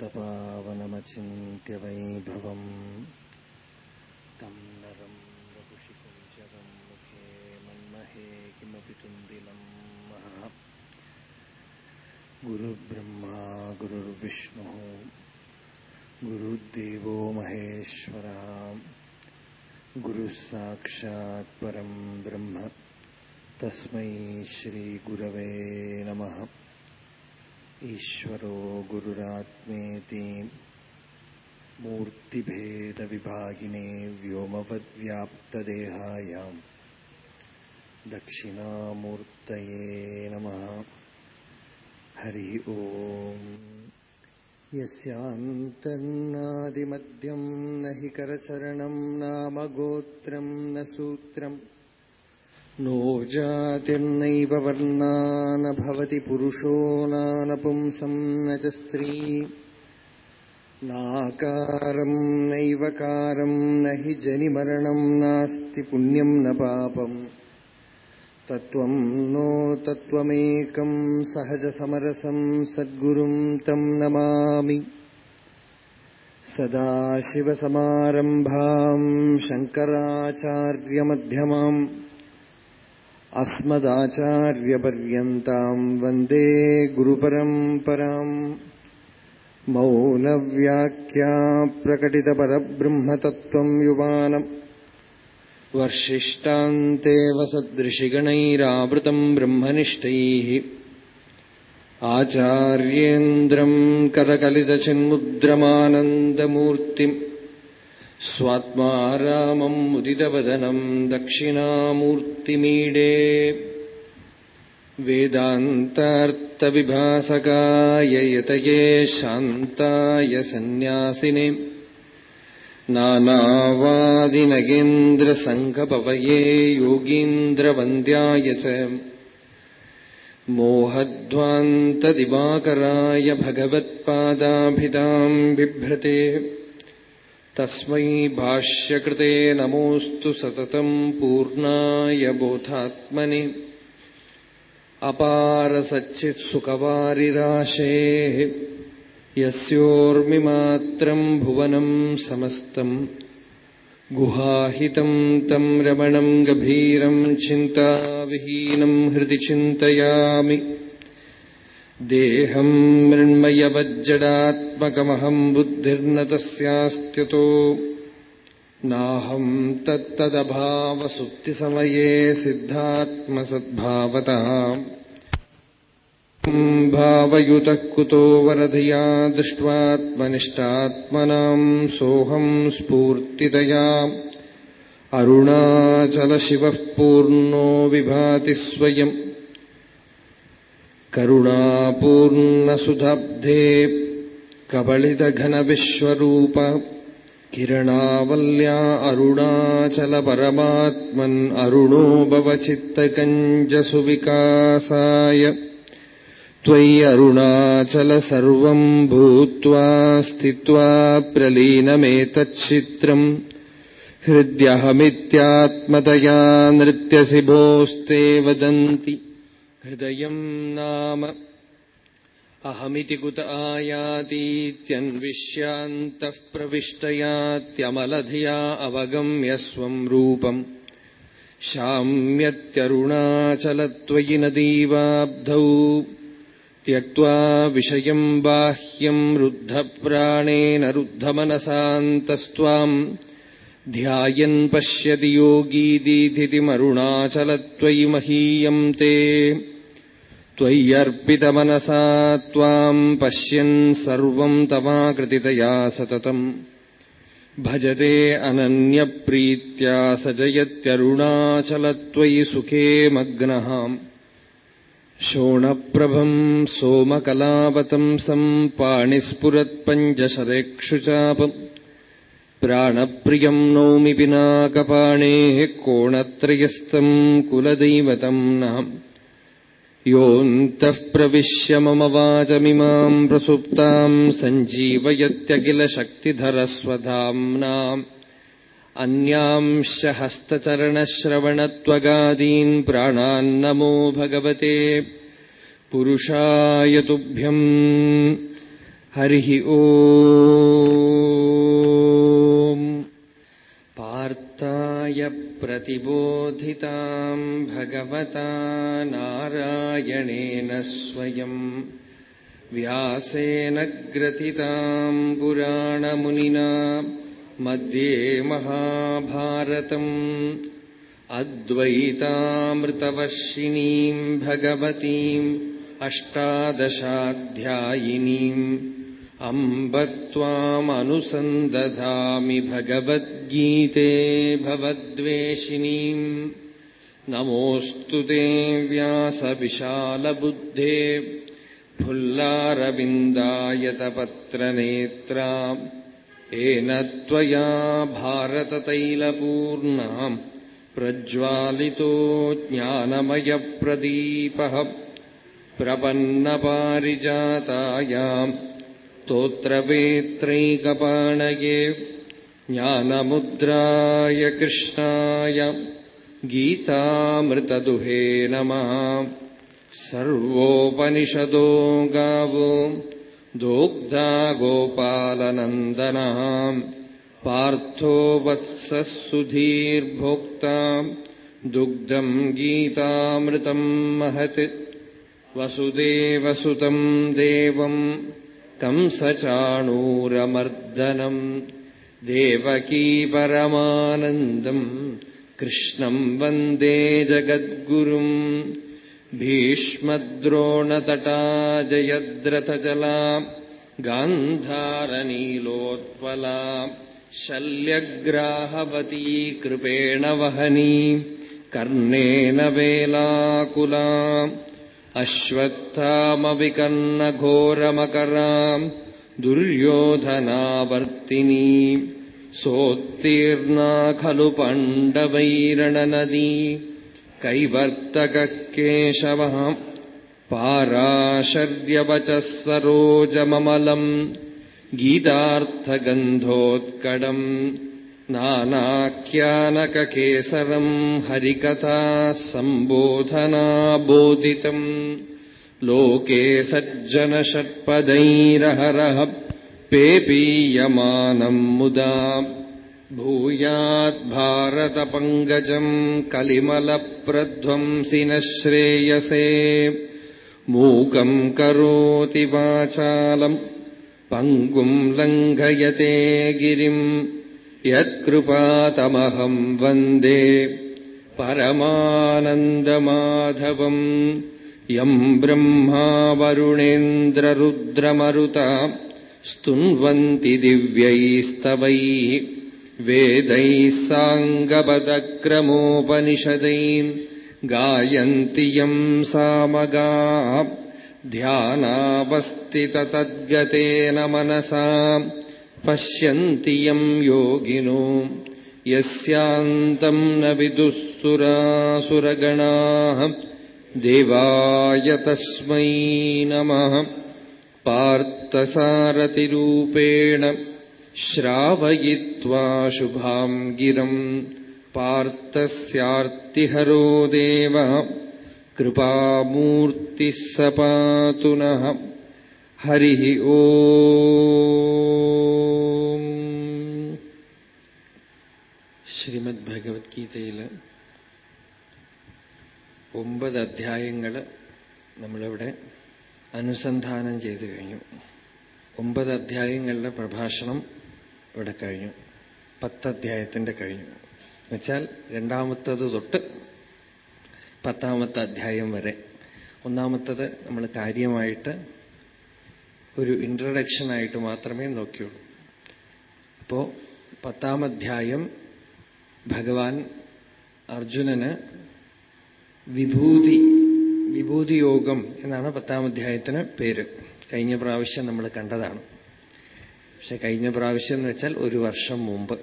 तपावनमचिन्त्य वैभवम् तं नरं वपुषिकुञ्जरं मुखे मन्महे किमपि तुन्दिलं महः। गुरुब्रह्मा गुरुर्विष्णुः, गुरुर्देवो महेश्वरः। गुरुः साक्षात् परं ब्रह्म। तस्मै श्रीगुरवे नमः। ईश्वरो गुरुरात्मेति मूर्तिभेदविभागिने व्योमवद्व्याप्तदेहायाम् दक्षिणामूर्तये नमः। हरिः ओम्। यस्यान्तन्नादिमद्यम् न हि करचरणम् नाम गोत्रम् न सूत्रम्। नो जातिर्नैव वर्णा न भवति पुरुषो नानपुंसम् न च स्त्री। नाकारम् नैवकारम् न हि जनिमरणम् नास्ति पुण्यम् न पापम् तत्त्वम् नो तत्त्वमेकम् सहजसमरसम् सद्गुरुम् तम् नमामि। सदाशिवसमारम्भाम् शङ्कराचार्यमध्यमाम् अस्मदाचार्यपर्यन्ताम् वन्दे गुरुपरम्पराम्। मौनव्याख्या प्रकटितपरब्रह्मतत्त्वम् युवानम्। वर्षिष्टान्तेव सदृशिगणैरावृतम् ब्रह्मनिष्ठैः। आचार्येन्द्रम् करकलितचिन्मुद्रमानन्दमूर्तिम् स्वात्मा रामम् मुदितवदनम् दक्षिणामूर्तिमीडे। वेदान्तार्थविभासकाय यतये शान्ताय सन्न्यासिने। नानावादिनगेन्द्रसङ्घपवये योगीन्द्रवन्द्याय च। मोहध्वान्तदिवाकराय भगवत्पादाभिधाम् बिभ्रते തസ്മൈ ഭാഷ്യകൃതേ നമോസ്തു സതതം പൂർണായ ബോധാത്മനി അപാരസച്ചിത്സുഖവാരിരാശേ യോർമിമാത്രം ഭുവനം സമസ്തം ഗുഹാഹിതം തം രമണം ഗഭീരം ചിന്താവിഹീനം ഹൃദി ചിന്തയാമി देहम् मृण्मयवज्जडात्मकमहम् बुद्धिर्न तस्यास्त्यतो नाहम् तत्तदभावसुप्तिसमये सिद्धात्मसद्भावताम्। भावयुतः कुतो वरधिया दृष्ट्वात्मनिष्टात्मनाम् सोऽहम् स्फूर्तितया। अरुणाचलशिवः पूर्णो विभाति स्वयम् करुणापूर्णसुधाब्धे कबलितघनविश्वरूप किरणावल्या अरुणाचलपरमात्मन् अरुणो भवचित्तकञ्जसुविकासाय त्वयि अरुणाचल सर्वम् भूत्वा स्थित्वा प्रलीनमेतच्चित्रम् हृद्यहमित्यात्मतया नृत्यसि वदन्ति हृदयम् नाम अहमिति कुत आयातीत्यन्विष्यान्तः प्रविष्टयात्यमलधिया अवगम्य स्वम् रूपम् शाम्यत्यरुणाचलत्वयि नदीवाब्धौ त्यक्त्वा विषयम् बाह्यम् रुद्धप्राणेन रुद्धमनसान्तस्त्वाम्। ध्यायन् पश्यति योगी दीधितिमरुणाचलत्वयि महीयम् ते त्वय्यर्पितमनसा त्वाम् पश्यन् सर्वम् तवाकृतितया सततम्। भजते अनन्यप्रीत्या स जयत्यरुणाचलत्वयि सुखे मग्नः। शोणप्रभम् सोमकलावतंसम् पाणिस्फुरत्पञ्चशरेक्षुचापम् प्राणप्रियम् नौमि पिनाकपाणेः कोणत्रयस्थम् कुलदैवतम् नः योऽन्तः प्रविश्य मम वाचमिमाम् प्रसुप्ताम् सञ्जीवयत्यखिलशक्तिधरस्वधाम्नाम्। अन्यांश्च हस्तचरणश्रवणत्वगादीन् प्राणान्नमो भगवते। पुरुषाय तुभ्यम्। हरिः ओ प्रतिबोधिताम् भगवता नारायणेन स्वयम् व्यासेन ग्रथिताम् पुराणमुनिना मध्ये महाभारतम्। अद्वैतामृतवर्षिणीम् भगवतीम् अष्टादशाध्यायिनीम्। अम्ब त्वामनुसन्दधामि भगवद्गीते भवद्वेषिणीम्। नमोऽस्तु ते व्यासविशालबुद्धे। फुल्लारविन्दायतपत्रनेत्रा येन त्वया भारततैलपूर्णाम्। प्रज्वालितो ज्ञानमयप्रदीपः। प्रपन्नपारिजातायाम्। स्तोत्रवेत्रैकपाणये ज्ञानमुद्राय कृष्णाय गीतामृतदुहे नमः। सर्वोपनिषदो गावो दोग्धा गोपालनन्दनः पार्थो वत्सः सुधीर्भोक्ता दुग्धम् गीतामृतम् महत्। वसुदेवसुतम् देवम् कंसचाणूरमर्दनम् देवकी परमानन्दम् कृष्णम् वन्दे जगद्गुरुम् भीष्मद्रोणतटा जयद्रथजला गान्धारनीलोत्पला शल्यग्राहवती कृपेण वहनी कर्णेन वेलाकुला अश्वत्थामविकर्णघोरमकराम् दुर्योधनावर्तिनी सोत्तीर्णा खलु पाण्डवैरणनदी कैवर्तकः केशवः पाराशर्यवचः सरोजममलम् गीतार्थगन्धोत्कडम् नानाख्यानककेसरम् हरिकथा सम्बोधनाबोधितम् लोके सज्जनषट्पदैरहरः पेपीयमानम् मुदा भूयाद्भारतपङ्कजम् कलिमलप्रध्वंसि न श्रेयसे। मूकम् करोति वाचालम् पङ्गुम् लङ्घयते गिरिम् यत्कृपातमहम् वन्दे परमानन्दमाधवम् यम् ब्रह्मा वरुणेन्द्ररुद्रमरुता स्तुन्वन्ति दिव्यैस्तवैः वेदैः साङ्गपदक्रमोपनिषदैम् गायन्ति यम् सामगा ध्यानावस्थिततद्गतेन मनसा पश्यन्ति यम् योगिनो यस्यान्तम् न विदुःसुरासुरगणाः देवाय तस्मै नमः पार्थसारथिरूपेण श्रावयित्वा शुभाम् गिरम् पार्थस्यार्तिहरो देवः कृपामूर्तिः स पातु नः हरिः ओ श्रीमद्भगवद्गीतैल ഒമ്പത് അധ്യായങ്ങൾ നമ്മളിവിടെ അനുസന്ധാനം ചെയ്തു കഴിഞ്ഞു. ഒമ്പത് അധ്യായങ്ങളുടെ പ്രഭാഷണം ഇവിടെ കഴിഞ്ഞു. പത്ത് അധ്യായത്തിന്റെ കഴിഞ്ഞു. എന്നുവെച്ചാൽ രണ്ടാമത്തത് തൊട്ട് പത്താമത്തെ അധ്യായം വരെ. ഒന്നാമത്തത് നമ്മൾ കാര്യമായിട്ട് ഒരു ഇൻട്രഡക്ഷനായിട്ട് മാത്രമേ നോക്കിയുള്ളൂ. അപ്പോ പത്താമധ്യായം ഭഗവാൻ അർജുനന് വിഭൂതി വിഭൂതിയോഗം എന്നാണ് പത്താം അധ്യായത്തിന് പേര്. കഴിഞ്ഞ പ്രാവശ്യം നമ്മൾ കണ്ടതാണ്. പക്ഷെ കഴിഞ്ഞ പ്രാവശ്യം എന്ന് വെച്ചാൽ ഒരു വർഷം മുമ്പ്.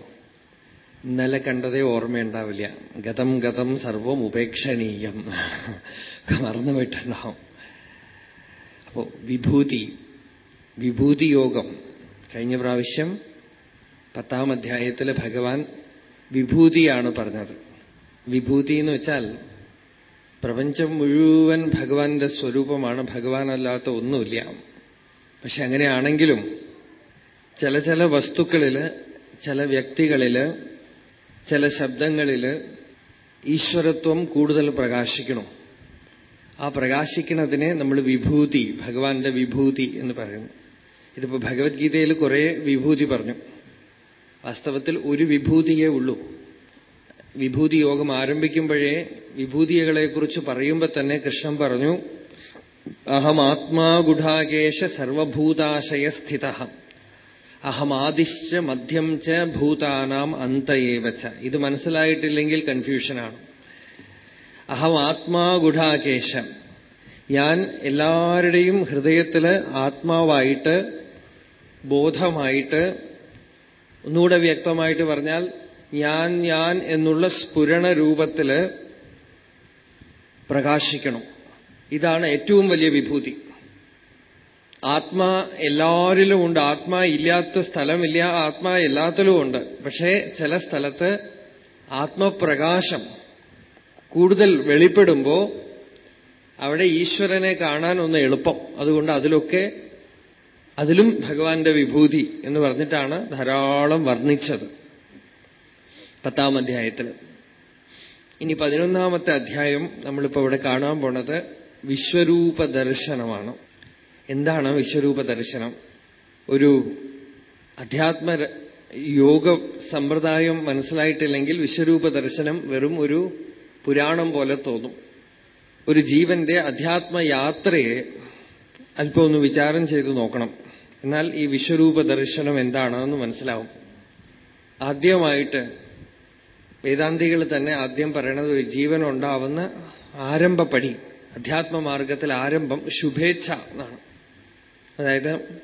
ഇന്നലെ കണ്ടതേ ഓർമ്മയുണ്ടാവില്ല. ഗതം ഗതം സർവം ഉപേക്ഷണീയം. മറന്നുപോയിട്ടുണ്ടാവും അപ്പോ വിഭൂതി വിഭൂതി യോഗം കഴിഞ്ഞ പ്രാവശ്യം പത്താം അധ്യായത്തിൽ ഭഗവാൻ വിഭൂതിയാണ് പറഞ്ഞത്. വിഭൂതി എന്ന് വെച്ചാൽ പ്രപഞ്ചം മുഴുവൻ ഭഗവാന്റെ സ്വരൂപമാണ്. ഭഗവാനല്ലാത്ത ഒന്നുമില്ല. പക്ഷെ അങ്ങനെയാണെങ്കിലും ചില ചില വസ്തുക്കളിൽ ചില വ്യക്തികളിൽ ചില ശബ്ദങ്ങളിൽ ഈശ്വരത്വം കൂടുതൽ പ്രകാശിക്കണം. ആ പ്രകാശിക്കുന്നതിനെ നമ്മൾ വിഭൂതി ഭഗവാന്റെ വിഭൂതി എന്ന് പറയുന്നു. ഇതിപ്പോ ഭഗവത്ഗീതയിൽ കുറെ വിഭൂതി പറഞ്ഞു. വാസ്തവത്തിൽ ഒരു വിഭൂതിയേ ഉള്ളൂ. വിഭൂതി യോഗം ആരംഭിക്കുമ്പോഴേ വിഭൂതികളെക്കുറിച്ച് പറയുമ്പോൾ തന്നെ കൃഷ്ണൻ പറഞ്ഞു അഹം ഗുഢാകേശ സർവഭൂതാശയ സ്ഥിത അഹമാദിശ്ച മധ്യം ച ഭൂതാനാം അന്തയേവച്ച ഇത് മനസ്സിലായിട്ടില്ലെങ്കിൽ കൺഫ്യൂഷനാണ് അഹം ആത്മാ ഗുഢാകേശ ഞാൻ എല്ലാവരുടെയും ഹൃദയത്തിൽ ആത്മാവായിട്ട് ബോധമായിട്ട് ഒന്നുകൂടെ വ്യക്തമായിട്ട് പറഞ്ഞാൽ ഞാൻ ഞാൻ എന്നുള്ള സ്ഫുരണ രൂപത്തിൽ പ്രകാശിക്കണം. ഇതാണ് ഏറ്റവും വലിയ വിഭൂതി. ആത്മാ എല്ലാവരിലും ഉണ്ട്. ആത്മാ ഇല്ലാത്ത സ്ഥലമില്ല. ആത്മാ എല്ലാത്തിലും ഉണ്ട്. പക്ഷേ ചില സ്ഥലത്ത് ആത്മപ്രകാശം കൂടുതൽ വെളിപ്പെടുമ്പോ അവിടെ ഈശ്വരനെ കാണാൻ ഒന്ന് എളുപ്പം. അതുകൊണ്ട് അതിലൊക്കെ അതിലും ഭഗവാന്റെ വിഭൂതി എന്ന് പറഞ്ഞിട്ടാണ് ധാരാളം വർണിച്ചത്. പത്താം അധ്യായത്തിൽ ഇനി പതിനൊന്നാമത്തെ അധ്യായം നമ്മളിപ്പോ ഇവിടെ കാണാൻ പോണത് വിശ്വരൂപ ദർശനമാണ് എന്താണ് വിശ്വരൂപ ദർശനം ഒരു അധ്യാത്മ യോഗ സമ്പ്രദായം മനസ്സിലായിട്ടില്ലെങ്കിൽ വിശ്വരൂപ ദർശനം വെറും ഒരു പുരാണം പോലെ തോന്നും. ഒരു ജീവന്റെ അധ്യാത്മയാത്രയെ അല്പം ഒന്ന് വിചാരം ചെയ്ത് നോക്കണം. എന്നാൽ ഈ വിശ്വരൂപ ദർശനം എന്താണെന്ന് മനസ്സിലാവും. ആദ്യമായിട്ട് വേദാന്തികൾ തന്നെ ആദ്യം പറയണത് ഒരു ജീവൻ ഉണ്ടാവുന്ന ആരംഭപ്പടി അധ്യാത്മമാർഗത്തിൽ ആരംഭം ശുഭേച്ഛ എന്നാണ്. അതായത്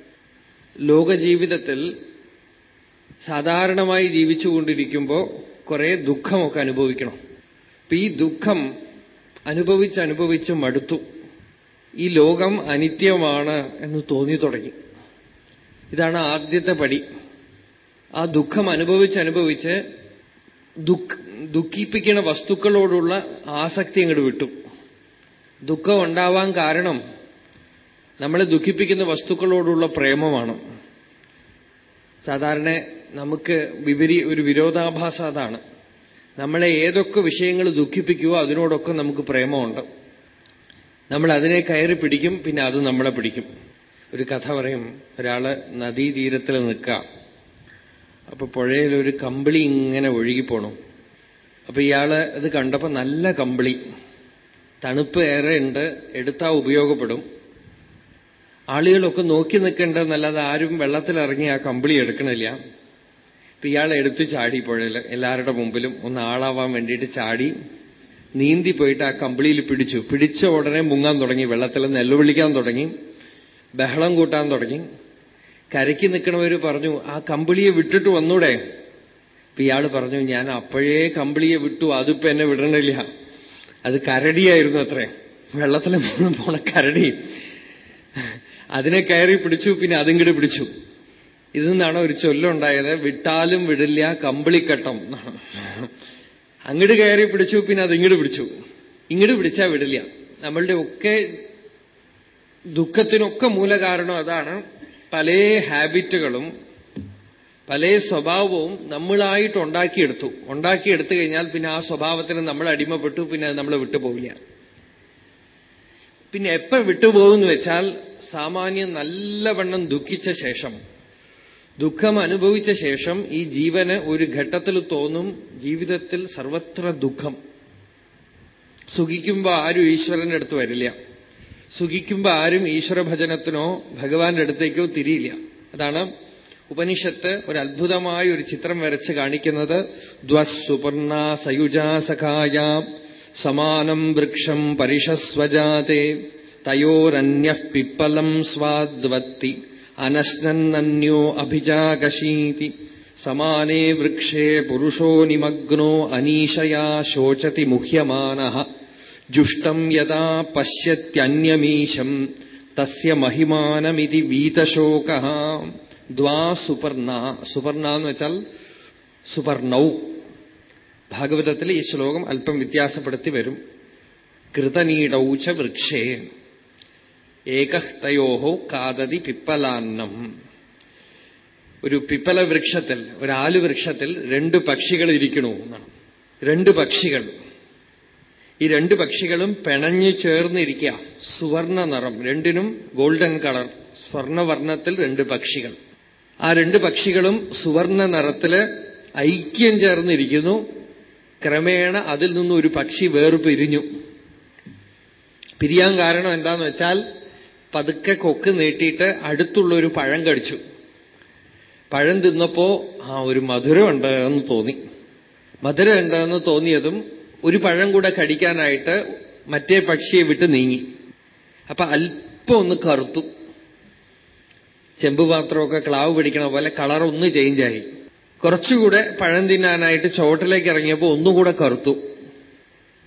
ലോകജീവിതത്തിൽ സാധാരണമായി ജീവിച്ചുകൊണ്ടിരിക്കുമ്പോൾ കുറെ ദുഃഖമൊക്കെ അനുഭവിക്കണം. അപ്പൊ ഈ ദുഃഖം അനുഭവിച്ച് അനുഭവിച്ച് മടുത്തു. ഈ ലോകം അനിത്യമാണ് എന്ന് തോന്നി തുടങ്ങി. ഇതാണ് ആദ്യത്തെ പടി. ആ ദുഃഖം അനുഭവിച്ച് അനുഭവിച്ച് ദുഃഖിപ്പിക്കുന്ന വസ്തുക്കളോടുള്ള ആസക്തി അങ്ങോട്ട് വിട്ടു. ദുഃഖം ഉണ്ടാവാൻ കാരണം നമ്മളെ ദുഃഖിപ്പിക്കുന്ന വസ്തുക്കളോടുള്ള പ്രേമമാണ്. സാധാരണ നമുക്ക് വിപരി ഒരു വിരോധാഭാസം അതാണ്. നമ്മളെ ഏതൊക്കെ വിഷയങ്ങൾ ദുഃഖിപ്പിക്കുവോ അതിനോടൊക്കെ നമുക്ക് പ്രേമമുണ്ട്. നമ്മൾ അതിനെ കയറി പിടിക്കും പിന്നെ അത് നമ്മളെ പിടിക്കും. ഒരു കഥ പറയും ഒരാൾ നദീതീരത്തിൽ നിൽക്കുക. അപ്പൊ പുഴയിൽ ഒരു കമ്പിളി ഇങ്ങനെ ഒഴുകിപ്പോണു. അപ്പൊ ഇയാൾ ഇത് കണ്ടപ്പോ നല്ല കമ്പിളി. തണുപ്പ് ഏറെ ഉണ്ട് എടുത്താൽ ഉപയോഗപ്പെടും. ആളുകളൊക്കെ നോക്കി നിൽക്കേണ്ടതെന്നല്ലാതെ ആരും വെള്ളത്തിലിറങ്ങി ആ കമ്പിളി എടുക്കണില്ല. അപ്പൊ ഇയാൾ എടുത്ത് ചാടി പുഴയിൽ എല്ലാവരുടെ മുമ്പിലും ഒന്ന് ആളാവാൻ വേണ്ടിയിട്ട് ചാടി നീന്തി പോയിട്ട് ആ കമ്പിളിയിൽ പിടിച്ചു. പിടിച്ച ഉടനെ മുങ്ങാൻ തുടങ്ങി വെള്ളത്തിൽ നെല്ലുവിളിക്കാൻ തുടങ്ങി ബഹളം കൂട്ടാൻ തുടങ്ങി. കരയ്ക്ക് നിൽക്കണവർ പറഞ്ഞു ആ കമ്പിളിയെ വിട്ടിട്ട് വന്നൂടെ? ഇപ്പൊ ഇയാൾ പറഞ്ഞു ഞാൻ അപ്പോഴേ കമ്പിളിയെ വിട്ടു അതിപ്പോ എന്നെ വിടണില്ല. അത് കരടിയായിരുന്നു അത്രേ. വെള്ളത്തിൽ പോണ കരടി. അതിനെ കയറി പിടിച്ചു പിന്നെ അതിങ്ങോട്ട് പിടിച്ചു. ഇതിൽ നിന്നാണ് ഒരു ചൊല്ലുണ്ടായത് വിട്ടാലും വിടില്ല കമ്പിളിക്കട്ടം എന്നാണ് അങ്ങോട്ട് കയറി പിടിച്ചു പിന്നെ അതിങ്ങോട്ട് പിടിച്ചു. ഇങ്ങട് പിടിച്ചാ വിടില്ല. നമ്മളുടെ ഒക്കെ ദുഃഖത്തിനൊക്കെ മൂലകാരണം അതാണ്. പല ഹാബിറ്റുകളും പല സ്വഭാവവും നമ്മളായിട്ട് ഉണ്ടാക്കിയെടുത്തു. ഉണ്ടാക്കിയെടുത്തു കഴിഞ്ഞാൽ പിന്നെ ആ സ്വഭാവത്തിന് നമ്മൾ അടിമപ്പെട്ടു പിന്നെ നമ്മൾ വിട്ടുപോവില്ല. പിന്നെ എപ്പോ വിട്ടുപോകുമെന്ന് വെച്ചാൽ സാമാന്യം നല്ലവണ്ണം ദുഃഖിച്ച ശേഷം ദുഃഖം അനുഭവിച്ച ശേഷം ഈ ജീവന് ഒരു ഘട്ടത്തിൽ തോന്നും ജീവിതത്തിൽ സർവത്ര ദുഃഖം. സുഖിക്കുമ്പോ ആരും ഈശ്വരന്റെ അടുത്ത് വരില്ല. സുഖിക്കുമ്പോ ആരും ഈശ്വരഭജനത്തിനോ ഭഗവാന്റെ അടുത്തേക്കോ തിരിയില്ല. അതാണ് ഉപനിഷത്ത് ഒരു അത്ഭുതമായ ഒരു ചിത്രം വരച്ച് കാണിക്കുന്നത്. ദ്വസുപർണ സയുജാ സഖായ സമാനം വൃക്ഷം പരിഷസ്വജാതേ തയോരന്യ പിപ്പലം സ്വാദ്വത്തി അനശ്നന്നന്യോ അഭിജാകശീതി സമാനേ വൃക്ഷേ പുരുഷോ നിമഗ്നോ അനീശയാ ശോചതി മുഹ്യമാന ജുഷ്ടം യഥാ പശ്യത്യന്യമീശം തസ്യ മഹിമാനമിതി വീതശോക. ദ്വാ സുപർണ സുപർണ എന്ന് വെച്ചാൽ സുപർണൗ. ഭാഗവതത്തിൽ ഈ ശ്ലോകം അല്പം വ്യത്യാസപ്പെടുത്തി വരും. കൃതനീടൗച്ച വൃക്ഷേ. ഏകഹ്തയോ കാതതി പിപ്പലാന്നം. ഒരു പിപ്പല വൃക്ഷത്തിൽ ഒരു രണ്ടു വൃക്ഷത്തിൽ രണ്ട് പക്ഷികൾ ഇരിക്കണു എന്നാണ്. രണ്ട് പക്ഷികൾ. ഈ രണ്ട് പക്ഷികളും പിണഞ്ഞു ചേർന്നിരിക്കുക. സുവർണ നിറം രണ്ടിനും ഗോൾഡൻ കളർ സ്വർണവർണത്തിൽ രണ്ട് പക്ഷികൾ. ആ രണ്ട് പക്ഷികളും സുവർണ നിറത്തിൽ ഐക്യം ചേർന്നിരിക്കുന്നു. ക്രമേണ അതിൽ നിന്നും ഒരു പക്ഷി വേർപിരിഞ്ഞു. പിരിയാൻ കാരണം എന്താന്ന് വെച്ചാൽ പതുക്കെ കൊക്ക് നീട്ടിയിട്ട് അടുത്തുള്ള ഒരു പഴം കടിച്ചു. പഴം തിന്നപ്പോ ആ ഒരു മധുരമുണ്ട് എന്ന് തോന്നി. മധുരം ഉണ്ടെന്ന് തോന്നിയതും ഒരു പഴം കൂടെ കടിക്കാനായിട്ട് മറ്റേ പക്ഷിയെ വിട്ട് നീങ്ങി. അപ്പൊ അല്പം ഒന്ന് കറുത്തു. ചെമ്പുപാത്രമൊക്കെ ക്ലാവ് പിടിക്കണ പോലെ കളർ ഒന്ന് ചേഞ്ചായി കുറച്ചുകൂടെ പഴം തിന്നാനായിട്ട് ചുവട്ടിലേക്ക് ഇറങ്ങിയപ്പോൾ ഒന്നുകൂടെ കറുത്തു.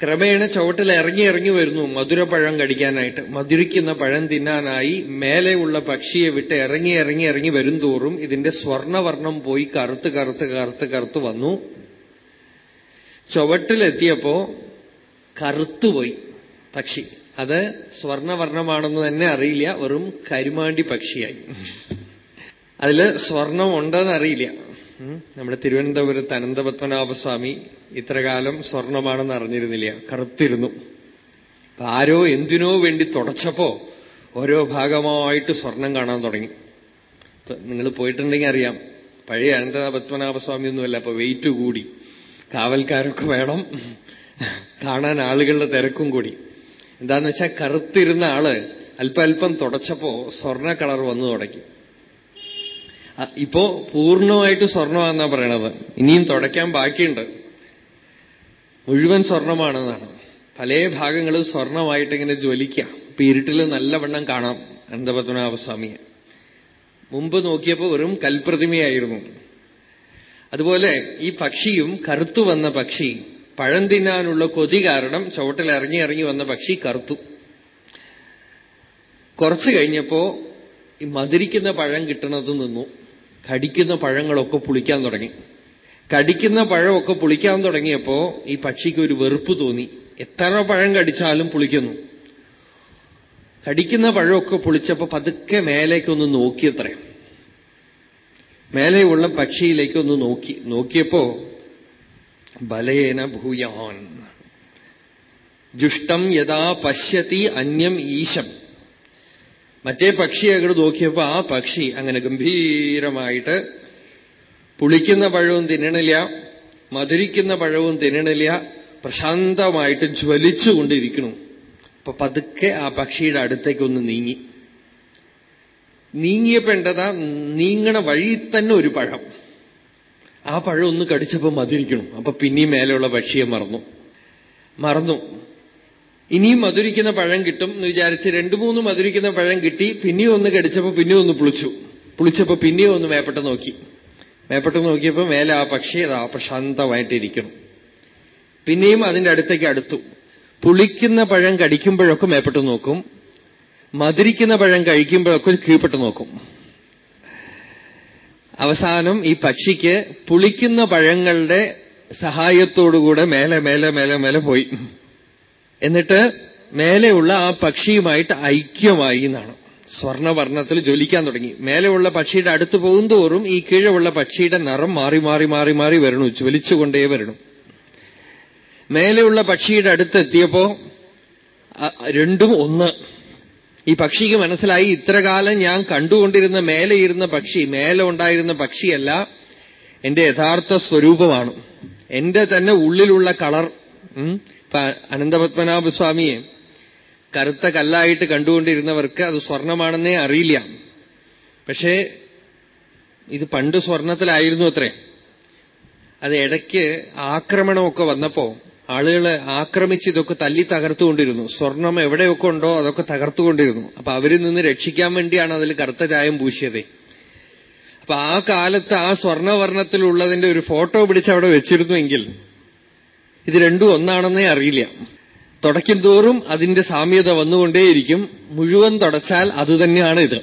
ക്രമേണ ചുവട്ടിൽ ഇറങ്ങി ഇറങ്ങി വരുന്നു മധുരപ്പഴം കടിക്കാനായിട്ട്. മധുരിക്കുന്ന പഴം തിന്നാനായി മേലെയുള്ള പക്ഷിയെ വിട്ട് ഇറങ്ങി ഇറങ്ങി ഇറങ്ങി വരും തോറും ഇതിന്റെ സ്വർണവർണം പോയി കറുത്ത് കറുത്ത് കറുത്ത് കറുത്ത് വന്നു. ചുവട്ടിലെത്തിയപ്പോ കറുത്തുപോയി പക്ഷി. അത് സ്വർണവർണമാണെന്ന് തന്നെ അറിയില്ല. വെറും കരുമാണ്ടി പക്ഷിയായി. അതിൽ സ്വർണം ഉണ്ടെന്ന് അറിയില്ല നമ്മുടെ തിരുവനന്തപുരത്ത് അനന്തപത്മനാഭസ്വാമി ഇത്രകാലം സ്വർണമാണെന്ന് അറിഞ്ഞിരുന്നില്ല. കറുത്തിരുന്നു. ആരോ എന്തിനോ വേണ്ടി തുടച്ചപ്പോ ഓരോ ഭാഗമായിട്ട് സ്വർണം കാണാൻ തുടങ്ങി. നിങ്ങൾ പോയിട്ടുണ്ടെങ്കിൽ അറിയാം. പഴയ അനന്തപത്മനാഭസ്വാമി ഒന്നുമല്ല അപ്പൊ വെയിറ്റ് കൂടി. കാവൽക്കാരൊക്കെ വേണം. കാണാൻ ആളുകളുടെ തിരക്കും കൂടി. എന്താന്ന് വെച്ചാൽ കറുത്തിരുന്ന ആൾ അല്പ അല്പം തുടച്ചപ്പോ സ്വർണ കളർ വന്നു തുടങ്ങി. ഇപ്പോ പൂർണമായിട്ട് സ്വർണമാണെന്നാ പറയണത്. ഇനിയും തുടയ്ക്കാൻ ബാക്കിയുണ്ട്. മുഴുവൻ സ്വർണമാണെന്നാണ് പല ഭാഗങ്ങളും സ്വർണമായിട്ട് ഇങ്ങനെ ജ്വലിക്കാം. ഇപ്പൊ ഇരുട്ടിൽ നല്ലവണ്ണം കാണാം അനന്തപത്മനാഭസ്വാമിയെ. മുമ്പ് നോക്കിയപ്പോ വെറും കൽപ്രതിമയായിരുന്നു. അതുപോലെ ഈ പക്ഷിയും കറുത്തു വന്ന പക്ഷി പഴം തിന്നാനുള്ള കൊതി കാരണം ചുവട്ടിൽ ഇറങ്ങി ഇറങ്ങി വന്ന പക്ഷി കറുത്തു. കുറച്ചു കഴിഞ്ഞപ്പോ ഈ മധുരിക്കുന്ന പഴം കിട്ടണത് നിന്നു. കടിക്കുന്ന പഴങ്ങളൊക്കെ പുളിക്കാൻ തുടങ്ങി. കടിക്കുന്ന പഴമൊക്കെ പുളിക്കാൻ തുടങ്ങിയപ്പോ ഈ പക്ഷിക്ക് ഒരു വെറുപ്പ് തോന്നി. എത്ര പഴം കടിച്ചാലും പുളിക്കുന്നു. കടിക്കുന്ന പഴമൊക്കെ പുളിച്ചപ്പോ പതുക്കെ മേലേക്കൊന്ന് നോക്കിയത്രേ. മേലെയുള്ള പക്ഷിയിലേക്കൊന്ന് നോക്കി നോക്കിയപ്പോ ബലേന ഭൂയാൻ. ജുഷ്ടം യഥാ പശ്യത്തി അന്യം ഈശം. മറ്റേ പക്ഷി അങ്ങോട്ട് നോക്കിയപ്പോ ആ പക്ഷി അങ്ങനെ ഗംഭീരമായിട്ട് പുളിക്കുന്ന പഴവും തിന്നണില്ല മധുരിക്കുന്ന പഴവും തിന്നണില്ല പ്രശാന്തമായിട്ട് ജ്വലിച്ചുകൊണ്ടിരിക്കണു അപ്പൊ പതുക്കെ ആ പക്ഷിയുടെ അടുത്തേക്കൊന്ന് നീങ്ങി. നീങ്ങിയപ്പോ പെണ്ടത നീങ്ങണ വഴി തന്നെ ഒരു പഴം. ആ പഴം ഒന്ന് കടിച്ചപ്പോൾ മധുരിക്കണം. അപ്പൊ പിന്നെയും മേലെയുള്ള പക്ഷിയെ മറന്നു. മറന്നു. ഇനിയും മധുരിക്കുന്ന പഴം കിട്ടും എന്ന് വിചാരിച്ച് രണ്ടു മൂന്ന് മധുരിക്കുന്ന പഴം കിട്ടി പിന്നെയും ഒന്ന് കടിച്ചപ്പോ പിന്നെയും ഒന്ന് പുളിച്ചു. പുളിച്ചപ്പോ പിന്നെയും ഒന്ന് മേപ്പെട്ട് നോക്കി. മേപ്പെട്ട് നോക്കിയപ്പോ മേലെ ആ പക്ഷി അതാ പ്രശാന്തമായിട്ടിരിക്കണം പിന്നെയും അതിന്റെ അടുത്തേക്ക് അടുത്തു. പുളിക്കുന്ന പഴം കടിക്കുമ്പോഴൊക്കെ മേപ്പെട്ട് നോക്കും. മധുരിക്കുന്ന പഴം കഴിക്കുമ്പോഴൊക്കെ ഒരു കീഴ്പ്പെട്ട് നോക്കും. അവസാനം ഈ പക്ഷിക്ക് പുളിക്കുന്ന പഴങ്ങളുടെ സഹായത്തോടുകൂടെ മേലെ മേലെ മേലെ മേലെ പോയി. എന്നിട്ട് മേലെയുള്ള ആ പക്ഷിയുമായിട്ട് ഐക്യമായി എന്നാണ്. സ്വർണവർണത്തിൽ ജ്വലിക്കാൻ തുടങ്ങി. മേലെയുള്ള പക്ഷിയുടെ അടുത്ത് പോകുന്തോറും ഈ കീഴുള്ള പക്ഷിയുടെ നിറം മാറി മാറി മാറി മാറി വരണു. ജ്വലിച്ചുകൊണ്ടേ വരണു. മേലെയുള്ള പക്ഷിയുടെ അടുത്തെത്തിയപ്പോ രണ്ടും ഒന്ന്. ഈ പക്ഷിക്ക് മനസ്സിലായി ഇത്രകാലം ഞാൻ കണ്ടുകൊണ്ടിരുന്ന മേലെ ഇരുന്ന പക്ഷി മേലെ ഉണ്ടായിരുന്ന പക്ഷിയല്ല എന്റെ യഥാർത്ഥ സ്വരൂപമാണ്. എന്റെ തന്നെ ഉള്ളിലുള്ള കളർ അനന്തപത്മനാഭസ്വാമിയെ കറുത്ത കല്ലായിട്ട് കണ്ടുകൊണ്ടിരുന്നവർക്ക് അത് സ്വർണമാണെന്നേ അറിയില്ല. പക്ഷേ ഇത് പണ്ട് സ്വർണത്തിലായിരുന്നു അത്രേ. അത് ഇടയ്ക്ക് ആക്രമണമൊക്കെ വന്നപ്പോ ആളുകൾ ആക്രമിച്ച് ഇതൊക്കെ തല്ലി തകർത്തുകൊണ്ടിരുന്നു. സ്വർണം എവിടെയൊക്കെ ഉണ്ടോ അതൊക്കെ തകർത്തുകൊണ്ടിരുന്നു. അപ്പൊ അവരിൽ നിന്ന് രക്ഷിക്കാൻ വേണ്ടിയാണ് അതിൽ കറുത്ത ചായം പൂശിയത്. അപ്പൊ ആ കാലത്ത് ആ സ്വർണവർണത്തിലുള്ളതിന്റെ ഒരു ഫോട്ടോ പിടിച്ച് അവിടെ വെച്ചിരുന്നുവെങ്കിൽ ഇത് രണ്ടും ഒന്നാണെന്നേ അറിയില്ല. തുടയ്ക്കും തോറും അതിന്റെ സാമ്യത വന്നുകൊണ്ടേയിരിക്കും. മുഴുവൻ തുടച്ചാൽ അത് തന്നെയാണ് ഇത്.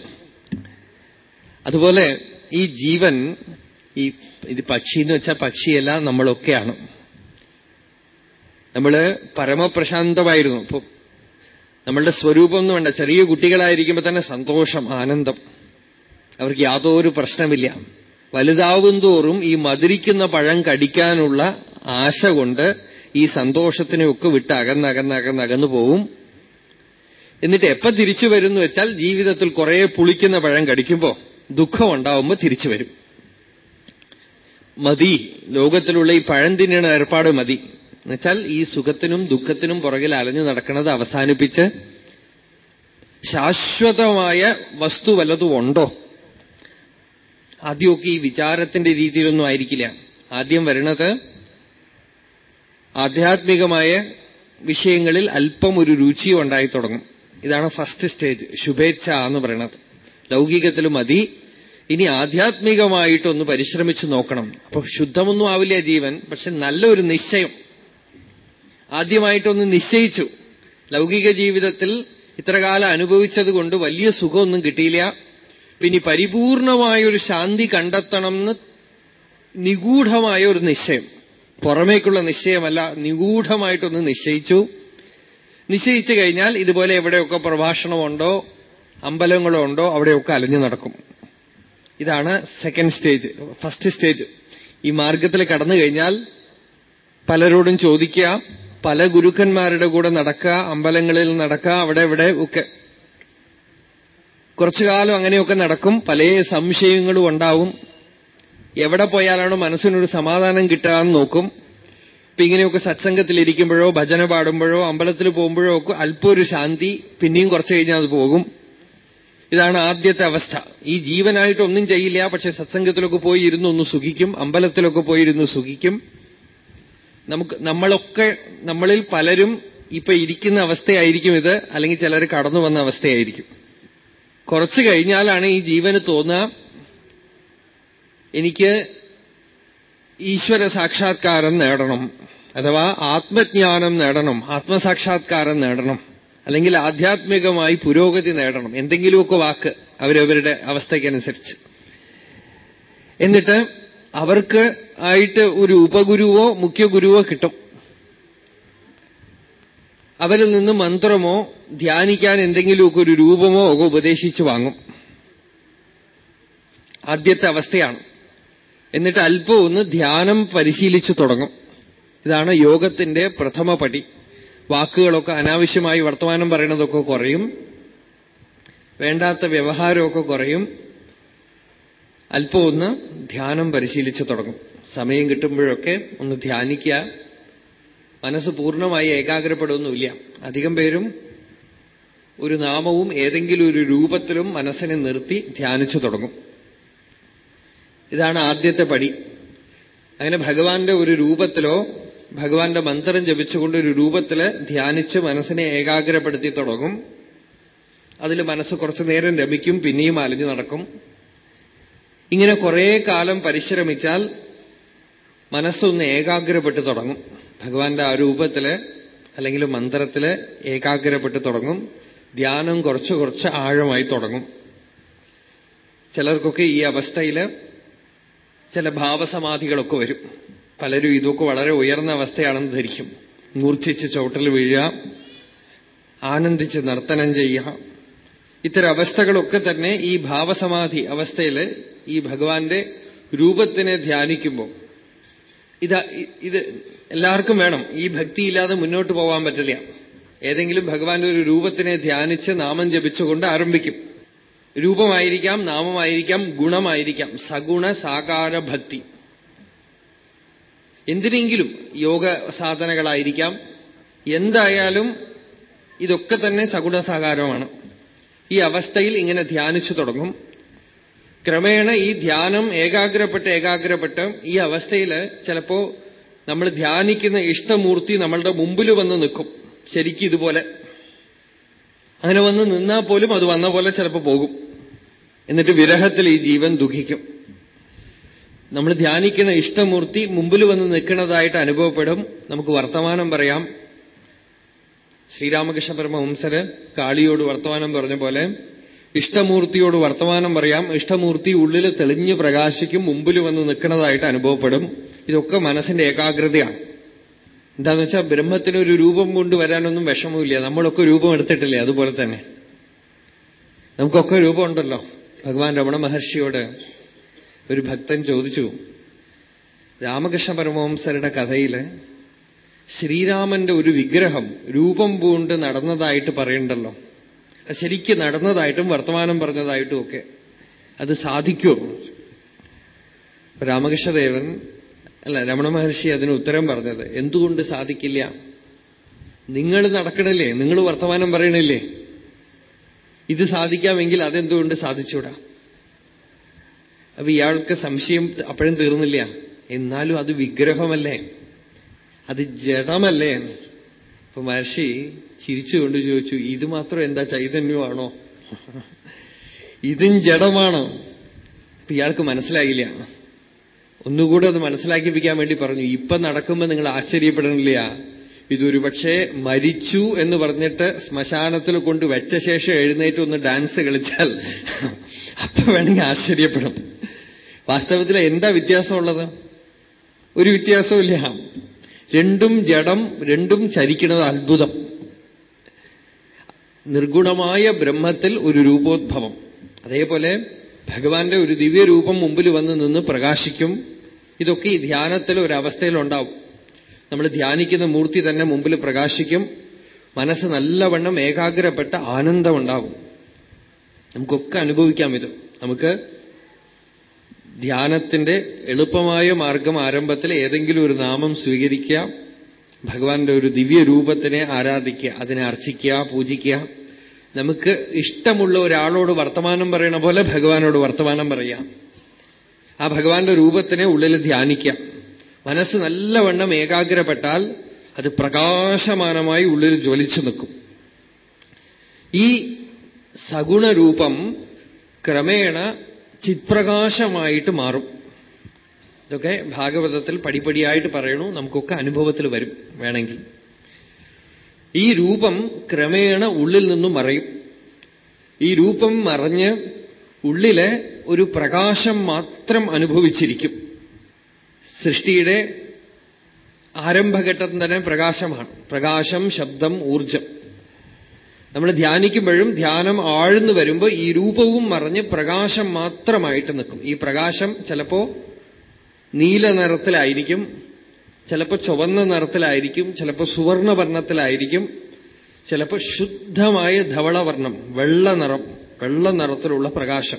അതുപോലെ ഈ ജീവൻ ഈ ഇത് പക്ഷി എന്ന് വെച്ചാൽ പക്ഷിയല്ല നമ്മളൊക്കെയാണ്. നമ്മൾ പരമപ്രശാന്തമായിരുന്നു. ഇപ്പൊ നമ്മളുടെ സ്വരൂപം എന്ന് വേണ്ട. ചെറിയ കുട്ടികളായിരിക്കുമ്പോൾ തന്നെ സന്തോഷം ആനന്ദം. അവർക്ക് യാതൊരു പ്രശ്നമില്ല. വലുതാവും തോറും ഈ മധുരിക്കുന്ന പഴം കടിക്കാനുള്ള ആശ കൊണ്ട് ഈ സന്തോഷത്തിനെയൊക്കെ വിട്ട് അകന്നകന്നകന്നകന്നു പോവും. എന്നിട്ട് എപ്പ തിരിച്ചു വരുന്നു വെച്ചാൽ ജീവിതത്തിൽ കുറെ പുളിക്കുന്ന പഴം കടിക്കുമ്പോ ദുഃഖം ഉണ്ടാവുമ്പോ തിരിച്ചു വരും. മതി. ലോകത്തിലുള്ള ഈ പഴം തിന്നണ ഏർപ്പാട് മതി. എന്നുവെച്ചാൽ ഈ സുഖത്തിനും ദുഃഖത്തിനും പുറകിൽ അലഞ്ഞു നടക്കുന്നത് അവസാനിപ്പിച്ച് ശാശ്വതമായ വസ്തു വല്ലതും ഉണ്ടോ? ആദ്യമൊക്കെ ഈ വിചാരത്തിന്റെ രീതിയിലൊന്നും ആയിരിക്കില്ല. ആദ്യം വരുന്നത് ആധ്യാത്മികമായ വിഷയങ്ങളിൽ അല്പം ഒരു രുചി ഉണ്ടായി തുടങ്ങും. ഇതാണ് ഫസ്റ്റ് സ്റ്റേജ് ശുഭേച്ഛ എന്ന് പറയുന്നത് ലൗകികത്തിൽ മതി. ഇനി ആധ്യാത്മികമായിട്ടൊന്ന് പരിശ്രമിച്ചു നോക്കണം. അപ്പൊ ശുദ്ധമൊന്നും ആവില്ല ജീവൻ പക്ഷെ നല്ലൊരു നിശ്ചയം. ആദ്യമായിട്ടൊന്ന് നിശ്ചയിച്ചു. ലൗകിക ജീവിതത്തിൽ ഇത്രകാലം അനുഭവിച്ചതുകൊണ്ട് വലിയ സുഖമൊന്നും കിട്ടിയില്ല. പിന്നെ പരിപൂർണമായൊരു ശാന്തി കണ്ടെത്തണം എന്ന് നിഗൂഢമായ ഒരു നിശ്ചയം. പുറമേക്കുള്ള നിശ്ചയമല്ല നിഗൂഢമായിട്ടൊന്ന് നിശ്ചയിച്ചു. നിശ്ചയിച്ചു കഴിഞ്ഞാൽ ഇതുപോലെ എവിടെയൊക്കെ പ്രഭാഷണമുണ്ടോ അമ്പലങ്ങളോ ഉണ്ടോ അവിടെയൊക്കെ അലഞ്ഞു നടക്കും. ഇതാണ് സെക്കൻഡ് സ്റ്റേജ് ഫസ്റ്റ് സ്റ്റേജ് ഈ മാർഗത്തിൽ കടന്നു കഴിഞ്ഞാൽ പലരോടും ചോദിക്കുക പല ഗുരുക്കന്മാരുടെ കൂടെ നടക്കുക അമ്പലങ്ങളിൽ നടക്കുക അവിടെ ഇവിടെ ഒക്കെ. കുറച്ചു കാലം അങ്ങനെയൊക്കെ നടക്കും. പല സംശയങ്ങളും ഉണ്ടാവും. എവിടെ പോയാലാണോ മനസ്സിനൊരു സമാധാനം കിട്ടാന്ന് നോക്കും. ഇപ്പൊ ഇങ്ങനെയൊക്കെ സത്സംഗത്തിലിരിക്കുമ്പോഴോ ഭജന പാടുമ്പോഴോ അമ്പലത്തിൽ പോകുമ്പോഴോ ഒക്കെ അല്പം ഒരു ശാന്തി പിന്നെയും കുറച്ചു കഴിഞ്ഞാൽ അത് പോകും. ഇതാണ് ആദ്യത്തെ അവസ്ഥ. ഈ ജീവനായിട്ട് ഒന്നും ചെയ്യില്ല പക്ഷെ സത്സംഗത്തിലൊക്കെ പോയി ഇരുന്നൊന്ന് സുഖിക്കും അമ്പലത്തിലൊക്കെ പോയിരുന്ന് സുഖിക്കും. നമുക്ക് നമ്മളൊക്കെ നമ്മളിൽ പലരും ഇപ്പൊ ഇരിക്കുന്ന അവസ്ഥയായിരിക്കും ഇത് അല്ലെങ്കിൽ ചിലർ കടന്നു വന്ന അവസ്ഥയായിരിക്കും. കുറച്ചു കഴിഞ്ഞാലാണ് ഈ ജീവന് തോന്നുക. എനിക്ക് ഈശ്വര സാക്ഷാത്കാരം നേടണം അഥവാ ആത്മജ്ഞാനം നേടണം ആത്മസാക്ഷാത്കാരം നേടണം അല്ലെങ്കിൽ ആധ്യാത്മികമായി പുരോഗതി നേടണം. എന്തെങ്കിലുമൊക്കെ വാക്ക് അവരവരുടെ അവസ്ഥയ്ക്കനുസരിച്ച്. എന്നിട്ട് അവർക്ക് ആയിട്ട് ഒരു ഉപഗുരുവോ മുഖ്യഗുരുവോ കിട്ടും. അവരിൽ നിന്ന് മന്ത്രമോ ധ്യാനിക്കാൻ എന്തെങ്കിലുമൊക്കെ ഒരു രൂപമോ ഒക്കെ ഉപദേശിച്ചു വാങ്ങും. ആദ്യത്തെ അവസ്ഥയാണ്. എന്നിട്ട് അല്പം ഒന്ന് ധ്യാനം പരിശീലിച്ചു തുടങ്ങും. ഇതാണ് യോഗത്തിന്റെ പ്രഥമ പടി. വാക്കുകളൊക്കെ അനാവശ്യമായി വർത്തമാനം പറയണതൊക്കെ കുറയും. വേണ്ടാത്ത വ്യവഹാരമൊക്കെ കുറയും. അല്പം ഒന്ന് ധ്യാനം പരിശീലിച്ചു തുടങ്ങും. സമയം കിട്ടുമ്പോഴൊക്കെ ഒന്ന് ധ്യാനിക്കുക. മനസ്സ് പൂർണമായി ഏകാഗ്രപ്പെടുന്നില്ല അധികം പേരും ഒരു നാമവും ഏതെങ്കിലും ഒരു രൂപത്തിലും മനസ്സിനെ നിർത്തി ധ്യാനിച്ചു തുടങ്ങും. ഇതാണ് ആദ്യത്തെ പടി. അങ്ങനെ ഭഗവാന്റെ ഒരു രൂപത്തിലോ ഭഗവാന്റെ മന്ത്രം ജപിച്ചുകൊണ്ട് ഒരു രൂപത്തിൽ ധ്യാനിച്ച് മനസ്സിനെ ഏകാഗ്രപ്പെടുത്തി തുടങ്ങും. അതിൽ മനസ്സ് കുറച്ചു നേരം രമിക്കും പിന്നെയും അലഞ്ഞു നടക്കും. ഇങ്ങനെ കുറേ കാലം പരിശ്രമിച്ചാൽ മനസ്സൊന്ന് ഏകാഗ്രപ്പെട്ട് തുടങ്ങും. ഭഗവാന്റെ ആ രൂപത്തിൽ അല്ലെങ്കിൽ മന്ത്രത്തിൽ ഏകാഗ്രപ്പെട്ട് തുടങ്ങും. ധ്യാനം കുറച്ച് കുറച്ച് ആഴമായി തുടങ്ങും. ചിലർക്കൊക്കെ ഈ അവസ്ഥയിൽ ചില ഭാവസമാധികളൊക്കെ വരും. പലരും ഇതൊക്കെ വളരെ ഉയർന്ന അവസ്ഥയാണെന്ന് ധരിക്കും. മൂർച്ഛിച്ച് ചോട്ടിൽ വീഴുക ആനന്ദിച്ച് നർത്തനം ചെയ്യുക. ഇത്തരം അവസ്ഥകളൊക്കെ തന്നെ ഈ ഭാവസമാധി അവസ്ഥയിൽ ഈ ഭഗവാന്റെ രൂപത്തിനെ ധ്യാനിക്കുമ്പോൾ ഇത് ഇത് എല്ലാവർക്കും വേണം. ഈ ഭക്തിയില്ലാതെ മുന്നോട്ട് പോകാൻ പറ്റില്ല. ഏതെങ്കിലും ഭഗവാന്റെ ഒരു രൂപത്തിനെ ധ്യാനിച്ച് നാമം ജപിച്ചുകൊണ്ട് ആരംഭിക്കും. രൂപമായിരിക്കാം നാമമായിരിക്കാം ഗുണമായിരിക്കാം. സഗുണ സാകാര ഭക്തി. എന്തിനെങ്കിലും യോഗ സാധനകളായിരിക്കാം. എന്തായാലും ഇതൊക്കെ തന്നെ സഗുണസാകാരമാണ്. ഈ അവസ്ഥയിൽ ഇങ്ങനെ ധ്യാനിച്ചു തുടങ്ങും. ക്രമേണ ഈ ധ്യാനം ഏകാഗ്രപ്പെട്ട് ഏകാഗ്രപ്പെട്ട് ഈ അവസ്ഥയിൽ ചിലപ്പോ നമ്മൾ ധ്യാനിക്കുന്ന ഇഷ്ടമൂർത്തി നമ്മളുടെ മുമ്പിൽ വന്ന് നിൽക്കും. ശരിക്കും ഇതുപോലെ. അങ്ങനെ വന്ന് നിന്നാൽ പോലും അത് വന്ന പോലെ ചിലപ്പോൾ പോകും. എന്നിട്ട് വിരഹത്തിൽ ഈ ജീവൻ ദുഃഖിക്കും. നമ്മൾ ധ്യാനിക്കുന്ന ഇഷ്ടമൂർത്തി മുമ്പിൽ വന്ന് നിൽക്കുന്നതായിട്ട് അനുഭവപ്പെടും. നമുക്ക് വർത്തമാനം പറയാം. ശ്രീരാമകൃഷ്ണ പരമഹംസര് കാളിയോട് വർത്തമാനം പറഞ്ഞ പോലെ ഇഷ്ടമൂർത്തിയോട് വർത്തമാനം പറയാം. ഇഷ്ടമൂർത്തി ഉള്ളിൽ തെളിഞ്ഞ് പ്രകാശിക്കും മുമ്പിൽ വന്ന് നിൽക്കുന്നതായിട്ട് അനുഭവപ്പെടും. ഇതൊക്കെ മനസ്സിന്റെ ഏകാഗ്രതയാണ്. എന്താന്ന് വെച്ചാൽ ബ്രഹ്മത്തിന് ഒരു രൂപം കൊണ്ട് വരാനൊന്നും വിഷമമില്ല നമ്മളൊക്കെ രൂപം എടുത്തിട്ടില്ലേ? അതുപോലെ തന്നെ. നമുക്കൊക്കെ രൂപമുണ്ടല്ലോ ഭഗവാൻ രമണ മഹർഷിയോട് ഒരു ഭക്തൻ ചോദിച്ചു രാമകൃഷ്ണ പരമവംസരുടെ കഥയിൽ ശ്രീരാമന്റെ ഒരു വിഗ്രഹം രൂപം പൂണ്ട് നടന്നതായിട്ട് പറയണ്ടല്ലോ. ശരിക്ക് നടന്നതായിട്ടും വർത്തമാനം പറഞ്ഞതായിട്ടും ഒക്കെ അത് സാധിക്കുമോ രാമകൃഷ്ണദേവൻ അല്ല രമണ മഹർഷി അതിന് ഉത്തരം പറഞ്ഞത് എന്തുകൊണ്ട് സാധിക്കില്ല? നിങ്ങൾ നടക്കണില്ലേ? നിങ്ങൾ വർത്തമാനം പറയണില്ലേ? ഇത് സാധിക്കാമെങ്കിൽ അതെന്തുകൊണ്ട് സാധിച്ചൂടാ? അപ്പൊ ഇയാൾക്ക് സംശയം അപ്പോഴും തീർന്നില്ല. എന്നാലും അത് വിഗ്രഹമല്ലേ? അത് ജഡമല്ലേ? അപ്പൊ മഹർഷി ചിരിച്ചുകൊണ്ട് ചോദിച്ചു ഇത് മാത്രം എന്താ ചൈതന്യമാണോ? ഇതും ജഡമാണോ. ഇയാൾക്ക് മനസ്സിലായില്ല. ഒന്നുകൂടെ അത് മനസ്സിലാക്കിപ്പിക്കാൻ വേണ്ടി പറഞ്ഞു ഇപ്പൊ നടക്കുമ്പോ നിങ്ങൾ ആശ്ചര്യപ്പെടണില്ല. ഇതൊരു പക്ഷേ മരിച്ചു എന്ന് പറഞ്ഞിട്ട് ശ്മശാനത്തിൽ കൊണ്ട് വെച്ച ശേഷം എഴുന്നേറ്റ് ഒന്ന് ഡാൻസ് കളിച്ചാൽ അപ്പൊ വേണമെങ്കിൽ ആശ്ചര്യപ്പെടും. വാസ്തവത്തിൽ എന്താ വ്യത്യാസമുള്ളത്? ഒരു വ്യത്യാസമില്ല രണ്ടും ജഡം രണ്ടും ചരിക്കുന്നത് അത്ഭുതം. നിർഗുണമായ ബ്രഹ്മത്തിൽ ഒരു രൂപോദ്ഭവം. അതേപോലെ ഭഗവാന്റെ ഒരു ദിവ്യരൂപം മുമ്പിൽ വന്ന് നിന്ന് പ്രകാശിക്കും. ഇതൊക്കെ ഈ ധ്യാനത്തിൽ ഒരവസ്ഥയിലുണ്ടാവും നമ്മൾ ധ്യാനിക്കുന്ന മൂർത്തി തന്നെ മുമ്പിൽ പ്രകാശിക്കും. മനസ്സ് നല്ലവണ്ണം ഏകാഗ്രപ്പെട്ട ആനന്ദമുണ്ടാവും. നമുക്കൊക്കെ അനുഭവിക്കാം ഇത്. നമുക്ക് ധ്യാനത്തിന്റെ എളുപ്പമായ മാർഗം ആരംഭത്തിൽ ഏതെങ്കിലും ഒരു നാമം സ്വീകരിക്കുക ഭഗവാന്റെ ഒരു ദിവ്യ രൂപത്തിനെ ആരാധിക്കുക അതിനെ അർച്ചിക്കുക പൂജിക്കുക. നമുക്ക് ഇഷ്ടമുള്ള ഒരാളോട് വർത്തമാനം പറയണ പോലെ ഭഗവാനോട് വർത്തമാനം പറയാം. ആ ഭഗവാന്റെ രൂപത്തിനെ ഉള്ളിൽ ധ്യാനിക്കാം. മനസ്സ് നല്ലവണ്ണം ഏകാഗ്രപ്പെട്ടാൽ അത് പ്രകാശമാനമായി ഉള്ളിൽ ജ്വലിച്ചു നിൽക്കും. ഈ സഗുണരൂപം ക്രമേണ ചിത്പ്രകാശമായിട്ട് മാറും. ഇതൊക്കെ ഭാഗവതത്തിൽ പടിപടിയായിട്ട് പറയണു. നമുക്കൊക്കെ അനുഭവത്തിൽ വരും വേണമെങ്കിൽ. ഈ രൂപം ക്രമേണ ഉള്ളിൽ നിന്നും മറയും. ഈ രൂപം മറഞ്ഞ് ഉള്ളിലെ ഒരു പ്രകാശം മാത്രം അനുഭവിച്ചിരിക്കും. സൃഷ്ടിയുടെ ആരംഭഘട്ടം തന്നെ പ്രകാശമാണ്. പ്രകാശം ശബ്ദം ഊർജം. നമ്മൾ ധ്യാനിക്കുമ്പോഴും ധ്യാനം ആഴ്ന്നു വരുമ്പോൾ ഈ രൂപവും മറഞ്ഞ് പ്രകാശം മാത്രമായിട്ട് നിൽക്കും. ഈ പ്രകാശം ചിലപ്പോ നീല നിറത്തിലായിരിക്കും ചിലപ്പോൾ ചുവന്ന നിറത്തിലായിരിക്കും ചിലപ്പോൾ സുവർണവർണത്തിലായിരിക്കും ചിലപ്പോൾ ശുദ്ധമായ ധവളവർണം വെള്ള നിറം വെള്ള നിറത്തിലുള്ള പ്രകാശം.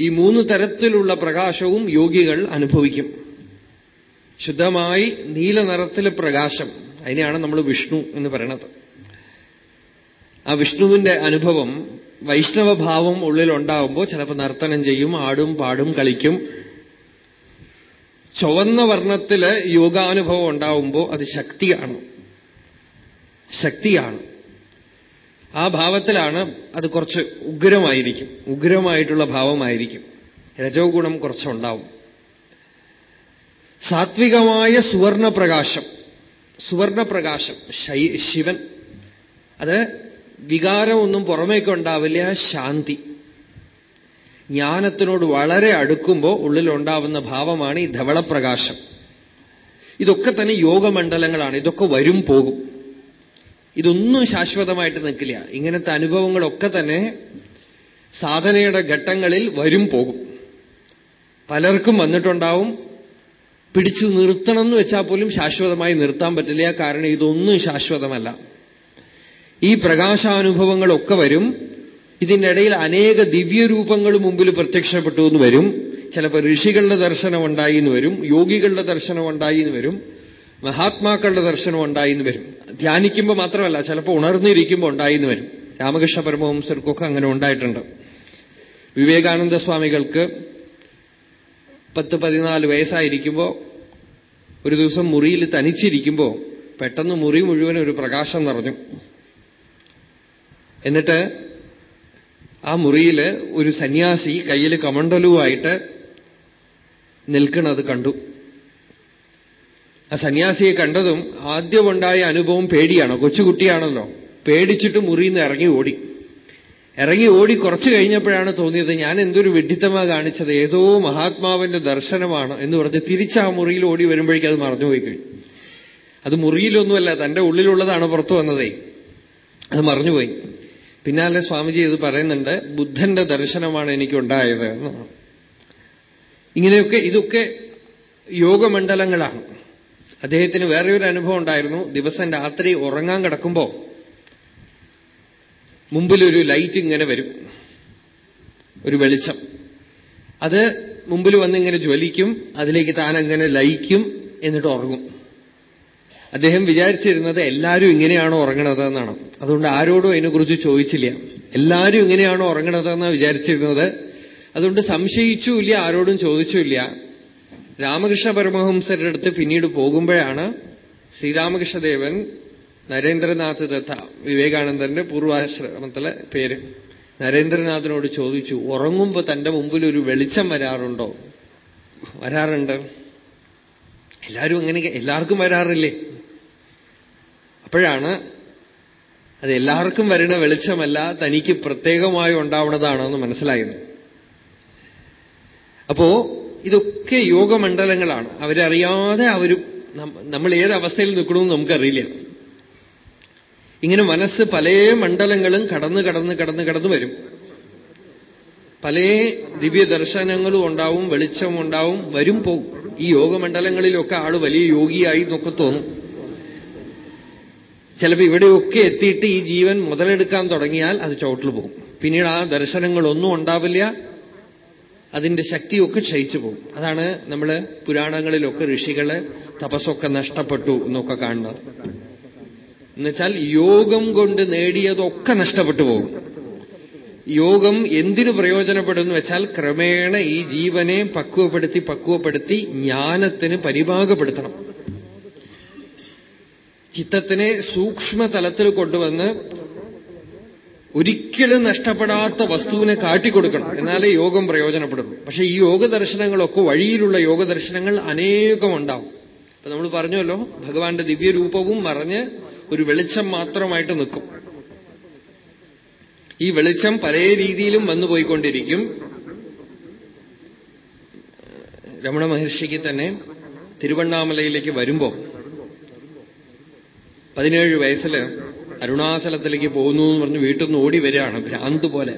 ഈ മൂന്ന് തരത്തിലുള്ള പ്രകാശവും യോഗികൾ അനുഭവിക്കും. ശുദ്ധമായി നീല നിറത്തിലെ പ്രകാശം അതിനെയാണ് നമ്മൾ വിഷ്ണു എന്ന് പറയണത്. ആ വിഷ്ണുവിന്റെ അനുഭവം വൈഷ്ണവഭാവം ഉള്ളിലുണ്ടാവുമ്പോൾ ചിലപ്പോൾ നർത്തനം ചെയ്യും ആടും പാടും കളിക്കും. ചുവന്ന വർണത്തിൽ യോഗാനുഭവം ഉണ്ടാവുമ്പോൾ അത് ശക്തിയാണ്. ശക്തിയാണ്. ആ ഭാവത്തിലാണ് അത് കുറച്ച് ഉഗ്രമായിരിക്കും. ഉഗ്രമായിട്ടുള്ള ഭാവമായിരിക്കും. രജോ ഗുണം കുറച്ചുണ്ടാവും. സാത്വികമായ സുവർണപ്രകാശം. സുവർണപ്രകാശം. ശിവൻ. അത് വികാരമൊന്നും പുറമേക്ക് ഉണ്ടാവില്ല ശാന്തി. ജ്ഞാനത്തിനോട് വളരെ അടുക്കുമ്പോൾ ഉള്ളിലുണ്ടാവുന്ന ഭാവമാണ് ഈ ധവളപ്രകാശം. ഇതൊക്കെ തന്നെ യോഗമണ്ഡലങ്ങളാണ്. ഇതൊക്കെ വരും പോകും. ഇതൊന്നും ശാശ്വതമായിട്ട് നിൽക്കില്ല. ഇങ്ങനത്തെ അനുഭവങ്ങളൊക്കെ തന്നെ സാധനയുടെ ഘട്ടങ്ങളിൽ വരും പോകും. പലർക്കും വന്നിട്ടുണ്ടാവും. പിടിച്ചു നിർത്തണം എന്ന് വെച്ചാൽ പോലും ശാശ്വതമായി നിർത്താൻ പറ്റില്ല. കാരണം ഇതൊന്നും ശാശ്വതമല്ല. ഈ പ്രകാശാനുഭവങ്ങളൊക്കെ വരും. ഇതിന്റെ ഇടയിൽ അനേക ദിവ്യരൂപങ്ങൾ മുമ്പിൽ പ്രത്യക്ഷപ്പെട്ടു എന്ന് വരും. ചിലപ്പോൾ ഋഷികളുടെ ദർശനം ഉണ്ടായി എന്ന് വരും. യോഗികളുടെ ദർശനം ഉണ്ടായി എന്ന് വരും. മഹാത്മാക്കളുടെ ദർശനം ഉണ്ടായി എന്ന് വരും. ധ്യാനിക്കുമ്പോൾ മാത്രമല്ല ചിലപ്പോൾ ഉണർന്നിരിക്കുമ്പോൾ ഉണ്ടായി എന്ന് വരും. രാമകൃഷ്ണ പരമവംസർക്കൊക്കെ അങ്ങനെ ഉണ്ടായിട്ടുണ്ട്. വിവേകാനന്ദ സ്വാമികൾക്ക് പത്ത് പതിനാല് വയസ്സായിരിക്കുമ്പോൾ ഒരു ദിവസം മുറിയിൽ തനിച്ചിരിക്കുമ്പോൾ പെട്ടെന്ന് മുറി മുഴുവൻ ഒരു പ്രകാശം നിറഞ്ഞു. എന്നിട്ട് ആ മുറിയിൽ ഒരു സന്യാസി കയ്യിൽ കമണ്ടലുമായിട്ട് നിൽക്കുന്നത് കണ്ടു. ആ സന്യാസിയെ കണ്ടതും ആദ്യമുണ്ടായ അനുഭവം പേടിയാണ്. കൊച്ചുകുട്ടിയാണല്ലോ. പേടിച്ചിട്ട് മുറിയിൽ നിന്ന് ഇറങ്ങി ഓടി. ഇറങ്ങി ഓടി കുറച്ചു കഴിഞ്ഞപ്പോഴാണ് തോന്നിയത് ഞാൻ എന്തൊരു വിഡിത്തമ കാണിച്ചത്. ഏതോ മഹാത്മാവിന്റെ ദർശനമാണ് എന്ന് പറഞ്ഞ് തിരിച്ച് ആ മുറിയിൽ ഓടി വരുമ്പോഴേക്കും അത് മറന്നുപോയി കഴിഞ്ഞു. അത് മുറിയിലൊന്നുമല്ല തന്റെ ഉള്ളിലുള്ളതാണ് പുറത്തു വന്നതേ. അത് മറഞ്ഞുപോയി. പിന്നാലെ സ്വാമിജി ഇത് പറയുന്നുണ്ട് ബുദ്ധന്റെ ദർശനമാണ് എനിക്കുണ്ടായത് ഇങ്ങനെയൊക്കെ ഇതൊക്കെ യോഗമണ്ഡലങ്ങളാണ്. അദ്ദേഹത്തിന് വേറെ ഒരു അനുഭവം ഉണ്ടായിരുന്നു. ദിവസം രാത്രി ഉറങ്ങാൻ കിടക്കുമ്പോ മുമ്പിലൊരു ലൈറ്റ് ഇങ്ങനെ വരും. ഒരു വെളിച്ചം. അത് മുമ്പിൽ വന്നിങ്ങനെ ജ്വലിക്കും അതിലേക്ക് താൻ അങ്ങനെ ലയിക്കും എന്നിട്ട് ഉറങ്ങും. അദ്ദേഹം വിചാരിച്ചിരുന്നത് എല്ലാവരും ഇങ്ങനെയാണോ ഉറങ്ങണത് എന്നാണ് അതുകൊണ്ട് ആരോടും അതിനെക്കുറിച്ച് ചോദിച്ചില്ല. എല്ലാവരും ഇങ്ങനെയാണോ ഉറങ്ങണതെന്നാണ് വിചാരിച്ചിരുന്നത്. അതുകൊണ്ട് സംശയിച്ചുമില്ല ആരോടും ചോദിച്ചുമില്ല. രാമകൃഷ്ണ പരമഹംസരുടെ അടുത്ത് പിന്നീട് പോകുമ്പോഴാണ് ശ്രീരാമകൃഷ്ണദേവൻ നരേന്ദ്രനാഥ് ദത്ത വിവേകാനന്ദന്റെ പൂർവാശ്രമത്തിലെ പേര്. നരേന്ദ്രനാഥിനോട് ചോദിച്ചു ഉറങ്ങുമ്പോൾ തന്റെ മുമ്പിൽ ഒരു വെളിച്ചം വരാറുണ്ടോ? വരാറുണ്ട്. എല്ലാവരും അങ്ങനെ എല്ലാവർക്കും വരാറില്ലേ? അപ്പോഴാണ് അത് എല്ലാവർക്കും വരുന്ന വെളിച്ചമല്ല തനിക്ക് പ്രത്യേകമായി ഉണ്ടാവുന്നതാണെന്ന് മനസ്സിലായത്. അപ്പോ ഇതൊക്കെ യോഗമണ്ഡലങ്ങളാണ്. അവരറിയാതെ അവർ നമ്മൾ ഏത് അവസ്ഥയിൽ നിൽക്കണമെന്ന് നമുക്കറിയില്ല. ഇങ്ങനെ മനസ്സ് പല മണ്ഡലങ്ങളും കടന്ന് കടന്ന് കടന്ന് കടന്നു വരും. പല ദിവ്യ ദർശനങ്ങളും ഉണ്ടാവും വെളിച്ചമുണ്ടാവും വരും പോകും. ഈ യോഗമണ്ഡലങ്ങളിലൊക്കെ ആൾ വലിയ യോഗിയായി എന്നൊക്കെ തോന്നും. ചിലപ്പോൾ ഇവിടെയൊക്കെ എത്തിയിട്ട് ഈ ജീവൻ മുതലെടുക്കാൻ തുടങ്ങിയാൽ അത് ചോട്ടിൽ പോകും. പിന്നീട് ആ ദർശനങ്ങളൊന്നും ഉണ്ടാവില്ല. അതിന്റെ ശക്തിയൊക്കെ ക്ഷയിച്ചു പോകും. അതാണ് നമ്മൾ പുരാണങ്ങളിലൊക്കെ ഋഷികൾ തപസ്സൊക്കെ നഷ്ടപ്പെട്ടു എന്നൊക്കെ കാണുന്നത്. എന്നുവെച്ചാൽ യോഗം കൊണ്ട് നേടിയതൊക്കെ നഷ്ടപ്പെട്ടു പോകും. യോഗം എന്തിനു പ്രയോജനപ്പെടുന്നു വെച്ചാൽ ക്രമേണ ഈ ജീവനെ പക്വപ്പെടുത്തി പക്വപ്പെടുത്തി ജ്ഞാനത്തിന് പരിഭാഗപ്പെടുത്തണം. ചിത്തത്തിനെ സൂക്ഷ്മതലത്തിൽ കൊണ്ടുവന്ന് ഒരിക്കലും നഷ്ടപ്പെടാത്ത വസ്തുവിനെ കാട്ടിക്കൊടുക്കണം. എന്നാലേ യോഗം പ്രയോജനപ്പെടുന്നു. പക്ഷെ ഈ യോഗ യോഗദർശനങ്ങളൊക്കെ വഴിയിലുള്ള യോഗദർശനങ്ങൾ അനേകം ഉണ്ടാവും അപ്പൊ നമ്മൾ പറഞ്ഞല്ലോ ഭഗവാന്റെ ദിവ്യരൂപവും മറഞ്ഞ് ഒരു വെളിച്ചം മാത്രമായിട്ട് നിൽക്കും. ഈ വെളിച്ചം പല രീതിയിലും വന്നുപോയിക്കൊണ്ടിരിക്കും രമണ മഹർഷിക്ക് തന്നെ തിരുവണ്ണാമലയിലേക്ക് വരുമ്പോ പതിനേഴ് വയസ്സിൽ അരുണാചലത്തിലേക്ക് പോകുന്നു എന്ന് പറഞ്ഞ് വീട്ടിൽ നിന്ന് ഓടി വരികയാണ് ഭ്രാന്ത് പോലെ.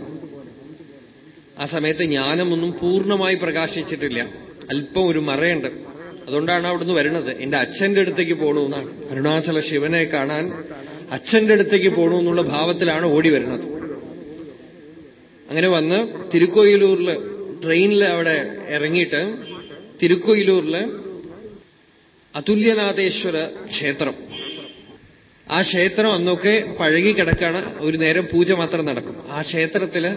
ആ സമയത്ത് ജ്ഞാനമൊന്നും പൂർണമായി പ്രകാശിച്ചിട്ടില്ല. അല്പം ഒരു മറയുണ്ട്. അതുകൊണ്ടാണ് അവിടുന്ന് വരുന്നത്. എന്റെ അച്ഛന്റെ അടുത്തേക്ക് പോകണമെന്നാണ് അരുണാചല ശിവനെ കാണാൻ അച്ഛന്റെ അടുത്തേക്ക് പോകണമെന്നുള്ള ഭാവത്തിലാണ് ഓടി വരുന്നത്. അങ്ങനെ വന്ന് തിരുക്കോയിലൂരിൽ ട്രെയിനിൽ അവിടെ ഇറങ്ങിയിട്ട് തിരുക്കോയിലൂരിൽ അതുല്യനാഥേശ്വര ക്ഷേത്രം ആ ക്ഷേത്രം അന്നൊക്കെ പഴകി കിടക്കാണ്. ഒരു നേരം പൂജ മാത്രം നടക്കും. ആ ക്ഷേത്രത്തിൽ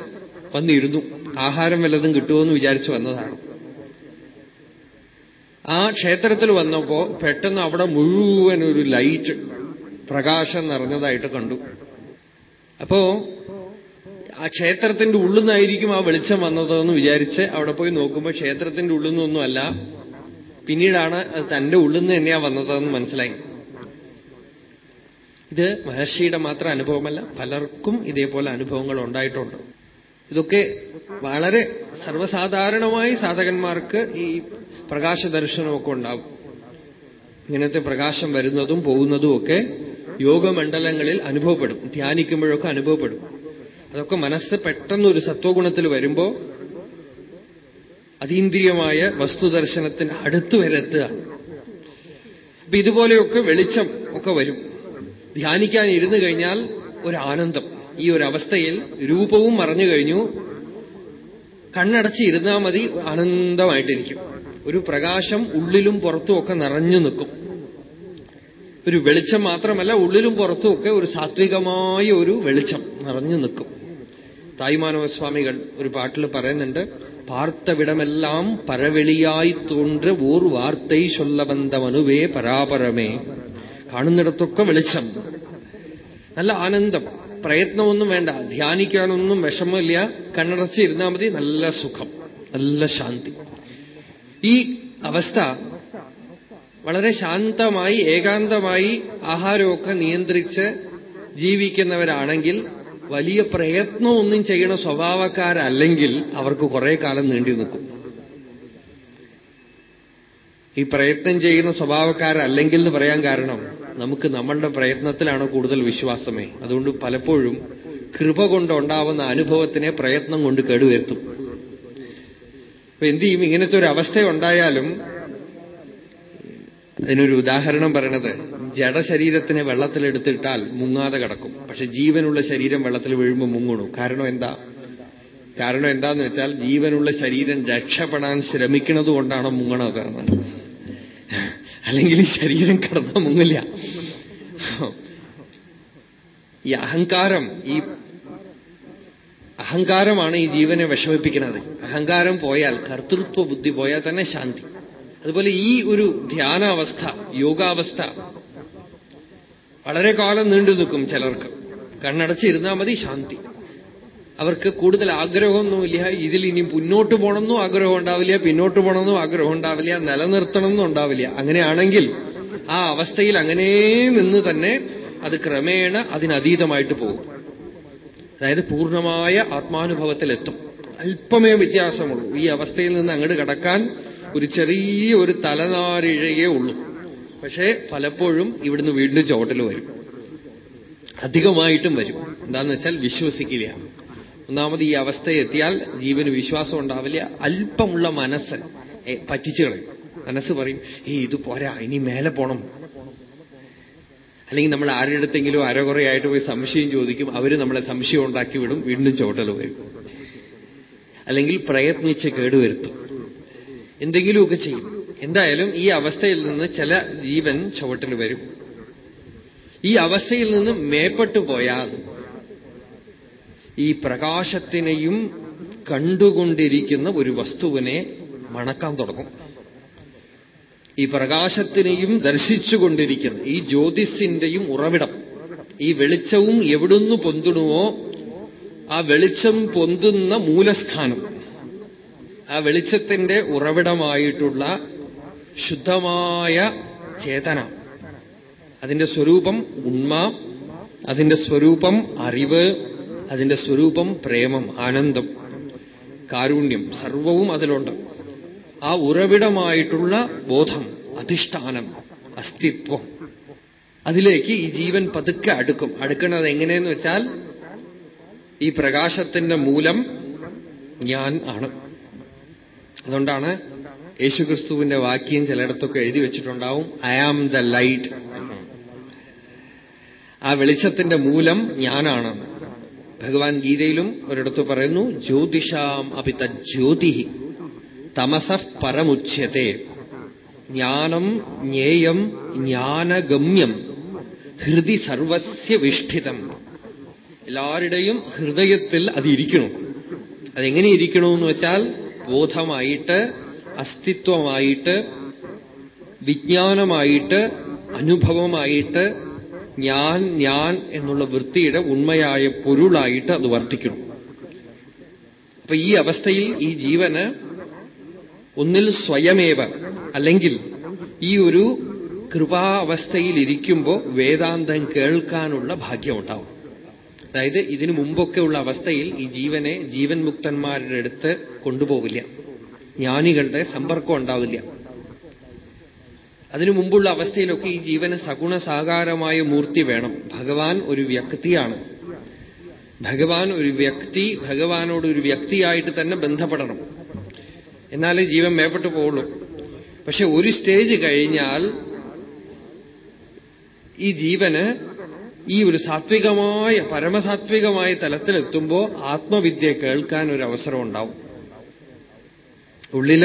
വന്നിരുന്നു. ആഹാരം വല്ലതും കിട്ടുമെന്ന് വിചാരിച്ചു വന്നതാണ്. ആ ക്ഷേത്രത്തിൽ വന്നപ്പോ പെട്ടെന്ന് അവിടെ മുഴുവൻ ഒരു ലൈറ്റ് പ്രകാശം നിറഞ്ഞതായിട്ട് കണ്ടു. അപ്പോ ആ ക്ഷേത്രത്തിന്റെ ഉള്ളിൽ നിന്നായിരിക്കും ആ വെളിച്ചം വന്നതെന്ന് വിചാരിച്ച് അവിടെ പോയി നോക്കുമ്പോൾ ക്ഷേത്രത്തിന്റെ ഉള്ളിൽ നിന്നൊന്നുമല്ല പിന്നീടാണ് അത് തന്റെ ഉള്ളിൽ നിന്ന് തന്നെയാ വന്നതെന്ന് മനസ്സിലായി. ഇത് മഹർഷിയുടെ മാത്രം അനുഭവമല്ല പലർക്കും ഇതേപോലെ അനുഭവങ്ങൾ ഉണ്ടായിട്ടുണ്ട്. ഇതൊക്കെ വളരെ സർവസാധാരണമായി സാധകന്മാർക്ക് ഈ പ്രകാശ ദർശനമൊക്കെ ഉണ്ടാവും. ഇങ്ങനത്തെ പ്രകാശം വരുന്നതും പോകുന്നതും ഒക്കെ യോഗമണ്ഡലങ്ങളിൽ അനുഭവപ്പെടും ധ്യാനിക്കുമ്പോഴൊക്കെ അനുഭവപ്പെടും. അതൊക്കെ മനസ്സ് പെട്ടെന്നൊരു സത്വഗുണത്തിൽ വരുമ്പോ അതീന്ദ്രിയമായ വസ്തുദർശനത്തിന് അടുത്തു വരെത്തുക. അപ്പൊ ഇതുപോലെയൊക്കെ വെളിച്ചം ഒക്കെ വരും. ധ്യാനിക്കാൻ ഇരുന്നു കഴിഞ്ഞാൽ ഒരു ആനന്ദം ഈ ഒരു അവസ്ഥയിൽ രൂപവും മറഞ്ഞു കഴിഞ്ഞു. കണ്ണടച്ച് ഇരുന്നാൽ മതി ആനന്ദമായിട്ടിരിക്കും. ഒരു പ്രകാശം ഉള്ളിലും പുറത്തുമൊക്കെ നിറഞ്ഞു നിൽക്കും. ഒരു വെളിച്ചം മാത്രമല്ല ഉള്ളിലും പുറത്തുമൊക്കെ ഒരു സാത്വികമായ ഒരു വെളിച്ചം നിറഞ്ഞു നിൽക്കും. തായ്മാനവസ്വാമികൾ ഒരു പാട്ടിൽ പറയുന്നുണ്ട് പാർത്തവിടമെല്ലാം പരവെളിയായി തോன்ற ഓർ വാർത്തൈ ചൊല്ല പരാപരമേ. കാണുന്നിടത്തൊക്കെ വെളിച്ചം. നല്ല ആനന്ദം. പ്രയത്നമൊന്നും വേണ്ട. ധ്യാനിക്കാനൊന്നും വിഷമമില്ല. കണ്ണടച്ച് ഇരുന്നാൽ മതി. നല്ല സുഖം. നല്ല ശാന്തി. ഈ അവസ്ഥ വളരെ ശാന്തമായി ഏകാന്തമായി ആഹാരമൊക്കെ നിയന്ത്രിച്ച് ജീവിക്കുന്നവരാണെങ്കിൽ വലിയ പ്രയത്നമൊന്നും ചെയ്യണ സ്വഭാവക്കാരല്ലെങ്കിൽ അവർക്ക് കുറെ കാലം നീണ്ടു നിൽക്കും. ഈ പ്രയത്നം ചെയ്യുന്ന സ്വഭാവക്കാരല്ലെങ്കിൽ എന്ന് പറയാൻ കാരണം നമുക്ക് നമ്മളുടെ പ്രയത്നത്തിലാണ് കൂടുതൽ വിശ്വാസമേ. അതുകൊണ്ട് പലപ്പോഴും കൃപ കൊണ്ടുണ്ടാവുന്ന അനുഭവത്തിനെ പ്രയത്നം കൊണ്ട് കേടുവരുത്തും. അപ്പൊ എന്ത് ചെയ്യും? ഇങ്ങനത്തെ ഒരു അവസ്ഥയുണ്ടായാലും അതിനൊരു ഉദാഹരണം പറയണത്. ജഡശരീരത്തിനെ വെള്ളത്തിലെടുത്തിട്ടാൽ മുങ്ങാതെ കിടക്കും. പക്ഷെ ജീവനുള്ള ശരീരം വെള്ളത്തിൽ വീഴുമ്പോൾ മുങ്ങണു. കാരണം എന്താ? കാരണം എന്താന്ന് വെച്ചാൽ ജീവനുള്ള ശരീരം രക്ഷപ്പെടാൻ ശ്രമിക്കുന്നത് കൊണ്ടാണ് മുങ്ങണത് എന്നാണ് അല്ലെങ്കിൽ ഈ ശരീരം കിടന്ന മുങ്ങില്ല. ഈ അഹങ്കാരം ഈ അഹങ്കാരമാണ് ഈ ജീവനെ വിഷമിപ്പിക്കുന്നത്. അഹങ്കാരം പോയാൽ കർത്തൃത്വ ബുദ്ധി പോയാൽ തന്നെ ശാന്തി. അതുപോലെ ഈ ഒരു ധ്യാനാവസ്ഥ യോഗാവസ്ഥ വളരെ കാലം നീണ്ടു നിൽക്കും ചിലർക്ക്. കണ്ണടച്ചിരുന്നാൽ മതി ശാന്തി. അവർക്ക് കൂടുതൽ ആഗ്രഹമൊന്നുമില്ല. ഇതിൽ ഇനി മുന്നോട്ട് പോകണമെന്നും ആഗ്രഹം ഉണ്ടാവില്ല പിന്നോട്ട് പോകണമെന്നും ആഗ്രഹം ഉണ്ടാവില്ല നിലനിർത്തണമെന്നും ഉണ്ടാവില്ല. അങ്ങനെയാണെങ്കിൽ ആ അവസ്ഥയിൽ അങ്ങനെ നിന്ന് തന്നെ അത് ക്രമേണ അതിനതീതമായിട്ട് പോകും. അതായത് പൂർണമായ ആത്മാനുഭവത്തിലെത്തും അല്പമേ വ്യത്യാസമുള്ളൂ. ഈ അവസ്ഥയിൽ നിന്ന് അങ്ങോട്ട് കടക്കാൻ ഒരു ചെറിയ ഒരു തലനാരിഴയേ ഉള്ളൂ. പക്ഷേ പലപ്പോഴും ഇവിടുന്ന് വീണ്ടും ചോട്ടൽ വരും. അധികമായിട്ടും വരും. എന്താന്ന് വെച്ചാൽ വിശ്വസിക്കില്ല ഒന്നാമത് ഈ അവസ്ഥയെത്തിയാൽ ജീവന് വിശ്വാസം ഉണ്ടാവില്ല. അല്പമുള്ള മനസ്സ്. പറ്റിച്ചു കളയും മനസ്സ് പറയും ഏയ് ഇത് പോരാ ഇനി മേലെ പോണം. അല്ലെങ്കിൽ നമ്മൾ ആരുടെ അടുത്തെങ്കിലും അരകുറയായിട്ട് പോയി സംശയം ചോദിക്കും അവർ നമ്മളെ സംശയം ഉണ്ടാക്കി വിടും വീണ്ടും ചോട്ടൽ വരും. അല്ലെങ്കിൽ പ്രയത്നിച്ച് കേടുവരുത്തും. എന്തെങ്കിലുമൊക്കെ ചെയ്യും. എന്തായാലും ഈ അവസ്ഥയിൽ നിന്ന് ചില ജീവൻ ചുവട്ടിൽ വരും. ഈ അവസ്ഥയിൽ നിന്ന് മേപ്പെട്ടു പോയാൽ ഈ പ്രകാശത്തിനെയും കണ്ടുകൊണ്ടിരിക്കുന്ന ഒരു വസ്തുവിനെ മണക്കാൻ തുടങ്ങും. ഈ പ്രകാശത്തിനെയും ദർശിച്ചുകൊണ്ടിരിക്കുന്ന ഈ ജ്യോതിസിന്റെയും ഉറവിടം ഈ വെളിച്ചവും എവിടുന്ന് പൊന്തുണുവോ ആ വെളിച്ചം പൊന്തുന്ന മൂലസ്ഥാനം ആ വെളിച്ചത്തിന്റെ ഉറവിടമായിട്ടുള്ള ശുദ്ധമായ ചേതന. അതിന്റെ സ്വരൂപം ഉണ്മ അതിന്റെ സ്വരൂപം അറിവ് അതിന്റെ സ്വരൂപം പ്രേമം ആനന്ദം കാരുണ്യം സർവവും അതിലുണ്ട്. ആ ഉറവിടമായിട്ടുള്ള ബോധം അധിഷ്ഠാനം അസ്തിത്വം. അതിലേക്ക് ഈ ജീവൻ പതുക്കെ അടുക്കും. അടുക്കുന്നത് എങ്ങനെയെന്ന് വെച്ചാൽ ഈ പ്രകാശത്തിന്റെ മൂലം ഞാൻ ആണ്. അതുകൊണ്ടാണ് യേശുക്രിസ്തുവിന്റെ വാക്യം ചിലയിടത്തൊക്കെ എഴുതി വെച്ചിട്ടുണ്ടാവും ഐ ആം ദ ലൈറ്റ് ആ വെളിച്ചത്തിന്റെ മൂലം ഞാനാണ്. ഭഗവാൻ ഗീതയിലും ഒരിടത്ത് പറയുന്നു ജ്യോതിഷാം അപിത ജ്യോതി തമസ പരമുച്യത്തെ ജ്ഞാനം ജ്ഞേയം ജ്ഞാനഗമ്യം ഹൃദി സർവസ്യ വിഷ്ഠിതം. എല്ലാവരുടെയും ഹൃദയത്തിൽ അതിരിക്കണം അതെങ്ങനെ ഇരിക്കണമെന്ന് വെച്ചാൽ ബോധമായിട്ട് അസ്തിത്വമായിട്ട് വിജ്ഞാനമായിട്ട് അനുഭവമായിട്ട് ഞാൻ ഞാൻ എന്നുള്ള വൃത്തിയുടെ ഉണ്മയായ പൊരുളായിട്ട് അത് വർദ്ധിക്കണം അപ്പൊ ഈ അവസ്ഥയിൽ ഈ ജീവന് ഒന്നിൽ സ്വയമേവ അല്ലെങ്കിൽ ഈ ഒരു കൃപാവസ്ഥയിൽ ഇരിക്കുമ്പോൾ വേദാന്തം കേൾക്കാനുള്ള ഭാഗ്യം ഉണ്ടാവും. അതായത് ഇതിനു മുമ്പൊക്കെ ഉള്ള അവസ്ഥയിൽ ഈ ജീവനെ ജീവൻ മുക്തന്മാരുടെ അടുത്ത് കൊണ്ടുപോവില്ല. ജ്ഞാനികളുടെ സമ്പർക്കം ഉണ്ടാവില്ല. അതിനു മുമ്പുള്ള അവസ്ഥയിലൊക്കെ ഈ ജീവന് സഗുണസാകാരമായ മൂർത്തി വേണം. ഭഗവാൻ ഒരു വ്യക്തിയാണ്. ഭഗവാൻ ഒരു വ്യക്തി ഭഗവാനോട് ഒരു വ്യക്തിയായിട്ട് തന്നെ ബന്ധപ്പെടണം. എന്നാലേ ജീവൻ മേപ്പെട്ടു പോവുള്ളൂ. പക്ഷെ ഒരു സ്റ്റേജ് കഴിഞ്ഞാൽ ഈ ജീവന് ഈ ഒരു സാത്വികമായ പരമസാത്വികമായ തലത്തിലെത്തുമ്പോൾ ആത്മവിദ്യ കേൾക്കാൻ ഒരു അവസരം ഉണ്ടാവും. ഉള്ളിൽ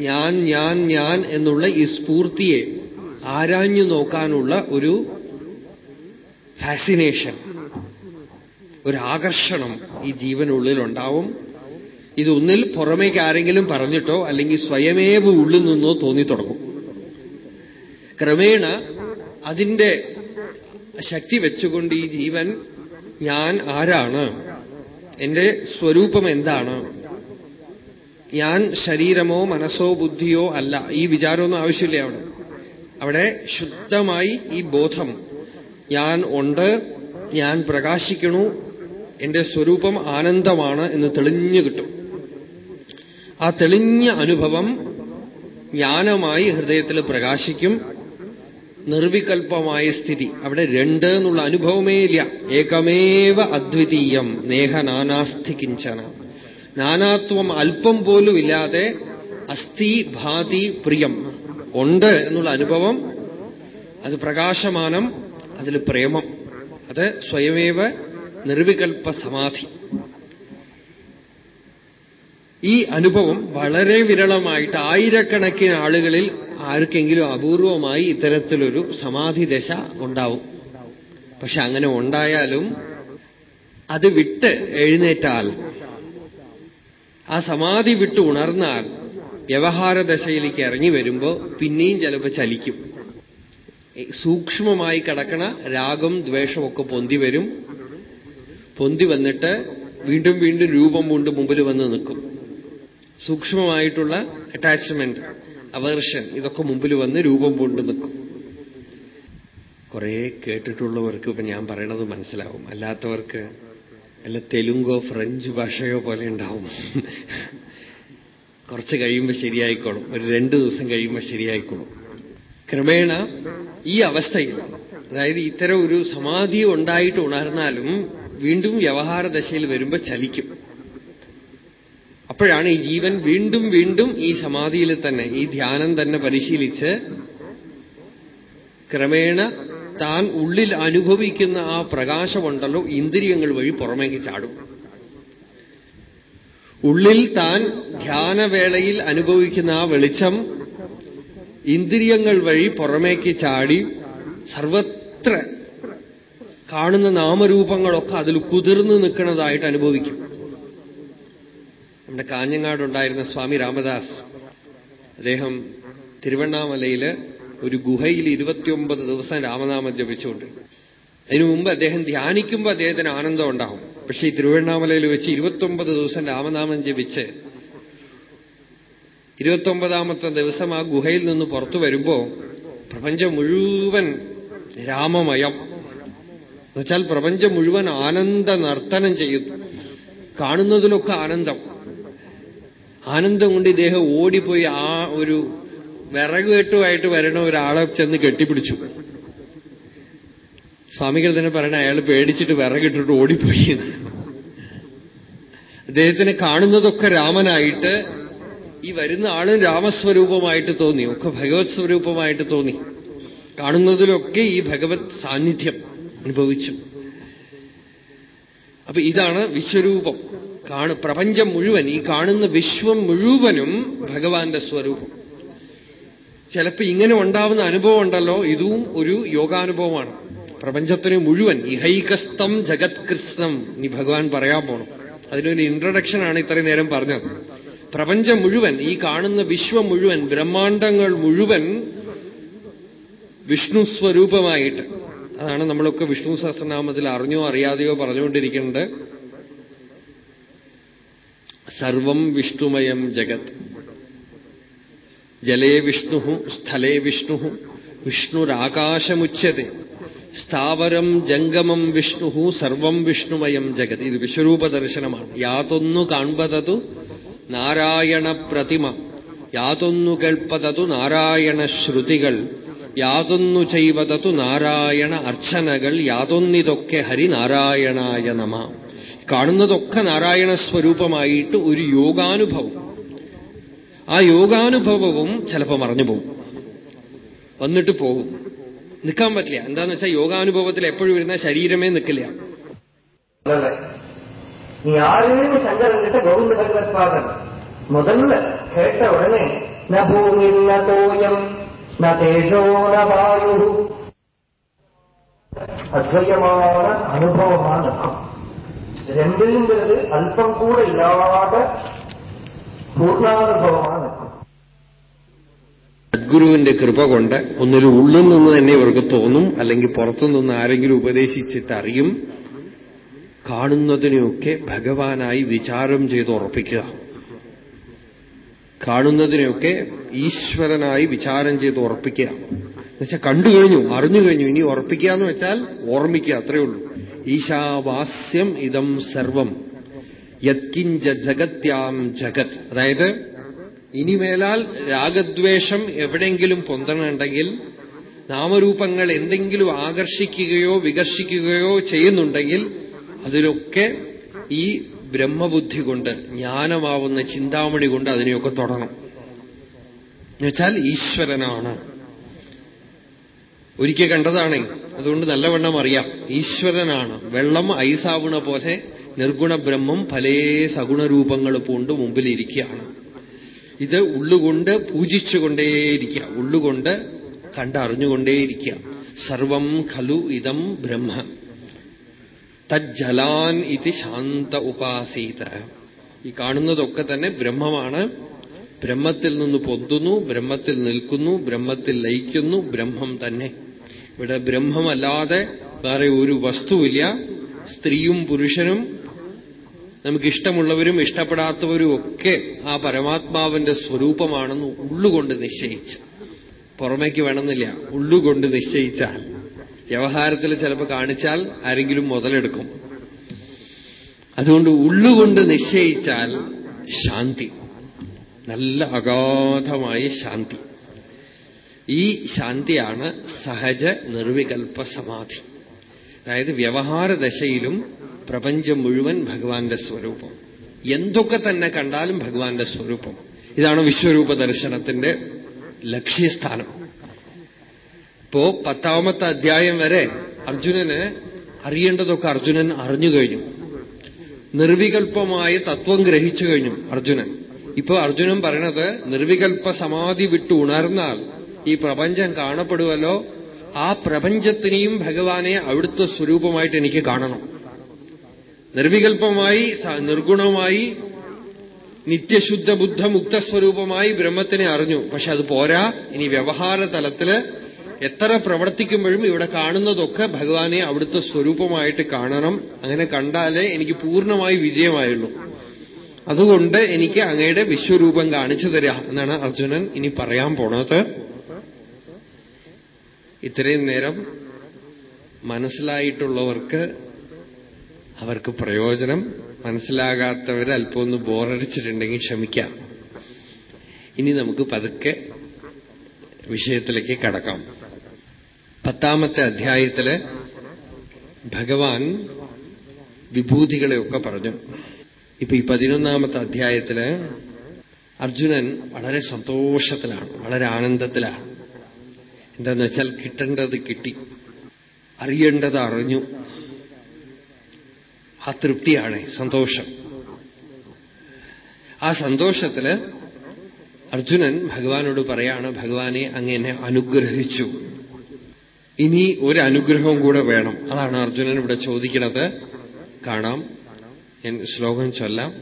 ഞാൻ ഞാൻ ഞാൻ എന്നുള്ള ഈ സ്ഫൂർത്തിയെ ആരാഞ്ഞു നോക്കാനുള്ള ഒരു ഫാസിനേഷൻ ഒരു ആകർഷണം ഈ ജീവനുള്ളിലുണ്ടാവും ഇതൊന്നിൽ പുറമേക്ക് ആരെങ്കിലും പറഞ്ഞിട്ടോ അല്ലെങ്കിൽ സ്വയമേവ ഉള്ളിൽ നിന്നോ തോന്നിത്തുടങ്ങും ക്രമേണ അതിന്റെ ശക്തി വെച്ചുകൊണ്ട് ഈ ജീവൻ ഞാൻ ആരാണ്? എന്റെ സ്വരൂപം എന്താണ്? ഞാൻ ശരീരമോ മനസ്സോ ബുദ്ധിയോ അല്ല. ഈ വിചാരമൊന്നും ആവശ്യമില്ല അവിടെ. അവിടെ ശുദ്ധമായി ഈ ബോധം. ഞാൻ ഉണ്ട് ഞാൻ പ്രകാശിക്കണു എന്റെ സ്വരൂപം ആനന്ദമാണ് എന്ന് തെളിഞ്ഞു കിട്ടും. ആ തെളിഞ്ഞ അനുഭവം ജ്ഞാനമായി ഹൃദയത്തിൽ പ്രകാശിക്കും. നിർവികൽപമായ സ്ഥിതി. അവിടെ രണ്ട് എന്നുള്ള അനുഭവമേ ഇല്ല. ഏകമേവ അദ്വിതീയം. നേഹനാനാസ്ഥിക്കിഞ്ചനം നാനാസ്ഥി കിഞ്ചന. നാനാത്വം അല്പം പോലും ഇല്ലാതെ അസ്ഥി ഭാതി പ്രിയം ഉണ്ട് എന്നുള്ള അനുഭവം അത് പ്രകാശമാനം അതിൽ പ്രേമം അത് സ്വയമേവ നിർവികൽപ്പ സമാധി. ഈ അനുഭവം വളരെ വിരളമായിട്ട് ആയിരക്കണക്കിന് ആളുകളിൽ ആർക്കെങ്കിലും അപൂർവമായി ഇത്തരത്തിലൊരു സമാധി ദശ ഉണ്ടാവും. പക്ഷെ അങ്ങനെ ഉണ്ടായാലും അത് വിട്ട് എഴുന്നേറ്റാൽ ആ സമാധി വിട്ട് ഉണർന്നാൽ വ്യവഹാര ദശയിലേക്ക് ഇറങ്ങി വരുമ്പോൾ പിന്നെയും ചിലപ്പോൾ ചലിക്കും. സൂക്ഷ്മമായി കിടക്കണ രാഗം ദ്വേഷമൊക്കെ പൊന്തി വരും. പൊന്തി വന്നിട്ട് വീണ്ടും വീണ്ടും രൂപം കൊണ്ട് മുമ്പിൽ വന്ന് നിൽക്കും. സൂക്ഷ്മമായിട്ടുള്ള അറ്റാച്ച്മെന്റ് അവേർഷൻ ഇതൊക്കെ മുമ്പിൽ വന്ന് രൂപം കൊണ്ട് നിൽക്കും. കുറെ കേട്ടിട്ടുള്ളവർക്ക് ഇപ്പൊ ഞാൻ പറയണത് മനസ്സിലാവും. അല്ലാത്തവർക്ക് അല്ല തെലുങ്കോ ഫ്രഞ്ച് ഭാഷയോ പോലെ ഉണ്ടാവും. കുറച്ച് കഴിയുമ്പോൾ ശരിയായിക്കോളും. ഒരു രണ്ട് ദിവസം കഴിയുമ്പോൾ ശരിയായിക്കോളും. ക്രമേണ ഈ അവസ്ഥയിൽ അതായത് ഇത്തരം ഒരു സമാധി ഉണ്ടായിട്ട് ഉണർന്നാലും വീണ്ടും വ്യവഹാര ദശയിൽ വരുമ്പോൾ ചലിക്കും. അപ്പോഴാണ് ഈ ജീവൻ വീണ്ടും വീണ്ടും ഈ സമാധിയിൽ തന്നെ ഈ ധ്യാനം തന്നെ പരിശീലിച്ച് ക്രമേണ താൻ ഉള്ളിൽ അനുഭവിക്കുന്ന ആ പ്രകാശമുണ്ടല്ലോ ഇന്ദ്രിയങ്ങൾ വഴി പുറമേക്ക് ചാടും. ഉള്ളിൽ താൻ ധ്യാനവേളയിൽ അനുഭവിക്കുന്ന ആ വെളിച്ചം ഇന്ദ്രിയങ്ങൾ വഴി പുറമേക്ക് ചാടി സർവത്ര കാണുന്ന നാമരൂപങ്ങളൊക്കെ അതിൽ കുതിർന്നു നിൽക്കുന്നതായിട്ട് അനുഭവിക്കും. നമ്മുടെ കാഞ്ഞങ്ങാടുണ്ടായിരുന്ന സ്വാമി രാമദാസ് അദ്ദേഹം തിരുവണ്ണാമലയിൽ ഒരു ഗുഹയിൽ ഇരുപത്തിയൊമ്പത് ദിവസം രാമനാമം ജപിച്ചുകൊണ്ട്. അതിനു മുമ്പ് അദ്ദേഹം ധ്യാനിക്കുമ്പോൾ അദ്ദേഹത്തിന് ആനന്ദം ഉണ്ടാവും. പക്ഷെ ഈ തിരുവണ്ണാമലയിൽ വെച്ച് ഇരുപത്തൊമ്പത് ദിവസം രാമനാമം ജപിച്ച് ഇരുപത്തൊമ്പതാമത്തെ ദിവസം ആ ഗുഹയിൽ നിന്ന് പുറത്തു വരുമ്പോ പ്രപഞ്ചം മുഴുവൻ രാമമയം. എന്നുവെച്ചാൽ പ്രപഞ്ചം മുഴുവൻ ആനന്ദ നർത്തനം ചെയ്യുന്നു. കാണുന്നതിലൊക്കെ ആനന്ദം. ആനന്ദം കൊണ്ട് ഇദ്ദേഹം ഓടിപ്പോയി ആ ഒരു വിറകുകെട്ടുമായിട്ട് വരണ ഒരാളെ ചെന്ന് കെട്ടിപ്പിടിച്ചു. സ്വാമികൾ തന്നെ പറയണ അയാൾ പേടിച്ചിട്ട് വിറകിട്ടിട്ട് ഓടിപ്പോയി അദ്ദേഹത്തിനെ കാണുന്നതൊക്കെ രാമനായിട്ട് ഈ വരുന്ന ആളും രാമസ്വരൂപമായിട്ട് തോന്നി ഒക്കെ ഭഗവത് സ്വരൂപമായിട്ട് തോന്നി. കാണുന്നതിലൊക്കെ ഈ ഭഗവത് സാന്നിധ്യം അനുഭവിച്ചു. അപ്പൊ ഇതാണ് വിശ്വരൂപം. കാണു പ്രപഞ്ചം മുഴുവൻ ഈ കാണുന്ന വിശ്വം മുഴുവനും ഭഗവാന്റെ സ്വരൂപം. ചിലപ്പോ ഇങ്ങനെ ഉണ്ടാവുന്ന അനുഭവം ഉണ്ടല്ലോ. ഇതും ഒരു യോഗാനുഭവമാണ്. പ്രപഞ്ചത്തിന് മുഴുവൻ ഇഹൈകസ്തം ജഗത് കൃഷ്ണം ഇനി ഭഗവാൻ പറയാൻ പോണം. അതിനൊരു ഇൻട്രഡക്ഷനാണ് ഇത്രയും നേരം പറഞ്ഞത്. പ്രപഞ്ചം മുഴുവൻ ഈ കാണുന്ന വിശ്വം മുഴുവൻ ബ്രഹ്മാണ്ടങ്ങൾ മുഴുവൻ വിഷ്ണു സ്വരൂപമായിട്ട്. അതാണ് നമ്മളൊക്കെ വിഷ്ണു സഹസ്രനാമത്തിൽ അറിഞ്ഞോ അറിയാതെയോ പറഞ്ഞുകൊണ്ടിരിക്കുന്നത്. സർവം വിഷ്ണുമയം ജഗത്. ജലേ വിഷ്ണു സ്ഥലേ വിഷ്ണു വിഷ്ണുരാകാശമുച്യത്തെ സ്ഥാവരം ജംഗമം വിഷ്ണു സർവം വിഷ്ണുമയം ജഗത്. ഇത് വിശ്വരൂപ ദർശനമാണ് യാതൊന്നു കാൺപതതു നാരായണ പ്രതിമ യാതൊന്നു കേൾപ്പതതു നാരായണ ശ്രുതികൾ യാതൊന്നു ചെയ്വതതു നാരായണ അർച്ചനകൾ. യാതൊന്നിതൊക്കെ ഹരിനാരായണായ നമ. കാണുന്നതൊക്കെ നാരായണ സ്വരൂപമായിട്ട് ഒരു യോഗാനുഭവം. ആ യോഗാനുഭവവും ചിലപ്പോൾ മറഞ്ഞു പോകും വന്നിട്ട് പോകും നിൽക്കാൻ പറ്റില്ല എന്താന്ന് വെച്ചാൽ യോഗാനുഭവത്തിൽ എപ്പോഴും വരുന്ന ശരീരമേ നിൽക്കില്ല நீ யாருன்னு சங்கரன் கிட்ட கோவிந்த பகவத் பாதன் முதல்ல கேட்ட உடனே ந பூமி ந தோயம் ந தேஜோ ந வாயு அத்வயமான அனுபவமான இருக்கும் ரெண்டுங்கிறது அல்பம் கூட இல்லாத പൂർണാനുഭവമാണ്. സദ്ഗുരുവിന്റെ കൃപ കൊണ്ട് ഒന്നൊരു ഉള്ളിൽ നിന്ന് തന്നെ ഇവർക്ക് തോന്നും അല്ലെങ്കിൽ പുറത്തുനിന്ന് ആരെങ്കിലും ഉപദേശിച്ചിട്ട് അറിയും. കാണുന്നതിനെയൊക്കെ ഭഗവാനായി വിചാരം ചെയ്ത് ഉറപ്പിക്കുക. കാണുന്നതിനെയൊക്കെ ഈശ്വരനായി വിചാരം ചെയ്ത് ഉറപ്പിക്കുക. എന്നുവെച്ചാൽ കണ്ടു കഴിഞ്ഞു അറിഞ്ഞു കഴിഞ്ഞു. ഇനി ഉറപ്പിക്കുക എന്ന് വെച്ചാൽ ഓർമ്മിക്കുക അത്രയേ ഉള്ളൂ. ഈശാവാസ്യം ഇതം സർവം. യത്കിഞ്ച ജഗത്യാം ജഗത്. അതായത് ഇനിമേലാൽ രാഗദ്വേഷം എവിടെയെങ്കിലും പൊന്തണുണ്ടെങ്കിൽ നാമരൂപങ്ങൾ എന്തെങ്കിലും ആകർഷിക്കുകയോ വികർഷിക്കുകയോ ചെയ്യുന്നുണ്ടെങ്കിൽ അതിലൊക്കെ ഈ ബ്രഹ്മബുദ്ധി കൊണ്ട് ജ്ഞാനമാവുന്ന ചിന്താമണി കൊണ്ട് അതിനെയൊക്കെ തുടങ്ങും എന്നുവെച്ചാൽ ഈശ്വരനാണ്. ഒരിക്കൽ കണ്ടതാണേ അതുകൊണ്ട് നല്ലവണ്ണം അറിയാം. ഈശ്വരനാണ്. വെള്ളം ഐസാവണ പോലെ നിർഗുണ ബ്രഹ്മം പല സഗുണരൂപങ്ങൾ പൂണ്ട് മുമ്പിലിരിക്കുകയാണ്. ഇത് ഉള്ളുകൊണ്ട് പൂജിച്ചുകൊണ്ടേയിരിക്കുക. ഉള്ളുകൊണ്ട് കണ്ടറിഞ്ഞുകൊണ്ടേയിരിക്കുക. സർവം ഖലു ഇതം ബ്രഹ്മ. തജ്ജലാൻ ഇത് ശാന്ത ഉപാസീത. ഈ കാണുന്നതൊക്കെ തന്നെ ബ്രഹ്മമാണ്. ബ്രഹ്മത്തിൽ നിന്ന് പൊന്തുന്നു ബ്രഹ്മത്തിൽ നിൽക്കുന്നു ബ്രഹ്മത്തിൽ ലയിക്കുന്നു ബ്രഹ്മം തന്നെ. ഇവിടെ ബ്രഹ്മമല്ലാതെ വേറെ ഒരു വസ്തുവില്ല. സ്ത്രീയും പുരുഷനും നമുക്കിഷ്ടമുള്ളവരും ഇഷ്ടപ്പെടാത്തവരും ഒക്കെ ആ പരമാത്മാവിന്റെ സ്വരൂപമാണെന്ന് ഉള്ളുകൊണ്ട് നിശ്ചയിച്ച. പുറമേക്ക് വേണമെന്നില്ല ഉള്ളുകൊണ്ട് നിശ്ചയിച്ചാൽ. വ്യവഹാരത്തിൽ ചിലപ്പോൾ കാണിച്ചാൽ ആരെങ്കിലും മുതലെടുക്കും. അതുകൊണ്ട് ഉള്ളുകൊണ്ട് നിശ്ചയിച്ചാൽ ശാന്തി. നല്ല അഗാധമായ ശാന്തി. ഈ ശാന്തിയാണ് സഹജ നിർവികൽപ്പ സമാധി. അതായത് വ്യവഹാര ദശയിലും പ്രപഞ്ചം മുഴുവൻ ഭഗവാന്റെ സ്വരൂപം. എന്തൊക്കെ തന്നെ കണ്ടാലും ഭഗവാന്റെ സ്വരൂപം. ഇതാണ് വിശ്വരൂപ ദർശനത്തിന്റെ ലക്ഷ്യസ്ഥാനം. ഇപ്പോ പത്താമത്തെ അധ്യായം വരെ അർജുനന് അറിയേണ്ടതൊക്കെ അർജുനൻ അറിഞ്ഞു കഴിഞ്ഞു. നിർവികൽപ്പമായ തത്വം ഗ്രഹിച്ചു കഴിഞ്ഞു അർജുനൻ. ഇപ്പൊ അർജുനൻ പറയണത് നിർവികൽപ്പ സമാധി വിട്ട് ഉണർന്നാൽ ഈ പ്രപഞ്ചം കാണപ്പെടുവല്ലോ. ആ പ്രപഞ്ചത്തിനെയും ഭഗവാനെ അവിടുത്തെ സ്വരൂപമായിട്ട് എനിക്ക് കാണണം. നിർവികൽപ്പമായി നിർഗുണമായി നിത്യശുദ്ധ ബുദ്ധ മുക്തസ്വരൂപമായി ബ്രഹ്മത്തിനെ അറിഞ്ഞു. പക്ഷെ അത് പോരാ. ഇനി വ്യവഹാര തലത്തിൽ എത്ര പ്രവർത്തിക്കുമ്പോഴും ഇവിടെ കാണുന്നതൊക്കെ ഭഗവാനെ അവിടുത്തെ സ്വരൂപമായിട്ട് കാണണം. അങ്ങനെ കണ്ടാലേ എനിക്ക് പൂർണമായി വിജയമായുള്ളൂ. അതുകൊണ്ട് എനിക്ക് അങ്ങയുടെ വിശ്വരൂപം കാണിച്ചു തരിക എന്നാണ് അർജുനൻ ഇനി പറയാൻ പോണത്. ഇത്രയും നേരം മനസ്സിലായിട്ടുള്ളവർക്ക് അവർക്ക് പ്രയോജനം മനസ്സിലാകാത്തവർ അല്പം ഒന്ന് ബോറടിച്ചിട്ടുണ്ടെങ്കിൽ ക്ഷമിക്കാം. ഇനി നമുക്ക് പതുക്കെ വിഷയത്തിലേക്ക് കടക്കാം. പത്താമത്തെ അധ്യായത്തിൽ ഭഗവാൻ വിഭൂതികളെയൊക്കെ പറഞ്ഞു. ഇപ്പൊ ഈ പതിനൊന്നാമത്തെ അധ്യായത്തിൽ അർജുനൻ വളരെ സന്തോഷത്തിലാണ് വളരെ ആനന്ദത്തിലാണ്. എന്താന്ന് വെച്ചാൽ കിട്ടേണ്ടത് കിട്ടി അറിയേണ്ടത് അറിഞ്ഞു. ആ തൃപ്തിയാണ് സന്തോഷം. ആ സന്തോഷത്തിൽ അർജുനൻ ഭഗവാനോട് പറയാണ് ഭഗവാനെ അങ്ങനെ അനുഗ്രഹിച്ചു. ഇനി ഒരു അനുഗ്രഹവും കൂടെ വേണം. അതാണ് അർജുനൻ ഇവിടെ ചോദിക്കുന്നത്. കാണാം. ഞാൻ ശ്ലോകം ചൊല്ലാം.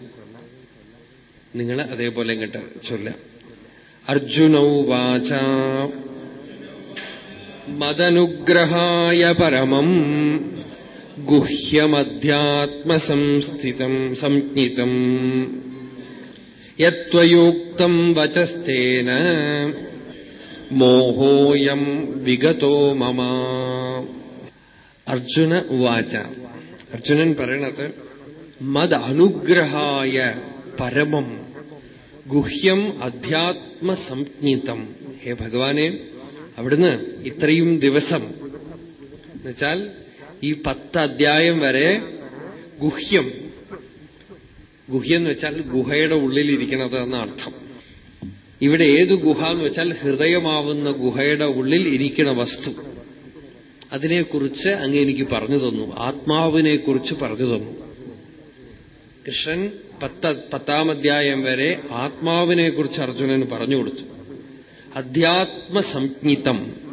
നിങ്ങൾ അതേപോലെ ഇങ്ങോട്ട് ചൊല്ലാം. അർജുനൗവാച മദനുഗ്രഹായ പരമം ഗുഹ്യമധ്യാത്മസംസ്ഥിതം സംജ്ഞിതം. യത്വയോക്തം വചസ്തേന മോഹോയം വിഗതോ മമ. അർജുന ഉവാച. അർജുനൻ പറയണത് മത് അനുഗ്രഹായ പരമം ഗുഹ്യം അധ്യാത്മസംജ്ഞിതം. ഹേ ഭഗവാനെ അവിടുന്ന് ഇത്രയും ദിവസം എന്നുവെച്ചാൽ ഈ പത്ത് അധ്യായം വരെ ഗുഹ്യം. ഗുഹ്യം എന്ന് വെച്ചാൽ ഗുഹയുടെ ഉള്ളിലിരിക്കണത് എന്ന അർത്ഥം. ഇവിടെ ഏത് ഗുഹ എന്ന് വെച്ചാൽ ഹൃദയമാവുന്ന ഗുഹയുടെ ഉള്ളിൽ ഇരിക്കണ വസ്തു. അതിനെക്കുറിച്ച് അങ്ങ് എനിക്ക് പറഞ്ഞു തന്നു. ആത്മാവിനെക്കുറിച്ച് പറഞ്ഞു തന്നു. കൃഷ്ണൻ പത്ത പത്താം അധ്യായം വരെ ആത്മാവിനെക്കുറിച്ച് അർജുനന് പറഞ്ഞു കൊടുത്തു. അധ്യാത്മസംജ്ഞിതം.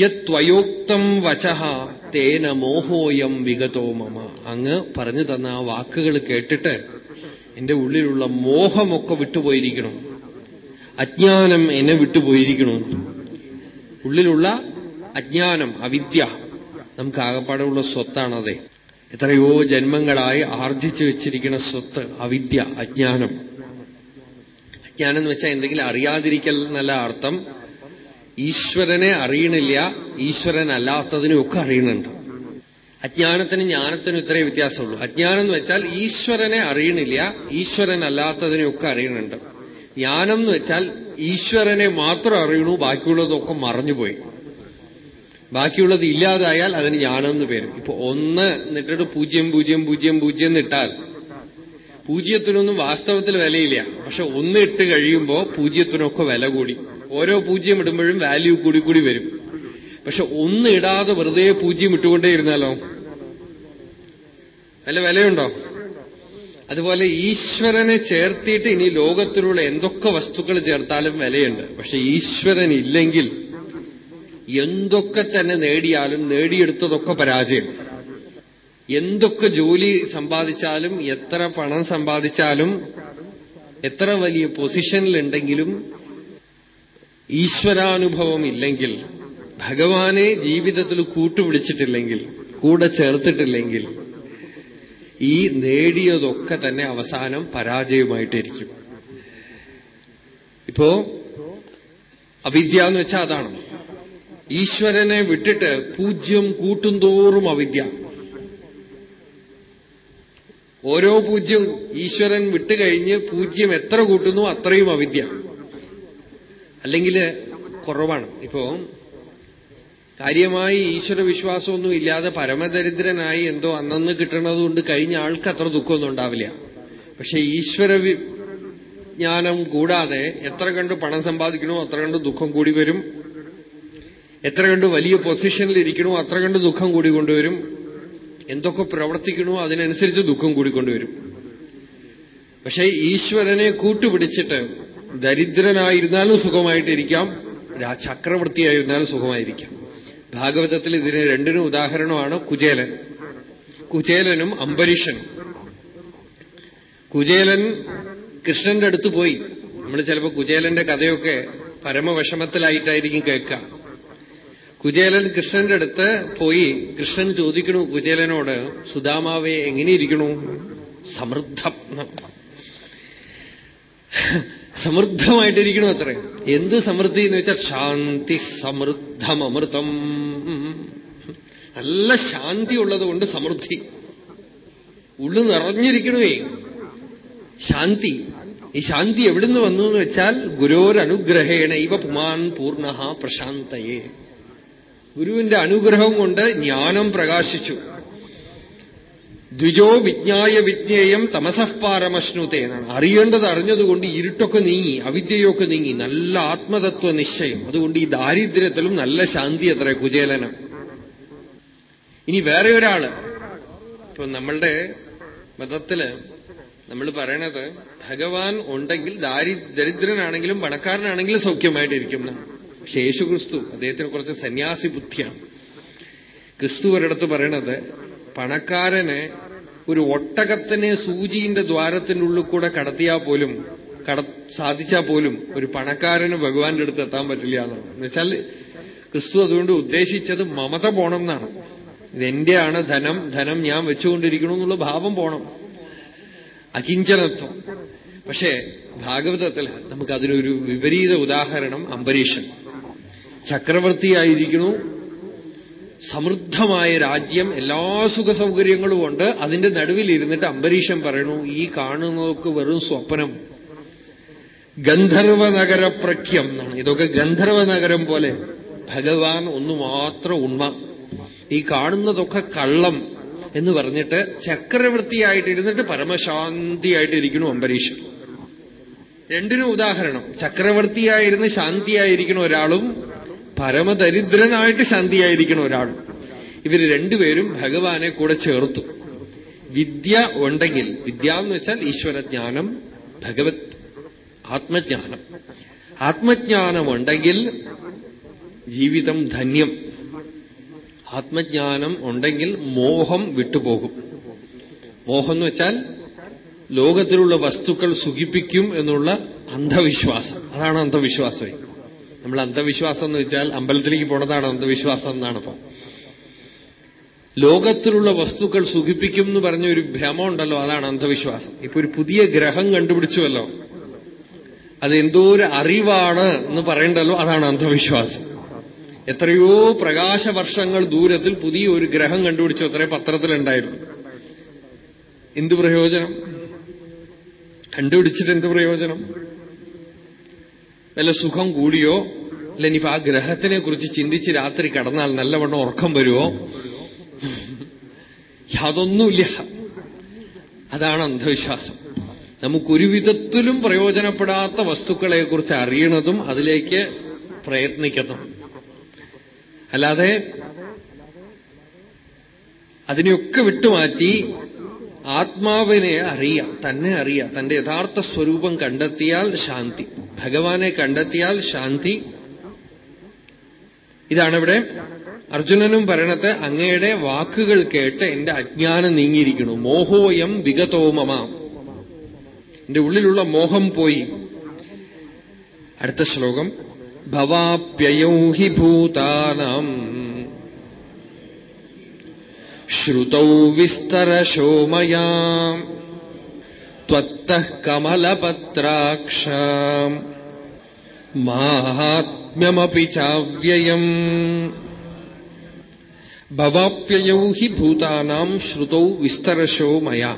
യത്വയോക്തം വചഹ തേന മോഹോയം വിഗതോ മമ. അങ്ങ് പറഞ്ഞു തന്ന ആ വാക്കുകൾ കേട്ടിട്ട് എന്റെ ഉള്ളിലുള്ള മോഹമൊക്കെ വിട്ടുപോയിരിക്കണം. അജ്ഞാനം എന്നെ വിട്ടുപോയിരിക്കണം. ഉള്ളിലുള്ള അജ്ഞാനം അവിദ്യ നമുക്ക് ആകപ്പാടുള്ള സ്വത്താണത്. എത്രയോ ജന്മങ്ങളായി ആർജിച്ചു വെച്ചിരിക്കുന്ന സ്വത്ത് അവിദ്യ അജ്ഞാനം. അജ്ഞാനം എന്ന് വെച്ചാൽ എന്തെങ്കിലും അറിയാതിരിക്കൽ എന്നല്ല അർത്ഥം. ഈശ്വരനെ അറിയണില്ല ഈശ്വരൻ അല്ലാത്തതിനൊക്കെ അറിയണുണ്ട്. അജ്ഞാനത്തിനും ജ്ഞാനത്തിനും ഇത്രേ വ്യത്യാസമുള്ളൂ. അജ്ഞാനം എന്ന് വെച്ചാൽ ഈശ്വരനെ അറിയണില്ല ഈശ്വരൻ അല്ലാത്തതിനെയൊക്കെ അറിയണുണ്ട്. ജ്ഞാനം എന്ന് വെച്ചാൽ ഈശ്വരനെ മാത്രം അറിയണു ബാക്കിയുള്ളതൊക്കെ മറഞ്ഞുപോയി. ബാക്കിയുള്ളത് ഇല്ലാതായാൽ അതിന് ജ്ഞാനം എന്ന് പേര്. ഇപ്പൊ ഒന്ന് എന്നിട്ടിട്ട് പൂജ്യം പൂജ്യം പൂജ്യം പൂജ്യം എന്നിട്ടാൽ പൂജ്യത്തിനൊന്നും വാസ്തവത്തിൽ വിലയില്ല. പക്ഷെ ഒന്ന് ഇട്ട് കഴിയുമ്പോൾ പൂജ്യത്തിനൊക്കെ വില കൂടി. ഓരോ പൂജ്യം ഇടുമ്പോഴും വാല്യൂ കൂടി കൂടി വരും. പക്ഷെ ഒന്ന് ഇടാതെ വെറുതെ പൂജ്യം ഇട്ടുകൊണ്ടേയിരുന്നാലോ വല്ല വിലയുണ്ടോ? അതുപോലെ ഈശ്വരനെ ചേർത്തിയിട്ട് ഇനി ലോകത്തിലുള്ള എന്തൊക്കെ വസ്തുക്കൾ ചേർത്താലും വിലയുണ്ട്. പക്ഷെ ഈശ്വരൻ ഇല്ലെങ്കിൽ എന്തൊക്കെ തന്നെ നേടിയാലും നേടിയെടുത്തതൊക്കെ പരാജയം. എന്തൊക്കെ ജോലി സമ്പാദിച്ചാലും എത്ര പണം സമ്പാദിച്ചാലും എത്ര വലിയ പൊസിഷനിലുണ്ടെങ്കിലും ഈശ്വരാനുഭവം ഇല്ലെങ്കിൽ ഭഗവാനെ ജീവിതത്തിൽ കൂട്ടുപിടിച്ചിട്ടില്ലെങ്കിൽ കൂടെ ചേർത്തിട്ടില്ലെങ്കിൽ ഈ നേടിയതൊക്കെ തന്നെ അവസാനം പരാജയമായിട്ടിരിക്കും. ഇപ്പോ അവിദ്യ എന്ന് വെച്ചാൽ അതാണ്. ഈശ്വരനെ വിട്ടിട്ട് പൂജ്യം കൂട്ടുംതോറും അവിദ്യ. ഓരോ പൂജ്യം ഈശ്വരൻ വിട്ടുകഴിഞ്ഞ് പൂജ്യം എത്ര കൂട്ടുന്നു അത്രയും അവിദ്യ. അല്ലെങ്കിൽ കുറവാണ്. ഇപ്പോ കാര്യമായി ഈശ്വര വിശ്വാസമൊന്നും ഇല്ലാതെ പരമദരിദ്രനായി എന്തോ അന്നന്ന് കിട്ടണതുകൊണ്ട് കഴിഞ്ഞ ആൾക്ക് അത്ര ദുഃഖമൊന്നും ഉണ്ടാവില്ല. പക്ഷെ ഈശ്വര ജ്ഞാനം കൂടാതെ എത്ര കണ്ട് പണം സമ്പാദിക്കണോ അത്ര കണ്ട് ദുഃഖം കൂടി വരും. എത്ര കണ്ട് വലിയ പൊസിഷനിൽ ഇരിക്കണോ അത്ര കണ്ട് ദുഃഖം കൂടി കൊണ്ടുവരും. എന്തൊക്കെ പ്രവർത്തിക്കണോ അതിനനുസരിച്ച് ദുഃഖം കൂടിക്കൊണ്ടുവരും പക്ഷേ ഈശ്വരനെ കൂട്ടുപിടിച്ചിട്ട് ദരിദ്രനായിരുന്നാലും സുഖമായിട്ടിരിക്കാം ചക്രവർത്തിയായിരുന്നാലും സുഖമായിരിക്കാം. ഭാഗവതത്തിൽ ഇതിന് രണ്ടിനും ഉദാഹരണമാണ് കുചേലൻ. കുചേലനും അംബരീഷനും കുചേലൻ കൃഷ്ണന്റെ അടുത്ത് പോയി. നമ്മൾ ചിലപ്പോൾ കുചേലന്റെ കഥയൊക്കെ പരമവിഷമത്തിലായിട്ടായിരിക്കും കേൾക്കുക. കുചേലൻ കൃഷ്ണന്റെ അടുത്ത് പോയി കൃഷ്ണൻ ചോദിക്കണു കുചേലനോട് സുദാമാവെ എങ്ങനെയിരിക്കണു സമൃദ്ധം. സമൃദ്ധമായിട്ടിരിക്കണു അത്ര? എന്ത് സമൃദ്ധി എന്ന് വെച്ചാൽ ശാന്തി സമൃദ്ധം അമൃതം. നല്ല ശാന്തി ഉള്ളതുകൊണ്ട് സമൃദ്ധി. ഉള്ളു നിറഞ്ഞിരിക്കണമേ ശാന്തി. ഈ ശാന്തി എവിടുന്ന് വന്നു എന്ന് വെച്ചാൽ ഗുരോരനുഗ്രഹേണ ഇവ പുമാൻ പൂർണ പ്രശാന്തയെ. ഗുരുവിന്റെ അനുഗ്രഹം കൊണ്ട് ജ്ഞാനം പ്രകാശിച്ചു. ദ്വിജോ വിജ്ഞായ വിജ്ഞേയം എന്നാണ്. അറിയേണ്ടത് അറിഞ്ഞതുകൊണ്ട് ഇരുട്ടൊക്കെ നീങ്ങി അവിദ്യയൊക്കെ നീങ്ങി നല്ല ആത്മതത്വ നിശ്ചയം. അതുകൊണ്ട് ഈ ദാരിദ്ര്യത്തിലും നല്ല ശാന്തി അത്ര കുചേലനം. ഇനി വേറെ ഒരാൾ ഇപ്പൊ നമ്മളുടെ മതത്തിൽ നമ്മൾ പറയണത് ഭഗവാൻ ഉണ്ടെങ്കിൽ ദാരി ദരിദ്രനാണെങ്കിലും പണക്കാരനാണെങ്കിലും സൗഖ്യമായിട്ടിരിക്കും പക്ഷെ യേശു ക്രിസ്തു അദ്ദേഹത്തിന് കുറച്ച് സന്യാസി ബുദ്ധിയാണ്. ക്രിസ്തു ഒരിടത്ത് പറയണത് പണക്കാരനെ ഒരു ഒട്ടകത്തിനെ സൂചിന്റെ ദ്വാരത്തിന്റെ ഉള്ളിൽ കൂടെ കടത്തിയാൽ പോലും കട സാധിച്ചാൽ പോലും ഒരു പണക്കാരന് ഭഗവാന്റെ അടുത്ത് എത്താൻ പറ്റില്ല എന്നാണ്. എന്നുവെച്ചാൽ ക്രിസ്തു അതുകൊണ്ട് ഉദ്ദേശിച്ചത് മമത പോണം എന്നാണ്. ഇതെന്റെയാണ് ധനം ധനം ഞാൻ വെച്ചുകൊണ്ടിരിക്കണമെന്നുള്ള ഭാവം പോണം. അകിഞ്ചനത്വം. പക്ഷേ ഭാഗവതത്തിൽ നമുക്കതിനൊരു വിപരീത ഉദാഹരണം അംബരീഷൻ. ചക്രവർത്തിയായിരിക്കണു സമൃദ്ധമായ രാജ്യം എല്ലാ സുഖ സൗകര്യങ്ങളും ഉണ്ട്. അതിന്റെ നടുവിൽ ഇരുന്നിട്ട് അംബരീഷൻ പറയണു ഈ കാണുന്നതൊക്കെ വെറും സ്വപ്നം. ഗന്ധർവനഗര പ്രഖ്യം എന്നാണ്. ഇതൊക്കെ ഗന്ധർവനഗരം പോലെ. ഭഗവാൻ ഒന്നു മാത്രം ഉണ്മ. ഈ കാണുന്നതൊക്കെ കള്ളം എന്ന് പറഞ്ഞിട്ട് ചക്രവർത്തിയായിട്ടിരുന്നിട്ട് പരമശാന്തിയായിട്ടിരിക്കണു അംബരീഷൻ രണ്ടിനും ഉദാഹരണം. ചക്രവർത്തിയായിരുന്ന് ശാന്തിയായിരിക്കണ ഒരാളും പരമദരിദ്രനായിട്ട് ശാന്തിയായിരിക്കണം ഒരാൾ. ഇവർ രണ്ടുപേരും ഭഗവാനെ കൂടെ ചേർത്തു. വിദ്യ ഉണ്ടെങ്കിൽ വിദ്യ എന്ന് വെച്ചാൽ ഈശ്വരജ്ഞാനം ഭഗവത് ആത്മജ്ഞാനം. ആത്മജ്ഞാനമുണ്ടെങ്കിൽ ജീവിതം ധന്യം. ആത്മജ്ഞാനം ഉണ്ടെങ്കിൽ മോഹം വിട്ടുപോകും. മോഹം എന്ന് വെച്ചാൽ ലോകത്തിലുള്ള വസ്തുക്കൾ സുഖിപ്പിക്കും എന്നുള്ള അന്ധവിശ്വാസം. അതാണ് അന്ധവിശ്വാസം. നമ്മൾ അന്ധവിശ്വാസം എന്ന് വെച്ചാൽ അമ്പലത്തിലേക്ക് പോണതാണ് അന്ധവിശ്വാസം എന്നാണ് ഇപ്പം. ലോകത്തിലുള്ള വസ്തുക്കൾ സുഖിപ്പിക്കും എന്ന് പറഞ്ഞ ഒരു ഭ്രമം ഉണ്ടല്ലോ അതാണ് അന്ധവിശ്വാസം. ഇപ്പൊ ഒരു പുതിയ ഗ്രഹം കണ്ടുപിടിച്ചുവല്ലോ. അതെന്തോ ഒരു അറിവാണ് എന്ന് പറയണ്ടല്ലോ അതാണ് അന്ധവിശ്വാസം. എത്രയോ പ്രകാശവർഷങ്ങൾ ദൂരത്തിൽ പുതിയ ഒരു ഗ്രഹം കണ്ടുപിടിച്ചു അത്രേ പത്രത്തിലുണ്ടായിരുന്നു. എന്ത് പ്രയോജനം? കണ്ടുപിടിച്ചിട്ട് എന്ത് പ്രയോജനം? വല്ല സുഖം കൂടിയോ? അല്ല ഇനിയിപ്പോ ആ ഗ്രഹത്തിനെ കുറിച്ച് ചിന്തിച്ച് രാത്രി കടന്നാൽ നല്ലവണ്ണം ഉറക്കം വരുമോ യാതൊന്നുമില്ല. അതാണ് അന്ധവിശ്വാസം. നമുക്കൊരു വിധത്തിലും പ്രയോജനപ്പെടാത്ത വസ്തുക്കളെക്കുറിച്ച് അറിയണതും അതിലേക്ക് പ്രയത്നിക്കുന്നതും അല്ലാതെ അതിനെയൊക്കെ വിട്ടുമാറ്റി ആത്മാവിനെ അറിയാം തന്നെ അറിയാം തന്റെ യഥാർത്ഥ സ്വരൂപം കണ്ടെത്തിയാൽ ശാന്തി. ഭഗവാനെ കണ്ടെത്തിയാൽ ശാന്തി. ഇതാണിവിടെ അർജുനനും പറയണത് അങ്ങയുടെ വാക്കുകൾ കേട്ട് എന്റെ അജ്ഞാനം നീങ്ങിയിരിക്കുന്നു. മോഹോയം വിഗതോമമ എന്റെ ഉള്ളിലുള്ള മോഹം പോയി. അടുത്ത ശ്ലോകം. ഭവാപ്യയോ ഹി ഭൂതാനാം. ശ്രുതൗ വിസ്തരശോ മയാ त्वत्तः कमलपत्राक्ष माहात्म्यमपि चाव्ययम् भवाप्ययौ हि भूतानाम् श्रुतौ विस्तरशो मया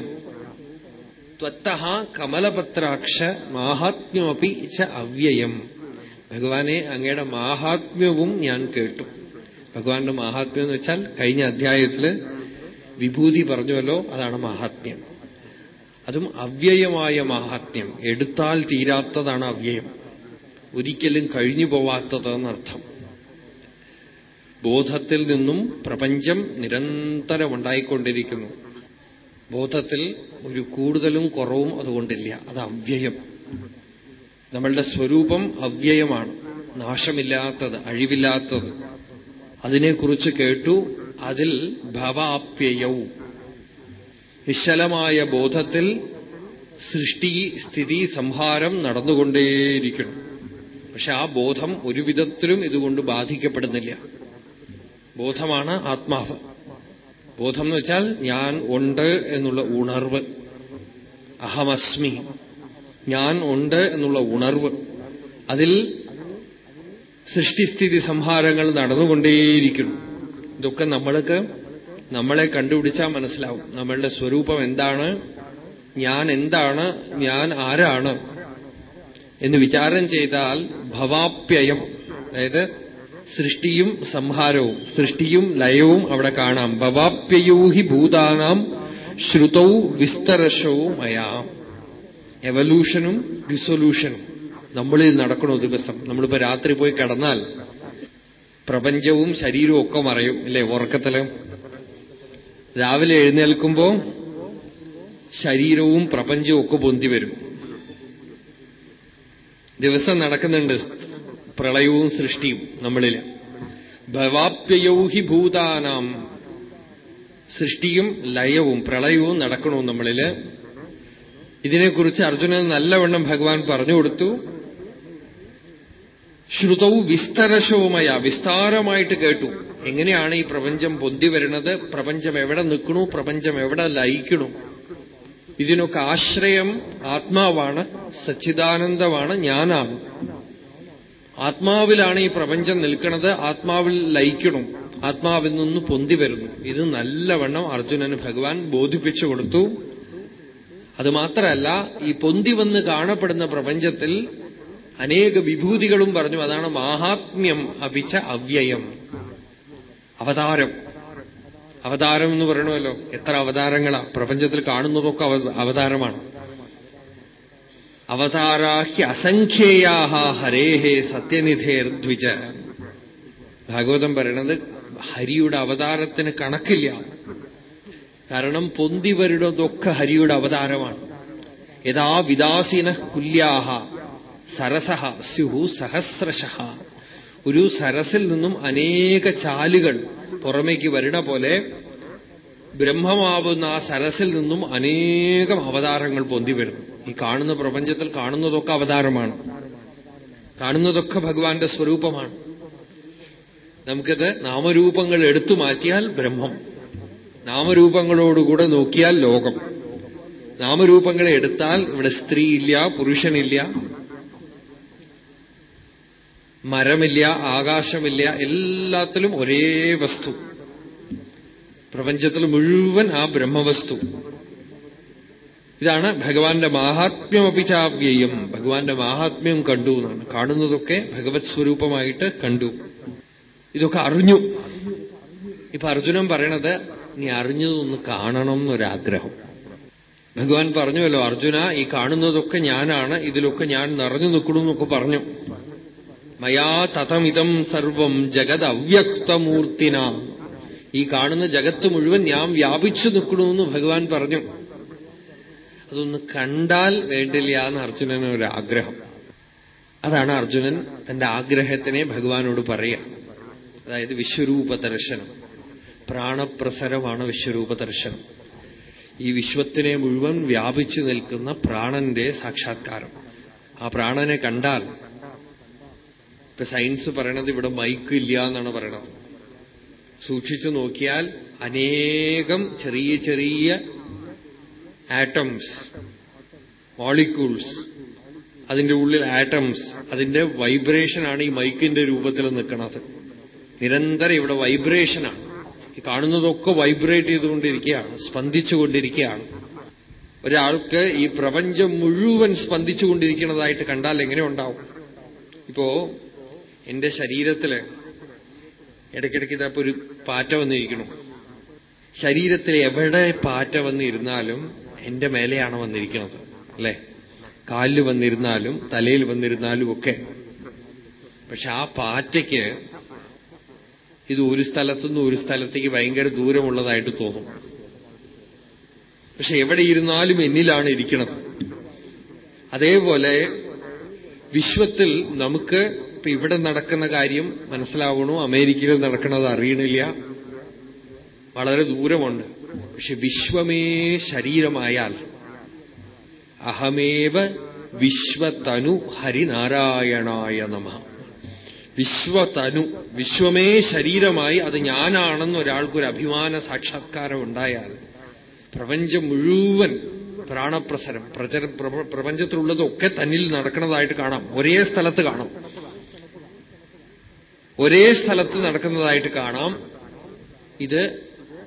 त्वत्तः കമലപത്രാക്ഷ മാഹാത്മ്യമപി ച അവ്യയം ഭഗവാനെ അങ്ങയുടെ മാഹാത്മ്യവും ഞാൻ കേട്ടു ഭഗവാന്റെ മാഹാത്മ്യം എന്ന് വെച്ചാൽ കഴിഞ്ഞ അധ്യായത്തില് വിഭൂതി പറഞ്ഞുവല്ലോ അതാണ് മഹാത്മ്യം. അതും അവ്യയമായ മഹാത്മ്യം. എടുത്താൽ തീരാത്തതാണ് അവ്യയം. ഒരിക്കലും കഴിഞ്ഞു പോവാത്തതെന്നർത്ഥം. ബോധത്തിൽ നിന്നും പ്രപഞ്ചം നിരന്തരം ഉണ്ടായിക്കൊണ്ടിരിക്കുന്നു ബോധത്തിൽ ഒരു കൂടുതലും കുറവും അതുകൊണ്ടില്ല. അത് അവ്യയം. നമ്മളുടെ സ്വരൂപം അവ്യയമാണ്. നാശമില്ലാത്തത് അഴിവില്ലാത്തത്. അതിനെക്കുറിച്ച് കേട്ടു അതിൽ ഭവാപ്യയവും നിശ്ചലമായ ബോധത്തിൽ സൃഷ്ടി സ്ഥിതി സംഹാരം നടന്നുകൊണ്ടേയിരിക്കണം. പക്ഷെ ആ ബോധം ഒരു വിധത്തിലും ഇതുകൊണ്ട് ബാധിക്കപ്പെടുന്നില്ല. ബോധമാണ് ആത്മാവ്. ബോധം എന്ന് വെച്ചാൽ ഞാൻ ഉണ്ട് എന്നുള്ള ഉണർവ്. അഹമസ്മി. ഞാൻ ഉണ്ട് എന്നുള്ള ഉണർവ്. അതിൽ സൃഷ്ടിസ്ഥിതി സംഹാരങ്ങൾ നടന്നുകൊണ്ടേയിരിക്കുന്നു. ഇതൊക്കെ നമ്മൾക്ക് നമ്മളെ കണ്ടുപിടിച്ചാൽ മനസ്സിലാവും. നമ്മളുടെ സ്വരൂപം എന്താണ്? ഞാൻ എന്താണ്? ഞാൻ ആരാണ്? എന്ന് വിചാരം ചെയ്താൽ ഭവാപ്യയം അതായത് സൃഷ്ടിയും സംഹാരവും സൃഷ്ടിയും ലയവും അവിടെ കാണാം. ഭവാപ്യയൂഹി ഭൂതാനാം ശ്രുതൗ വിസ്തരശവും മയാ. എവല്യൂഷനും ഡിസൊല്യൂഷനും നമ്മളിൽ നടക്കണോ ദിവസം? നമ്മളിപ്പോ രാത്രി പോയി കിടന്നാൽ പ്രപഞ്ചവും ശരീരവും ഒക്കെ മറയും അല്ലേ? ഉറക്കത്തിൽ. രാവിലെ എഴുന്നേൽക്കുമ്പോ ശരീരവും പ്രപഞ്ചവും ഒക്കെ പൊന്തി വരും. ദിവസം നടക്കുന്നുണ്ട് പ്രളയവും സൃഷ്ടിയും നമ്മളിൽ ഭവാപ്യയൗഹി ഭൂതാനാം. സൃഷ്ടിയും ലയവും പ്രളയവും നടക്കണു നമ്മളിൽ? ഇതിനെക്കുറിച്ച് അർജുനൻ നല്ലവണ്ണം ഭഗവാൻ പറഞ്ഞു കൊടുത്തു. ശ്രുതൗ വിസ്തരശോമയ വിസ്താരമായിട്ട് കേട്ടു. എങ്ങനെയാണ് ഈ പ്രപഞ്ചം പൊന്തി വരുന്നത്? പ്രപഞ്ചം എവിടെ നിൽക്കണു? പ്രപഞ്ചം എവിടെ ലയിക്കണു? ഇതിനൊക്കെ ആശ്രയം ആത്മാവാണ് സച്ചിദാനന്ദമാണ് ഞാനാണ്. ആത്മാവിലാണ് ഈ പ്രപഞ്ചം നിൽക്കുന്നത് ആത്മാവിൽ ലയിക്കണം. ആത്മാവിൽ നിന്ന് പൊന്തി വരുന്നു. ഇത് നല്ലവണ്ണം അർജുനന് ഭഗവാൻ ബോധിപ്പിച്ചു കൊടുത്തു. അതുമാത്രമല്ല ഈ പൊന്തി വന്ന് കാണപ്പെടുന്ന പ്രപഞ്ചത്തിൽ അനേക വിഭൂതികളും പറഞ്ഞു അതാണ് മാഹാത്മ്യം അപിച്ച അവ്യയം. അവതാരം. അവതാരം എന്ന് പറയണമല്ലോ. എത്ര അവതാരങ്ങളാ. പ്രപഞ്ചത്തിൽ കാണുന്നതൊക്കെ അവതാരമാണ്. അവതാരാഹ്യ അസംഖ്യേയാഹ ഹരേഹേ സത്യനിധേർദ്വിജ. ഭാഗവതം പറയണത് ഹരിയുടെ അവതാരത്തിന് കണക്കില്ല. കാരണം പൊന്തി വരുന്നതൊക്കെ ഹരിയുടെ അവതാരമാണ്. യഥാ വിദാസീന കുല്യാഹ. സരസഹ സ്യുഹു സഹസ്രശഹ. ഒരു സരസിൽ നിന്നും അനേക ചാലുകൾ പുറമേക്ക് വരണ പോലെ ബ്രഹ്മമാവുന്ന ആ സരസിൽ നിന്നും അനേകം അവതാരങ്ങൾ പൊന്തി വരുന്നു ഈ കാണുന്ന പ്രപഞ്ചത്തിൽ കാണുന്നതൊക്കെ അവതാരമാണ്. കാണുന്നതൊക്കെ ഭഗവാന്റെ സ്വരൂപമാണ്. നമുക്കിത് നാമരൂപങ്ങൾ എടുത്തു മാറ്റിയാൽ ബ്രഹ്മം. നാമരൂപങ്ങളോടുകൂടെ നോക്കിയാൽ ലോകം. നാമരൂപങ്ങളെ എടുത്താൽ ഇവിടെ സ്ത്രീയില്ല പുരുഷനില്ല മരമില്ല ആകാശമില്ല എല്ലാത്തിലും ഒരേ വസ്തു. പ്രപഞ്ചത്തിൽ മുഴുവൻ ആ ബ്രഹ്മവസ്തു. ഇതാണ് ഭഗവാന്റെ മാഹാത്മ്യമപിചാവ്യയം ഭഗവാന്റെ മാഹാത്മ്യം കണ്ടു എന്നാണ്. കാണുന്നതൊക്കെ ഭഗവത് സ്വരൂപമായിട്ട് കണ്ടു. ഇതൊക്കെ അറിഞ്ഞു. ഇപ്പൊ അർജുനൻ പറയണത് നീ അറിഞ്ഞതൊന്ന് കാണണം എന്നൊരാഗ്രഹം. ഭഗവാൻ പറഞ്ഞുവല്ലോ അർജുന ഈ കാണുന്നതൊക്കെ ഞാനാണ് ഇതിലൊക്കെ ഞാൻ നിറഞ്ഞു നിൽക്കണമെന്നൊക്കെ പറഞ്ഞു. മയാ തഥമിതം സർവം ജഗത് അവ്യക്തമൂർത്തിന ഈ കാണുന്ന ജഗത്ത് മുഴുവൻ ഞാൻ വ്യാപിച്ചു നിൽക്കണമെന്ന് ഭഗവാൻ പറഞ്ഞു. അതൊന്ന് കണ്ടാൽ വേണ്ടില്ല എന്ന് അർജുനന് ഒരു ആഗ്രഹം അതാണ് അർജുനൻ തന്റെ ആഗ്രഹത്തിനെ ഭഗവാനോട് പറയുക അതായത് വിശ്വരൂപ ദർശനം പ്രാണപ്രസരമാണ് വിശ്വരൂപ ദർശനം ഈ വിശ്വത്തിനെ മുഴുവൻ വ്യാപിച്ചു നിൽക്കുന്ന പ്രാണന്റെ സാക്ഷാത്കാരം. ആ പ്രാണനെ കണ്ടാൽ ഇപ്പൊ സയൻസ് പറയണത് ഇവിടെ മൈക്ക് ഇല്ല എന്നാണ് പറയണത്. സൂക്ഷിച്ചു നോക്കിയാൽ അനേകം ചെറിയ ചെറിയ ആറ്റംസ് മോളിക്യൂൾസ് അതിന്റെ ഉള്ളിൽ ആറ്റംസ് അതിന്റെ വൈബ്രേഷനാണ് ഈ മൈക്കിന്റെ രൂപത്തിൽ നിൽക്കുന്നത് നിരന്തരം ഇവിടെ വൈബ്രേഷനാണ് ഈ കാണുന്നതൊക്കെ വൈബ്രേറ്റ് ചെയ്തുകൊണ്ടിരിക്കുകയാണ് സ്പന്ദിച്ചുകൊണ്ടിരിക്കുകയാണ്. ഒരാൾക്ക് ഈ പ്രപഞ്ചം മുഴുവൻ സ്പന്ദിച്ചുകൊണ്ടിരിക്കുന്നതായിട്ട് കണ്ടാൽ എങ്ങനെ ഉണ്ടാവും? ഇപ്പോ എന്റെ ശരീരത്തിൽ ഇടയ്ക്കിടയ്ക്ക് ഇതപ്പോ ഒരു പാറ്റ വന്നിരിക്കണം ശരീരത്തിൽ എവിടെ പാറ്റ വന്നിരുന്നാലും എന്റെ മേലെയാണ് വന്നിരിക്കുന്നത് അല്ലെ? കാലിൽ വന്നിരുന്നാലും തലയിൽ വന്നിരുന്നാലും ഒക്കെ. പക്ഷെ ആ പാറ്റയ്ക്ക് ഇത് ഒരു സ്ഥലത്തുനിന്ന് ഒരു സ്ഥലത്തേക്ക് ഭയങ്കര ദൂരമുള്ളതായിട്ട് തോന്നും. പക്ഷെ എവിടെ ഇരുന്നാലും എന്നിലാണ് ഇരിക്കുന്നത്. അതേപോലെ വിശ്വത്തിൽ നമുക്ക് ഇപ്പൊ ഇവിടെ നടക്കുന്ന കാര്യം മനസ്സിലാവണു? അമേരിക്കയിൽ നടക്കുന്നത് അറിയണില്ല. വളരെ ദൂരമുണ്ട്. പക്ഷെ വിശ്വമേ ശരീരമായാൽ അഹമേവ വിശ്വതനു ഹരിനാരായണായ നമ. വിശ്വതനു വിശ്വമേ ശരീരമായി അത് ഞാനാണെന്ന് ഒരാൾക്കൊരു അഭിമാന സാക്ഷാത്കാരം ഉണ്ടായാൽ പ്രപഞ്ചം മുഴുവൻ പ്രാണപ്രസരം പ്രചര പ്രപഞ്ചത്തിലുള്ളതൊക്കെ തന്നിൽ നടക്കുന്നതായിട്ട് കാണാം. ഒരേ സ്ഥലത്ത് കാണാം. ഒരേ സ്ഥലത്ത് നടക്കുന്നതായിട്ട് കാണാം. ഇത്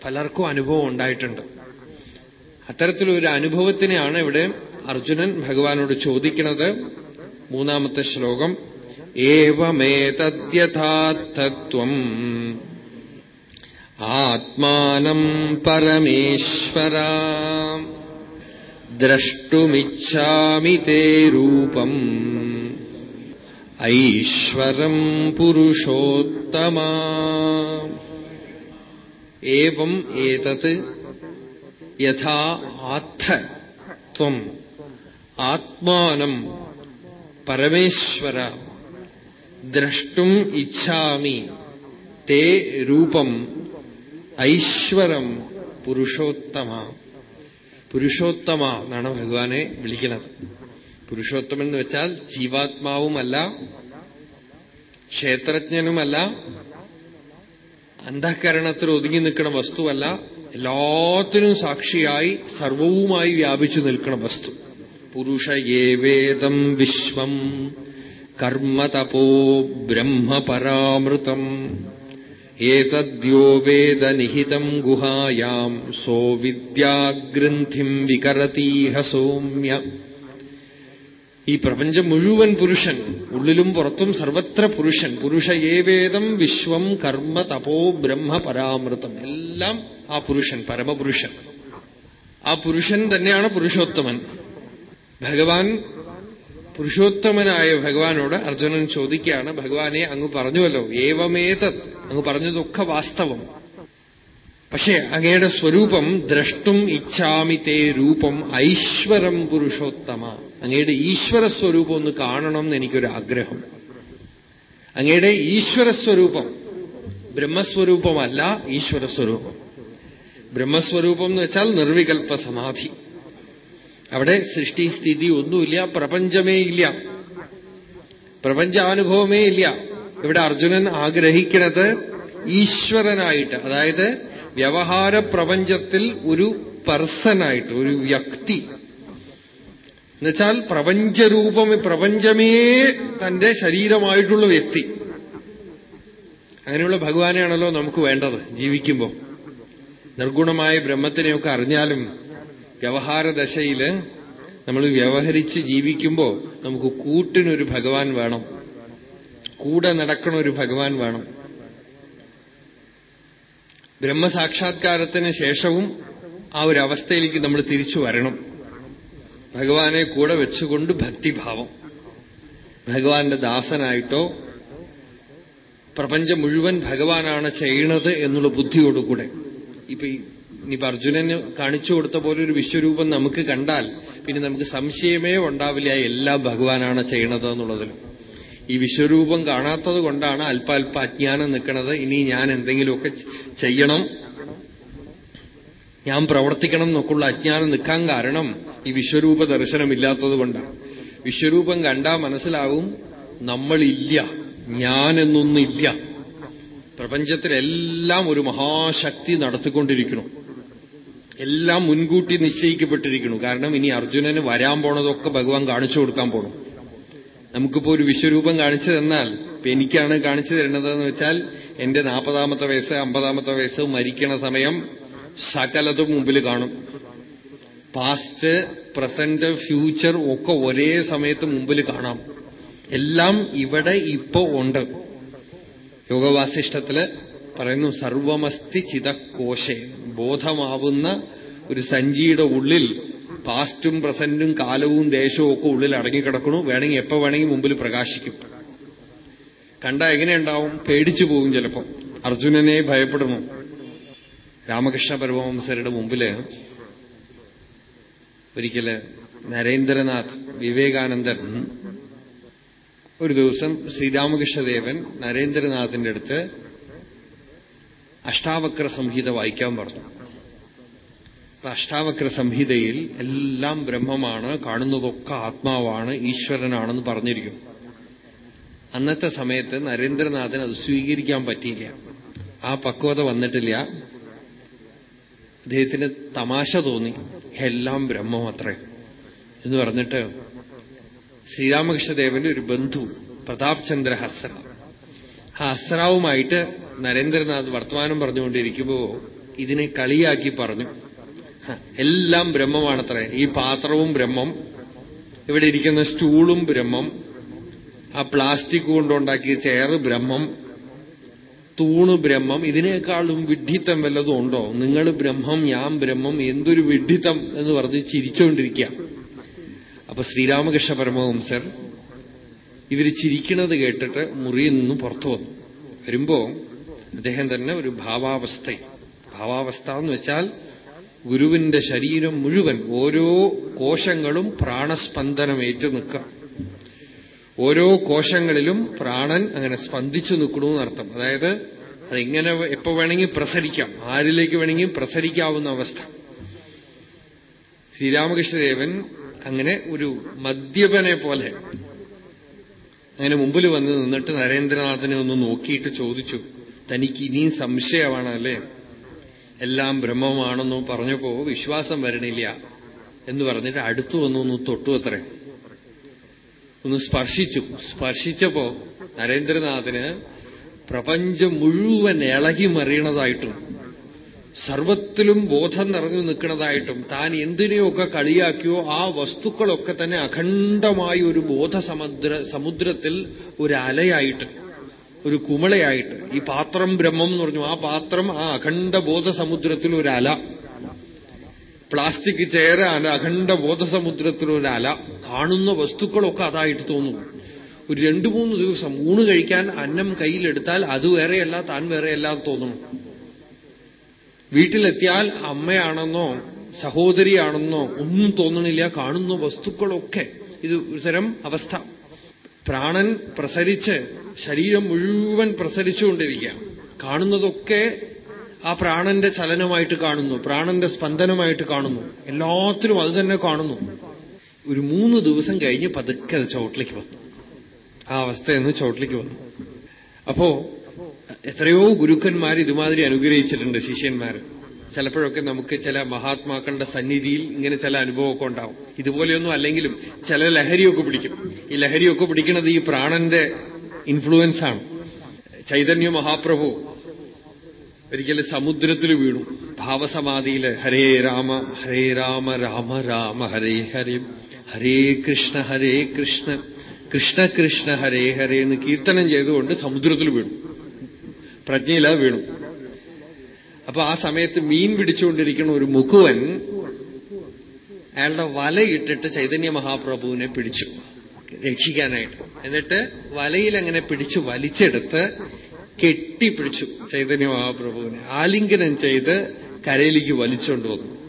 പലർക്കും അനുഭവം ഉണ്ടായിട്ടുണ്ട്. അത്തരത്തിലൊരു അനുഭവത്തിനെയാണ് ഇവിടെ അർജുനൻ ഭഗവാനോട് ചോദിക്കുന്നത്. മൂന്നാമത്തെ ശ്ലോകം. ഏവമേതദ്യഥാർത്ഥത്വം ആത്മാനം പരമേശ്വര ദ്രഷ്ടുമിച്ഛാമി തേ രൂപം ഐശ്വരം പുരുഷോത്തമാ. ഏവം ഏതത്? യഥാ ആത്ഥ ആത്മാനം പരമേശ്വര. ദ്രഷ്ടും ഇച്ഛാമി. തേ രൂപം ഐശ്വരം പുരുഷോത്തമ. പുരുഷോത്തമ എന്നാണ് ഭഗവാനെ വിളിക്കുന്നത്. പുരുഷോത്തമൻ എന്ന് വെച്ചാൽ ജീവാത്മാവുമല്ല ക്ഷേത്രജ്ഞനുമല്ല അന്ധകരണത്തിൽ ഒതുങ്ങി നിൽക്കുന്ന വസ്തുവല്ല എല്ലാത്തിനും സാക്ഷിയായി സർവവുമായി വ്യാപിച്ചു നിൽക്കുന്ന വസ്തു. പുരുഷ ഏവേദം വിശ്വം കർമ്മതപോ ബ്രഹ്മപരാമൃതം ഏതദ്യോ വേദ നിഹിതം ഗുഹായാം സോ വിദ്യാഗ്രന്ഥിം വികരതീഹ സൗമ്യ. ഈ പ്രപഞ്ചം മുഴുവൻ പുരുഷൻ ഉള്ളിലും പുറത്തും സർവത്ര പുരുഷൻ പുരുഷ ഏവേദം വിശ്വം കർമ്മ തപോ ബ്രഹ്മ പരാമൃതം. എല്ലാം ആ പുരുഷൻ പരമപുരുഷൻ. ആ പുരുഷൻ തന്നെയാണ് പുരുഷോത്തമൻ. ഭഗവാൻ പുരുഷോത്തമനായ ഭഗവാനോട് അർജുനൻ ചോദിക്കുകയാണ് ഭഗവാനെ അങ്ങ് പറഞ്ഞുവല്ലോ ഏവമേതത്? അങ്ങ് പറഞ്ഞതൊക്കെ വാസ്തവം. പക്ഷേ അങ്ങയുടെ സ്വരൂപം ദ്രഷ്ടും ഇച്ഛാമി തേ രൂപം ഐശ്വരം പുരുഷോത്തമ. അങ്ങയുടെ ഈശ്വര സ്വരൂപം ഒന്ന് കാണണം എന്ന് എനിക്കൊരു ആഗ്രഹം. അങ്ങയുടെ ഈശ്വര സ്വരൂപം ബ്രഹ്മസ്വരൂപമല്ല ഈശ്വര സ്വരൂപം. ബ്രഹ്മസ്വരൂപം എന്ന് വെച്ചാൽ നിർവികൽപ്പ സമാധി. അവിടെ സൃഷ്ടി സ്ഥിതി ഒന്നുമില്ല പ്രപഞ്ചമേ ഇല്ല. പ്രപഞ്ചാനുഭവമേ ഇല്ല. ഇവിടെ അർജുനൻ ആഗ്രഹിക്കുന്നത് ഈശ്വരനായിട്ട് അതായത് വ്യവഹാര പ്രപഞ്ചത്തിൽ ഒരു പേഴ്സണായിട്ട് ഒരു വ്യക്തി എന്നുവെച്ചാൽ പ്രപഞ്ചരൂപം പ്രപഞ്ചമേ തന്റെ ശരീരമായിട്ടുള്ള വ്യക്തി. അങ്ങനെയുള്ള ഭഗവാനെയാണല്ലോ നമുക്ക് വേണ്ടത് ജീവിക്കുമ്പോൾ. നിർഗുണമായ ബ്രഹ്മത്തിനെയൊക്കെ അറിഞ്ഞാലും വ്യവഹാരദശയിൽ നമ്മൾ വ്യവഹരിച്ച് ജീവിക്കുമ്പോൾ നമുക്ക് കൂട്ടിനൊരു ഭഗവാൻ വേണം. കൂടെ നടക്കണ ഒരു ഭഗവാൻ വേണം. ബ്രഹ്മസാക്ഷാത്കാരത്തിന് ശേഷവും ആ ഒരു അവസ്ഥയിലേക്ക് നമ്മൾ തിരിച്ചു വരണം. ഭഗവാനെ കൂടെ വെച്ചുകൊണ്ട് ഭക്തിഭാവം. ഭഗവാന്റെ ദാസനായിട്ടോ പ്രപഞ്ചം മുഴുവൻ ഭഗവാനാണ് ചെയ്യണത് എന്നുള്ള ബുദ്ധിയോടുകൂടെ. ഇപ്പൊ ഇനിയിപ്പോ അർജുനന് കാണിച്ചു കൊടുത്ത പോലെ ഒരു വിശ്വരൂപം നമുക്ക് കണ്ടാൽ പിന്നെ നമുക്ക് സംശയമേ ഉണ്ടാവില്ല എല്ലാം ഭഗവാനാണ് ചെയ്യണത് എന്നുള്ളതിൽ. ഈ വിശ്വരൂപം കാണാത്തത് കൊണ്ടാണ് അല്പാൽപ അജ്ഞാനം നിൽക്കുന്നത് ഇനി ഞാൻ എന്തെങ്കിലുമൊക്കെ ചെയ്യണം. ഞാൻ പ്രവർത്തിക്കണം എന്നൊക്കെയുള്ള അജ്ഞാനം നിൽക്കാൻ കാരണം ഈ വിശ്വരൂപ ദർശനമില്ലാത്തത് കൊണ്ടാണ് വിശ്വരൂപം കണ്ടാൽ മനസ്സിലാവും നമ്മളില്ല ഞാനെന്നൊന്നില്ല. പ്രപഞ്ചത്തിലെല്ലാം ഒരു മഹാശക്തി നടത്തിക്കൊണ്ടിരിക്കണം എല്ലാം മുൻകൂട്ടി നിശ്ചയിക്കപ്പെട്ടിരിക്കുന്നു. കാരണം ഇനി അർജുനന് വരാൻ പോണതൊക്കെ ഭഗവാൻ കാണിച്ചു കൊടുക്കാൻ പോണം. നമുക്കിപ്പോ ഒരു വിശ്വരൂപം കാണിച്ചു തന്നാൽ എനിക്കാണ് കാണിച്ചു തരേണ്ടതെന്ന് വെച്ചാൽ എന്റെ നാൽപ്പതാമത്തെ വയസ്സ് അമ്പതാമത്തെ വയസ്സ് മരിക്കണ സമയം സകലതും മുമ്പിൽ കാണും. പാസ്റ്റ് പ്രസന്റ് ഫ്യൂച്ചർ ഒക്കെ ഒരേ സമയത്ത് മുമ്പിൽ കാണാം. എല്ലാം ഇവിടെ ഇപ്പോ ഉണ്ട്. യോഗവാസിഷ്ടത്തിൽ പറയുന്നു സർവമസ്തി ചിതക്കോശെ. ബോധമാവുന്ന ഒരു സഞ്ചിയുടെ ഉള്ളിൽ പാസ്റ്റും പ്രസന്റും കാലവും ദേശവും ഒക്കെ ഉള്ളിൽ അടങ്ങിക്കിടക്കണു വേണമെങ്കിൽ എപ്പോ വേണമെങ്കിൽ മുമ്പിൽ പ്രകാശിക്കും. കണ്ട എങ്ങനെയുണ്ടാവും? പേടിച്ചു പോകും ചിലപ്പോ. അർജുനനെ ഭയപ്പെടുന്നു. രാമകൃഷ്ണ പരമവംസരുടെ മുമ്പിൽ ഒരിക്കൽ നരേന്ദ്രനാഥ് വിവേകാനന്ദൻ ഒരു ദിവസം ശ്രീരാമകൃഷ്ണദേവൻ നരേന്ദ്രനാഥിന്റെ അടുത്ത് അഷ്ടാവക്ര സംഹിത വായിക്കാൻ പറഞ്ഞു. അഷ്ടാവക്ര സംഹിതയിൽ എല്ലാം ബ്രഹ്മമാണ് കാണുന്നതൊക്കെ ആത്മാവാണ് ഈശ്വരനാണെന്ന് പറഞ്ഞിരിക്കും. അന്നത്തെ സമയത്ത് നരേന്ദ്രനാഥൻ അത് സ്വീകരിക്കാൻ പറ്റിയില്ല. ആ പക്വത വന്നിട്ടില്ല. അദ്ദേഹത്തിന് തമാശ തോന്നി. എല്ലാം ബ്രഹ്മം അത്രേ. എന്ന് പറഞ്ഞിട്ട് ശ്രീരാമകൃഷ്ണദേവന്റെ ഒരു ബന്ധു പ്രതാപ് ചന്ദ്ര ഹസ്രാവ് ആ ഹസ്രാവുമായിട്ട് നരേന്ദ്രനാഥ് വർത്തമാനം പറഞ്ഞുകൊണ്ടിരിക്കുമ്പോ ഇതിനെ കളിയാക്കി പറഞ്ഞു. എല്ലാം ബ്രഹ്മമാണത്രേ. ഈ പാത്രവും ബ്രഹ്മം ഇവിടെ ഇരിക്കുന്ന സ്റ്റൂളും ബ്രഹ്മം ആ പ്ലാസ്റ്റിക് കൊണ്ടുണ്ടാക്കിയ ചെയർ ബ്രഹ്മം തൂണ് ബ്രഹ്മം. ഇതിനേക്കാളും വിഡ്ഢിത്തം വല്ലതും ഉണ്ടോ? നിങ്ങൾ ബ്രഹ്മം ഞാൻ ബ്രഹ്മം എന്തൊരു വിഡ്ഢിത്തം എന്ന് പറഞ്ഞ് ചിരിച്ചുകൊണ്ടിരിക്കുക അപ്പൊ ശ്രീരാമകൃഷ്ണ പരമഹംസർ ഇവർ ചിരിക്കുന്നത് കേട്ടിട്ട് മുറിയിൽ നിന്ന് പുറത്തു വന്നു. വരുമ്പോ അദ്ദേഹം തന്നെ ഒരു ഭാവാവസ്ഥ ഭാവാവസ്ഥ എന്ന് വെച്ചാൽ ഗുരുവിന്റെ ശരീരം മുഴുവൻ ഓരോ കോശങ്ങളും പ്രാണസ്പന്ദനം ഏറ്റു നിൽക്കുക ഓരോ കോശങ്ങളിലും പ്രാണൻ അങ്ങനെ സ്പന്ദിച്ചു നിൽക്കണമെന്നർത്ഥം അതായത് അതെങ്ങനെ എപ്പോ വേണമെങ്കിൽ പ്രസരിക്കാം. ആരിലേക്ക് വേണമെങ്കിൽ പ്രസരിക്കാവുന്ന അവസ്ഥ. ശ്രീരാമകൃഷ്ണദേവൻ അങ്ങനെ ഒരു മദ്യപനെ പോലെ അങ്ങനെ മുമ്പിൽ വന്ന് നിന്നിട്ട് നരേന്ദ്രനാഥനെ ഒന്ന് നോക്കിയിട്ട് ചോദിച്ചു തനിക്ക് ഇനിയും സംശയമാണല്ലേ എല്ലാം ബ്രഹ്മമാണെന്നോ പറഞ്ഞപ്പോ വിശ്വാസം വരണില്ല എന്ന് പറഞ്ഞിട്ട് അടുത്തു വന്നൊന്ന് തൊട്ടു അത്രേ. ഒന്ന് സ്പർശിച്ചു. സ്പർശിച്ചപ്പോ നരേന്ദ്രനാഥിന് പ്രപഞ്ചം മുഴുവൻ ഇളകി മറിയണതായിട്ടും സർവത്തിലും ബോധം നിറഞ്ഞു നിൽക്കുന്നതായിട്ടും താൻ എന്തിനെയൊക്കെ കളിയാക്കിയോ ആ വസ്തുക്കളൊക്കെ തന്നെ അഖണ്ഡമായ ഒരു ബോധസമുദ്ര സമുദ്രത്തിൽ ഒരു അലയായിട്ട് ഒരു കുമളയായിട്ട്. ഈ പാത്രം ബ്രഹ്മം എന്ന് പറഞ്ഞു. ആ പാത്രം ആ അഖണ്ഡ ബോധസമുദ്രത്തിൽ ഒരു അല. പ്ലാസ്റ്റിക് ചേരാൻ അഖണ്ഡ ബോധസമുദ്രത്തിലൊരല കാണുന്ന വസ്തുക്കളൊക്കെ അതായിട്ട് തോന്നും. ഒരു രണ്ടു മൂന്ന് ദിവസം ഊണ് കഴിക്കാൻ അന്നം കയ്യിലെടുത്താൽ അത് വേറെയല്ല താൻ വേറെയല്ല എന്ന് തോന്നും. വീട്ടിലെത്തിയാൽ അമ്മയാണെന്നോ സഹോദരിയാണെന്നോ ഒന്നും തോന്നണില്ല കാണുന്ന വസ്തുക്കളൊക്കെ. ഇത് ഒരു തരം അവസ്ഥ. പ്രാണൻ പ്രസരിച്ച് ശരീരം മുഴുവൻ പ്രസരിച്ചുകൊണ്ടിരിക്കുക കാണുന്നതൊക്കെ ആ പ്രാണന്റെ ചലനമായിട്ട് കാണുന്നു പ്രാണന്റെ സ്പന്ദനമായിട്ട് കാണുന്നു. എല്ലാത്തിലും അത് തന്നെ കാണുന്നു. ഒരു മൂന്ന് ദിവസം കഴിഞ്ഞ് പതുക്കെ അത് ചോട്ടിലേക്ക് വന്നു. ആ അവസ്ഥയെന്ന് ചോട്ടിലേക്ക് വന്നു. അപ്പോ എത്രയോ ഗുരുക്കന്മാർ ഇതുമാതിരി അനുഗ്രഹിച്ചിട്ടുണ്ട് ശിഷ്യന്മാർ. ചിലപ്പോഴൊക്കെ നമുക്ക് ചില മഹാത്മാക്കളുടെ സന്നിധിയിൽ ഇങ്ങനെ ചില അനുഭവമൊക്കെ ഉണ്ടാവും. ഇതുപോലെയൊന്നും അല്ലെങ്കിലും ചില ലഹരിയൊക്കെ പിടിക്കും. ഈ ലഹരിയൊക്കെ പിടിക്കുന്നത് ഈ പ്രാണന്റെ ഇൻഫ്ലുവൻസ് ആണ്. ചൈതന്യ മഹാപ്രഭു ഒരിക്കലും സമുദ്രത്തിൽ വീണു. ഭാവസമാധിയിൽ ഹരേ രാമ ഹരേ രാമ രാമ രാമ ഹരേ ഹരേ ഹരേ കൃഷ്ണ ഹരേ കൃഷ്ണ കൃഷ്ണ കൃഷ്ണ ഹരേ ഹരേ എന്ന് കീർത്തനം ചെയ്തുകൊണ്ട് സമുദ്രത്തിൽ വീണു. പ്രജ്ഞയില വീണു. അപ്പൊ ആ സമയത്ത് മീൻ പിടിച്ചുകൊണ്ടിരിക്കുന്ന ഒരു മുക്കുവൻ അയാളുടെ വലയിട്ടിട്ട് ചൈതന്യ മഹാപ്രഭുവിനെ പിടിച്ചു. രക്ഷിക്കാനായിട്ട്. എന്നിട്ട് വലയിൽ അങ്ങനെ പിടിച്ചു വലിച്ചെടുത്ത് കെട്ടിപ്പിടിച്ചു ചൈതന്യ മഹാപ്രഭുവിനെ. ആലിംഗനം ചെയ്ത് കരയിലേക്ക് വലിച്ചുകൊണ്ട് വന്നു.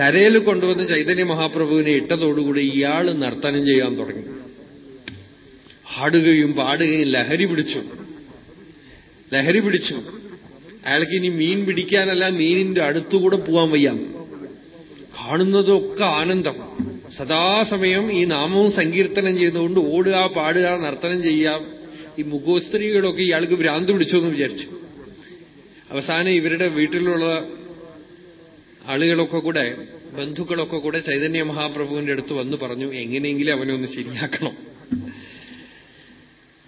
കരയിൽ കൊണ്ടുവന്ന് ചൈതന്യ മഹാപ്രഭുവിനെ ഇട്ടതോടുകൂടി ഇയാൾ നർത്തനം ചെയ്യാൻ തുടങ്ങി. ആടുകയും പാടുകയും ലഹരി പിടിച്ചു. ലഹരി പിടിച്ചു. അയാൾക്ക് ഇനി മീൻ പിടിക്കാനല്ല മീനിന്റെ അടുത്തുകൂടെ പോവാൻ വയ്യ. കാണുന്നതൊക്കെ ആനന്ദം. സദാസമയം ഈ നാമവും സങ്കീർത്തനം ചെയ്തുകൊണ്ട് ഓടുക പാടുക നർത്തനം ചെയ്യാം ഈ മുഖോസ്ത്രീകളൊക്കെ ഇയാൾക്ക് ഭ്രാന്ത് പിടിച്ചു എന്ന് വിചാരിച്ചു. അവസാനം ഇവരുടെ വീട്ടിലുള്ള ആളുകളൊക്കെ കൂടെ ബന്ധുക്കളൊക്കെ കൂടെ ചൈതന്യ മഹാപ്രഭുവിന്റെ അടുത്ത് വന്ന് പറഞ്ഞു എങ്ങനെയെങ്കിലും അവനെ ഒന്ന് ശരിയാക്കണം.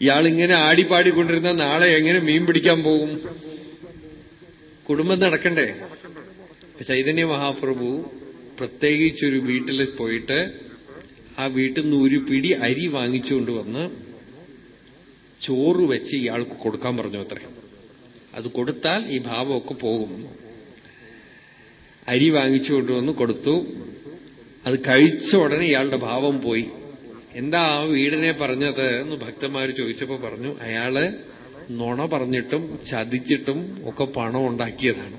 ഇയാളിങ്ങനെ ആടിപ്പാടിക്കൊണ്ടിരുന്ന നാളെ എങ്ങനെ മീൻ പിടിക്കാൻ പോകും? കുടുംബം നടക്കണ്ടേ? ചൈതന്യ മഹാപ്രഭു പ്രത്യേകിച്ചൊരു വീട്ടിൽ പോയിട്ട് ആ വീട്ടിൽ നിന്ന് ഒരു പിടി അരി വാങ്ങിച്ചുകൊണ്ട് വന്ന് ചോറ് വെച്ച് ഇയാൾക്ക് കൊടുക്കാൻ പറഞ്ഞു അത്രേ. അത് കൊടുത്താൽ ഈ ഭാവമൊക്കെ പോകും. അരി വാങ്ങിച്ചു കൊണ്ടുവന്ന് കൊടുത്തു. അത് കഴിച്ച ഉടനെ ഇയാളുടെ ഭാവം പോയി. എന്താ ആ വീടിനെ പറഞ്ഞത് എന്ന് ഭക്തന്മാർ ചോദിച്ചപ്പോ പറഞ്ഞു അയാൾ നുണ പറഞ്ഞിട്ടും ചതിച്ചിട്ടും ഒക്കെ പണം ഉണ്ടാക്കിയതാണ്.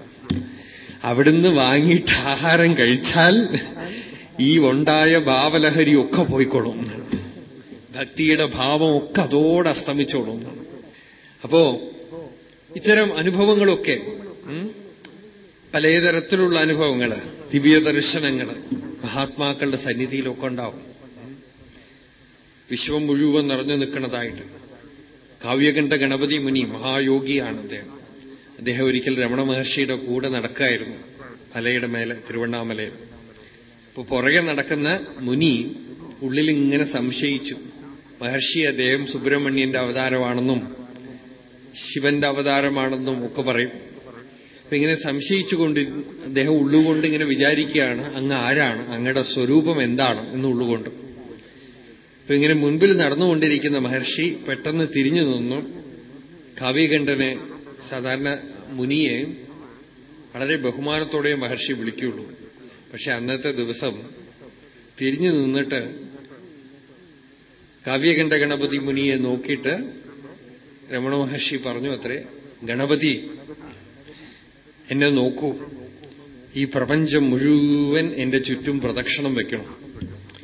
അവിടുന്ന് വാങ്ങിയിട്ട് ആഹാരം കഴിച്ചാൽ ഈ ഉണ്ടായ ഭാവലഹരി ഒക്കെ പോയിക്കോളും ഭക്തിയുടെ ഭാവം ഒക്കെ അതോടെ അസ്തമിച്ചോളും. അപ്പോ ഇത്തരം അനുഭവങ്ങളൊക്കെ പലതരത്തിലുള്ള അനുഭവങ്ങൾ ദിവ്യദർശനങ്ങൾ മഹാത്മാക്കളുടെ സന്നിധിയിലൊക്കെ ഉണ്ടാവും. വിശ്വം മുഴുവൻ നിറഞ്ഞു നിൽക്കുന്നതായിട്ട്. കാവ്യകണ്ഠ ഗണപതി മുനി മഹായോഗിയാണ് അദ്ദേഹം. അദ്ദേഹം ഒരിക്കൽ രമണ മഹർഷിയുടെ കൂടെ നടക്കായിരുന്നു മലയുടെ മേലെ തിരുവണ്ണാമലയിൽ. അപ്പൊ പുറകെ നടക്കുന്ന മുനി ഉള്ളിൽ ഇങ്ങനെ സംശയിച്ചു. മഹർഷി അദ്ദേഹം സുബ്രഹ്മണ്യന്റെ അവതാരമാണെന്നും ശിവന്റെ അവതാരമാണെന്നും ഒക്കെ പറയും. അപ്പൊ ഇങ്ങനെ സംശയിച്ചുകൊണ്ട് അദ്ദേഹം ഉള്ളുകൊണ്ട് ഇങ്ങനെ വിചാരിക്കുകയാണ് അങ്ങ് ആരാണ് അങ്ങയുടെ സ്വരൂപം എന്താണ് എന്നുള്ളുകൊണ്ട് അപ്പൊ ഇങ്ങനെ മുൻപിൽ നടന്നുകൊണ്ടിരിക്കുന്ന മഹർഷി പെട്ടെന്ന് തിരിഞ്ഞു നിന്നു. കാവ്യകണ്ഠനെ സാധാരണ മുനിയെ വളരെ ബഹുമാനത്തോടെ മഹർഷി വിളിക്കുള്ളൂ. പക്ഷെ അന്നത്തെ ദിവസം തിരിഞ്ഞു നിന്നിട്ട് കാവ്യകണ്ഠ ഗണപതി മുനിയെ നോക്കിയിട്ട് രമണ മഹർഷി പറഞ്ഞു അത്രേ ഗണപതി എന്നെ നോക്കൂ. ഈ പ്രപഞ്ചം മുഴുവൻ എന്റെ ചുറ്റും പ്രദക്ഷിണം വെക്കണം.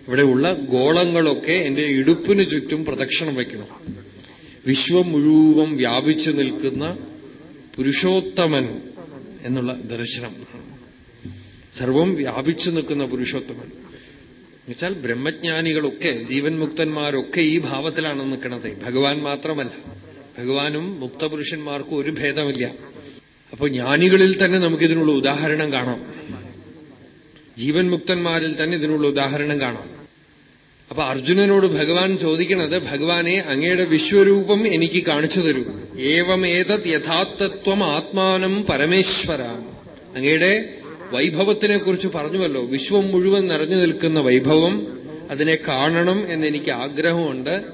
ഇവിടെയുള്ള ഗോളങ്ങളൊക്കെ എന്റെ ഇടുപ്പിന് ചുറ്റും പ്രദക്ഷിണം വയ്ക്കണം വിശ്വം മുഴുവൻ വ്യാപിച്ചു നിൽക്കുന്ന പുരുഷോത്തമൻ എന്നുള്ള ദർശനം. സർവം വ്യാപിച്ചു നിൽക്കുന്ന പുരുഷോത്തമൻ. എന്നുവെച്ചാൽ ബ്രഹ്മജ്ഞാനികളൊക്കെ ജീവൻ മുക്തന്മാരൊക്കെ ഈ ഭാവത്തിലാണ് നിൽക്കുന്നത് ഭഗവാൻ മാത്രമല്ല. ഭഗവാനും മുക്തപുരുഷന്മാർക്കും ഒരു ഭേദമില്ല. അപ്പൊ ജ്ഞാനികളിൽ തന്നെ നമുക്കിതിനുള്ള ഉദാഹരണം കാണാം. ജീവൻ മുക്തന്മാരിൽ തന്നെ ഇതിനുള്ള ഉദാഹരണം കാണാം. അപ്പൊ അർജുനനോട് ഭഗവാൻ ചോദിക്കുന്നത് ഭഗവാനെ അങ്ങയുടെ വിശ്വരൂപം എനിക്ക് കാണിച്ചു തരൂ. ഏവമേതത് യഥാർത്ഥത്വം ആത്മാനം പരമേശ്വര. അങ്ങയുടെ വൈഭവത്തിനെക്കുറിച്ച് പറഞ്ഞുവല്ലോ. വിശ്വം മുഴുവൻ നിറഞ്ഞു നിൽക്കുന്ന വൈഭവം അതിനെ കാണണം എന്നെനിക്ക് ആഗ്രഹമുണ്ട്.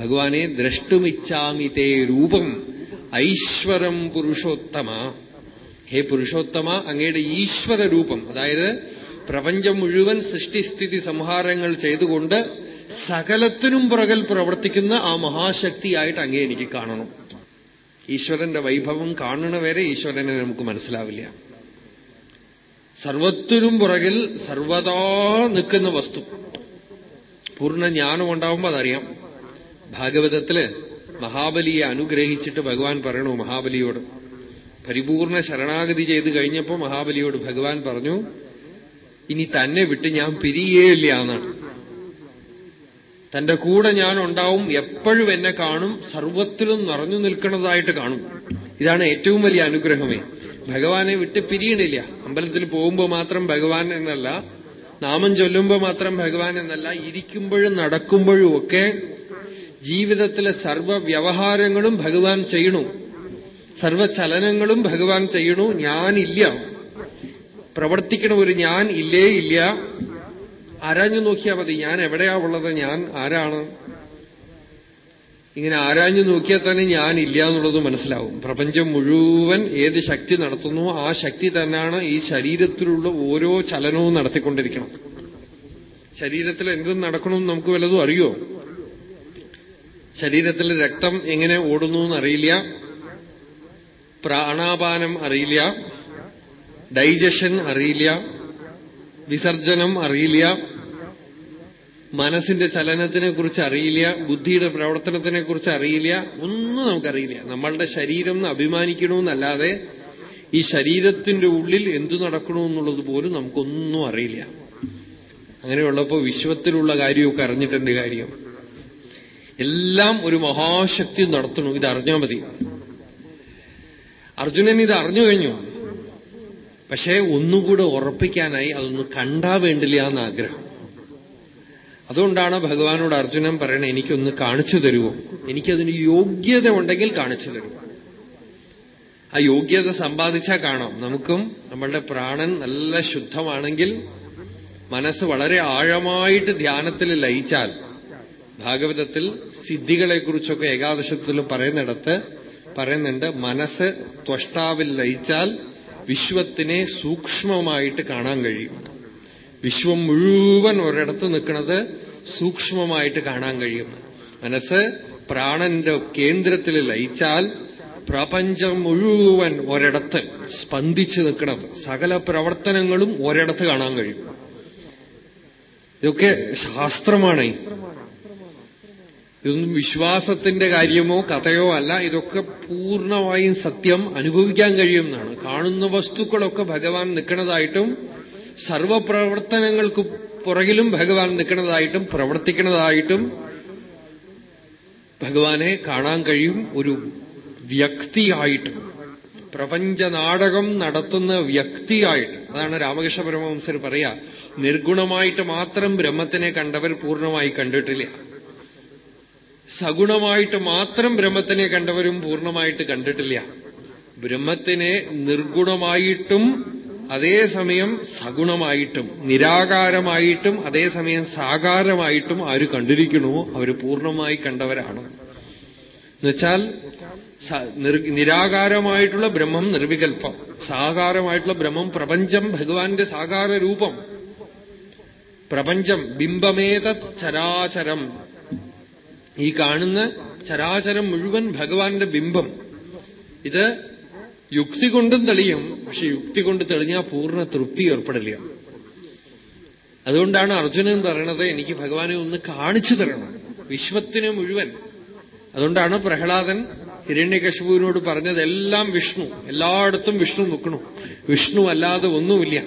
ഭഗവാനെ ദ്രഷ്ടുമിച്ഛാമിതേ രൂപം ഐശ്വരം പുരുഷോത്തമ. ഹേ പുരുഷോത്തമ അങ്ങയുടെ ഈശ്വര രൂപം. അതായത് പ്രപഞ്ചം മുഴുവൻ സൃഷ്ടിസ്ഥിതി സംഹാരങ്ങൾ ചെയ്തുകൊണ്ട് സകലത്തിനും പുറകൽ പ്രവർത്തിക്കുന്ന ആ മഹാശക്തിയായിട്ട് അങ്ങേ എനിക്ക് കാണണം. ഈശ്വരന്റെ വൈഭവം കാണണവരെ ഈശ്വരനെ നമുക്ക് മനസ്സിലാവില്ല. സർവത്തിനും പുറകിൽ സർവതാ നിൽക്കുന്ന വസ്തു. പൂർണ ജ്ഞാനം ഉണ്ടാവുമ്പോൾ അതറിയാം. ഭാഗവതത്തിൽ മഹാബലിയെ അനുഗ്രഹിച്ചിട്ട് ഭഗവാൻ പറയണു മഹാബലിയോട്. പരിപൂർണ ശരണാഗതി ചെയ്ത് കഴിഞ്ഞപ്പോ മഹാബലിയോട് ഭഗവാൻ പറഞ്ഞു ഇനി തന്നെ വിട്ട് ഞാൻ പിരിയേയില്ല എന്നാണ്. തന്റെ കൂടെ ഞാൻ ഉണ്ടാവും എപ്പോഴും എന്നെ കാണും സർവത്തിലും നിറഞ്ഞു നിൽക്കുന്നതായിട്ട് കാണും. ഇതാണ് ഏറ്റവും വലിയ അനുഗ്രഹമേ. ഭഗവാനെ വിട്ട് പിരിയണില്ല. അമ്പലത്തിൽ പോകുമ്പോൾ മാത്രം ഭഗവാൻ എന്നല്ല നാമം ചൊല്ലുമ്പോൾ മാത്രം ഭഗവാൻ എന്നല്ല ഇരിക്കുമ്പോഴും നടക്കുമ്പോഴും ഒക്കെ ജീവിതത്തിലെ സർവ വ്യവഹാരങ്ങളും ഭഗവാൻ ചെയ്യണു. സർവചലനങ്ങളും ഭഗവാൻ ചെയ്യണു. ഞാനില്ല. പ്രവർത്തിക്കണ ഒരു ഞാൻ ഇല്ലേ ഇല്ല. ആരാഞ്ഞു നോക്കിയാൽ മതി. ഞാൻ എവിടെയാ ഉള്ളത്? ഞാൻ ആരാണ്? ഇങ്ങനെ ആരാഞ്ഞു നോക്കിയാൽ തന്നെ ഞാനില്ല എന്നുള്ളത് മനസ്സിലാവും. പ്രപഞ്ചം മുഴുവൻ ഏത് ശക്തി നടത്തുന്നു ആ ശക്തി തന്നെയാണ് ഈ ശരീരത്തിലുള്ള ഓരോ ചലനവും നടത്തിക്കൊണ്ടിരിക്കണം. ശരീരത്തിൽ എന്തും നടക്കണമെന്ന് നമുക്ക് വല്ലതും അറിയോ? ശരീരത്തിൽ രക്തം എങ്ങനെ ഓടുന്നു എന്നറിയില്ല. പ്രാണാപാനം അറിയില്ല. ഡൈജഷൻ അറിയില്ല. വിസർജനം അറിയില്ല. മനസ്സിന്റെ ചലനത്തിനെ കുറിച്ച് അറിയില്ല ബുദ്ധിയുടെ പ്രവർത്തനത്തിനെ കുറിച്ച് അറിയില്ല ഒന്നും നമുക്കറിയില്ല. നമ്മളുടെ ശരീരം എന്ന് അഭിമാനിക്കണമെന്നല്ലാതെ ഈ ശരീരത്തിന്റെ ഉള്ളിൽ എന്തു നടക്കണമെന്നുള്ളത് പോലും നമുക്കൊന്നും അറിയില്ല. അങ്ങനെയുള്ളപ്പോ വിശ്വത്തിലുള്ള കാര്യമൊക്കെ അറിഞ്ഞിട്ടുണ്ട് കാര്യം? എല്ലാം ഒരു മഹാശക്തി നടത്തണം. ഇത് അറിഞ്ഞാൽ മതി. അർജുനൻ ഇത് അറിഞ്ഞു കഴിഞ്ഞു. പക്ഷേ ഒന്നുകൂടെ ഉറപ്പിക്കാനായി അതൊന്ന് കണ്ടാ വേണ്ടില്ല എന്ന് ആഗ്രഹം അതുകൊണ്ടാണ് ഭഗവാനോട് അർജുനൻ പറയണത് എനിക്കൊന്ന് കാണിച്ചു തരുമോ എനിക്കതിന് യോഗ്യത ഉണ്ടെങ്കിൽ കാണിച്ചു തരുമോ ആ യോഗ്യത സമ്പാദിച്ചാൽ കാണാം. നമുക്കും നമ്മളുടെ പ്രാണൻ നല്ല ശുദ്ധമാണെങ്കിൽ മനസ്സ് വളരെ ആഴമായിട്ട് ധ്യാനത്തിൽ ലയിച്ചാൽ ഭാഗവതത്തിൽ സിദ്ധികളെക്കുറിച്ചൊക്കെ ഏകാദശത്തിൽ പറയുന്നിടത്ത് പറയുന്നുണ്ട് മനസ്സ് ത്വഷ്ടാവിൽ ലയിച്ചാൽ വിശ്വത്തിനെ സൂക്ഷ്മമായിട്ട് കാണാൻ കഴിയും. വിശ്വം മുഴുവൻ ഒരിടത്ത് നിൽക്കുന്നത് സൂക്ഷ്മമായിട്ട് കാണാൻ കഴിയും. മനസ്സ് പ്രാണന്റെ കേന്ദ്രത്തിൽ ലയിച്ചാൽ പ്രപഞ്ചം മുഴുവൻ ഒരിടത്ത് സ്പന്ദിച്ചു നിൽക്കുന്നത് സകല പ്രവർത്തനങ്ങളും ഒരിടത്ത് കാണാൻ കഴിയും. ഇതൊക്കെ ശാസ്ത്രമാണ്. ഇതൊന്നും വിശ്വാസത്തിന്റെ കാര്യമോ കഥയോ അല്ല. ഇതൊക്കെ പൂർണമായും സത്യം അനുഭവിക്കാൻ കഴിയുമെന്നാണ് കാണുന്ന വസ്തുക്കളൊക്കെ ഭഗവാൻ നിൽക്കുന്നതായിട്ടും സർവപ്രവർത്തനങ്ങൾക്ക് പുറകിലും ഭഗവാൻ നിൽക്കുന്നതായിട്ടും പ്രവർത്തിക്കുന്നതായിട്ടും ഭഗവാനെ കാണാൻ കഴിയും. ഒരു വ്യക്തിയായിട്ട് പ്രപഞ്ച നാടകം നടത്തുന്ന വ്യക്തിയായിട്ട്. അതാണ് രാമകൃഷ്ണ പരമവംസർ പറയാ നിർഗുണമായിട്ട് മാത്രം ബ്രഹ്മത്തിനെ കണ്ടവർ പൂർണമായി കണ്ടിട്ടില്ല. സഗുണമായിട്ട് മാത്രം ബ്രഹ്മത്തിനെ കണ്ടവരും പൂർണമായിട്ട് കണ്ടിട്ടില്ല. ബ്രഹ്മത്തിനെ നിർഗുണമായിട്ടും അതേസമയം സഗുണമായിട്ടും നിരാകാരമായിട്ടും അതേസമയം സാകാരമായിട്ടും ആര് കണ്ടിരിക്കണമോ അവർ പൂർണമായി കണ്ടവരാണ്. എന്നുവെച്ചാൽ നിരാകാരമായിട്ടുള്ള ബ്രഹ്മം നിർവികൽപ്പം സാകാരമായിട്ടുള്ള ബ്രഹ്മം പ്രപഞ്ചം ഭഗവാന്റെ സാകാര രൂപം. പ്രപഞ്ചം ബിംബമേത ചരാചരം. ഈ കാണുന്ന ചരാചരം മുഴുവൻ ഭഗവാന്റെ ബിംബം. ഇത് യുക്തി കൊണ്ടും തെളിയും പക്ഷെ യുക്തി കൊണ്ട് തെളിഞ്ഞാൽ പൂർണ തൃപ്തി ഏർപ്പെടില്ല. അതുകൊണ്ടാണ് അർജുനൻ പറയണത് എനിക്ക് ഭഗവാനെ ഒന്ന് കാണിച്ചു തരണം. വിശ്വത്തിന് മുഴുവൻ. അതുകൊണ്ടാണ് പ്രഹ്ലാദൻ ഹിരണ്യകശുപുവിനോട് പറഞ്ഞതെല്ലാം വിഷ്ണു. എല്ലായിടത്തും വിഷ്ണു നിൽക്കണു. വിഷ്ണു അല്ലാതെ ഒന്നുമില്ല.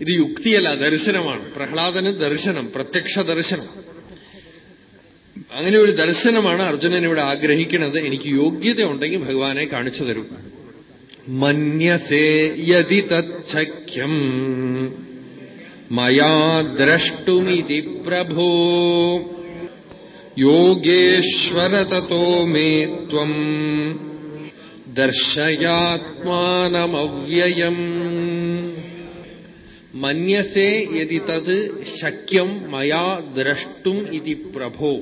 ഇത് യുക്തിയല്ല ദർശനമാണ്. പ്രഹ്ലാദന് ദർശനം പ്രത്യക്ഷ ദർശനം അങ്ങനെ ഒരു ദർശനമാണ് അർജുനൻ ഇവിടെ ആഗ്രഹിക്കുന്നത്. എനിക്ക് യോഗ്യത ഉണ്ടെങ്കിൽ ഭഗവാനെ കാണിച്ചു തരും. മന്യസേ യതി തച്ഛക്യം മയാ ദ്രഷ്ടുമിതി പ്രഭോ. യോഗേശ്വര തോ മേ ത്വം. ദർശയാത്മാനമവ്യയം. മന്യസേ യതി തത് ശക്യം മയാ ദ്രഷ്ടും ഇതി പ്രഭോ.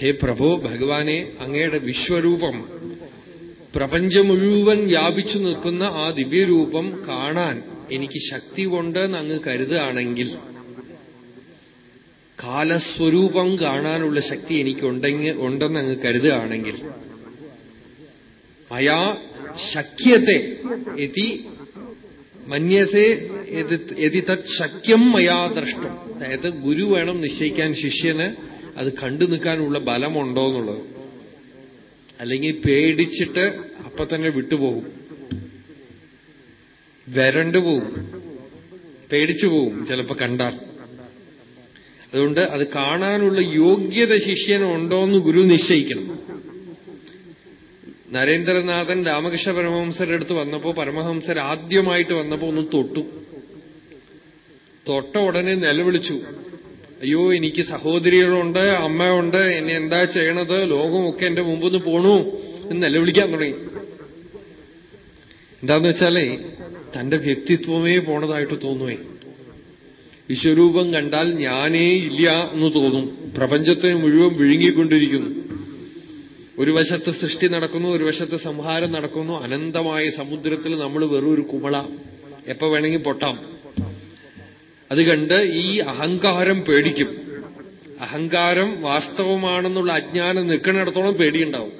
ഹേ പ്രഭോ ഭഗവാനെ അങ്ങയുടെ വിശ്വരൂപം. പ്രപഞ്ചം മുഴുവൻ വ്യാപിച്ചു നിൽക്കുന്ന ആ ദിവ്യരൂപം കാണാൻ എനിക്ക് ശക്തി കൊണ്ടെന്ന് അങ്ങ് കരുതുകയാണെങ്കിൽ കാലസ്വരൂപം കാണാനുള്ള ശക്തി എനിക്കുണ്ടെങ്കിൽ ഉണ്ടെന്ന് അങ്ങ് കരുതുകയാണെങ്കിൽ മയാ ശക്യത്തെ എത്തി മന്യസേ എതി തത് ശക്യം മയാ ദ്രഷ്ടം. അതായത് ഗുരു വേണം നിശ്ചയിക്കാൻ ശിഷ്യന് അത് കണ്ടു നിൽക്കാനുള്ള ബലമുണ്ടോ എന്നുള്ളത്. അല്ലെങ്കിൽ പേടിച്ചിട്ട് അപ്പൊ തന്നെ വിട്ടുപോകും. വരണ്ടു പോവും. പേടിച്ചു പോവും ചിലപ്പോ കണ്ടാൽ. അതുകൊണ്ട് അത് കാണാനുള്ള യോഗ്യത ശിഷ്യനുണ്ടോന്ന് ഗുരു നിശ്ചയിക്കണം. നരേന്ദ്രനാഥൻ രാമകൃഷ്ണ പരമഹംസരുടെ അടുത്ത് വന്നപ്പോ പരമഹംസർ ആദ്യമായിട്ട് വന്നപ്പോ ഒന്ന് തൊട്ടു. തൊട്ട ഉടനെ നിലവിളിച്ചു. അയ്യോ എനിക്ക് സഹോദരികളുണ്ട് അമ്മയുണ്ട് എന്നെ എന്താ ചെയ്യണത്? ലോകമൊക്കെ എന്റെ മുമ്പിൽ നിന്ന് പോണു എന്ന് നിലവിളിക്കാൻ തുടങ്ങി. എന്താന്ന് വെച്ചാലേ തന്റെ വ്യക്തിത്വമേ പോണതായിട്ട് തോന്നുവേ. വിശ്വരൂപം കണ്ടാൽ ഞാനേ ഇല്ല എന്ന് തോന്നും. പ്രപഞ്ചത്തെ മുഴുവൻ വിഴുങ്ങിക്കൊണ്ടിരിക്കുന്നു. ഒരു വശത്ത് സൃഷ്ടി നടക്കുന്നു ഒരു വശത്ത് സംഹാരം നടക്കുന്നു. അനന്തമായ സമുദ്രത്തിൽ നമ്മൾ വെറും ഒരു കുമള. എപ്പോ വേണമെങ്കിൽ പൊട്ടാം. അത് കണ്ട് ഈ അഹങ്കാരം പേടിക്കും. അഹങ്കാരം വാസ്തവമാണെന്നുള്ള അജ്ഞാനം നിൽക്കുന്നിടത്തോളം പേടിയുണ്ടാവും.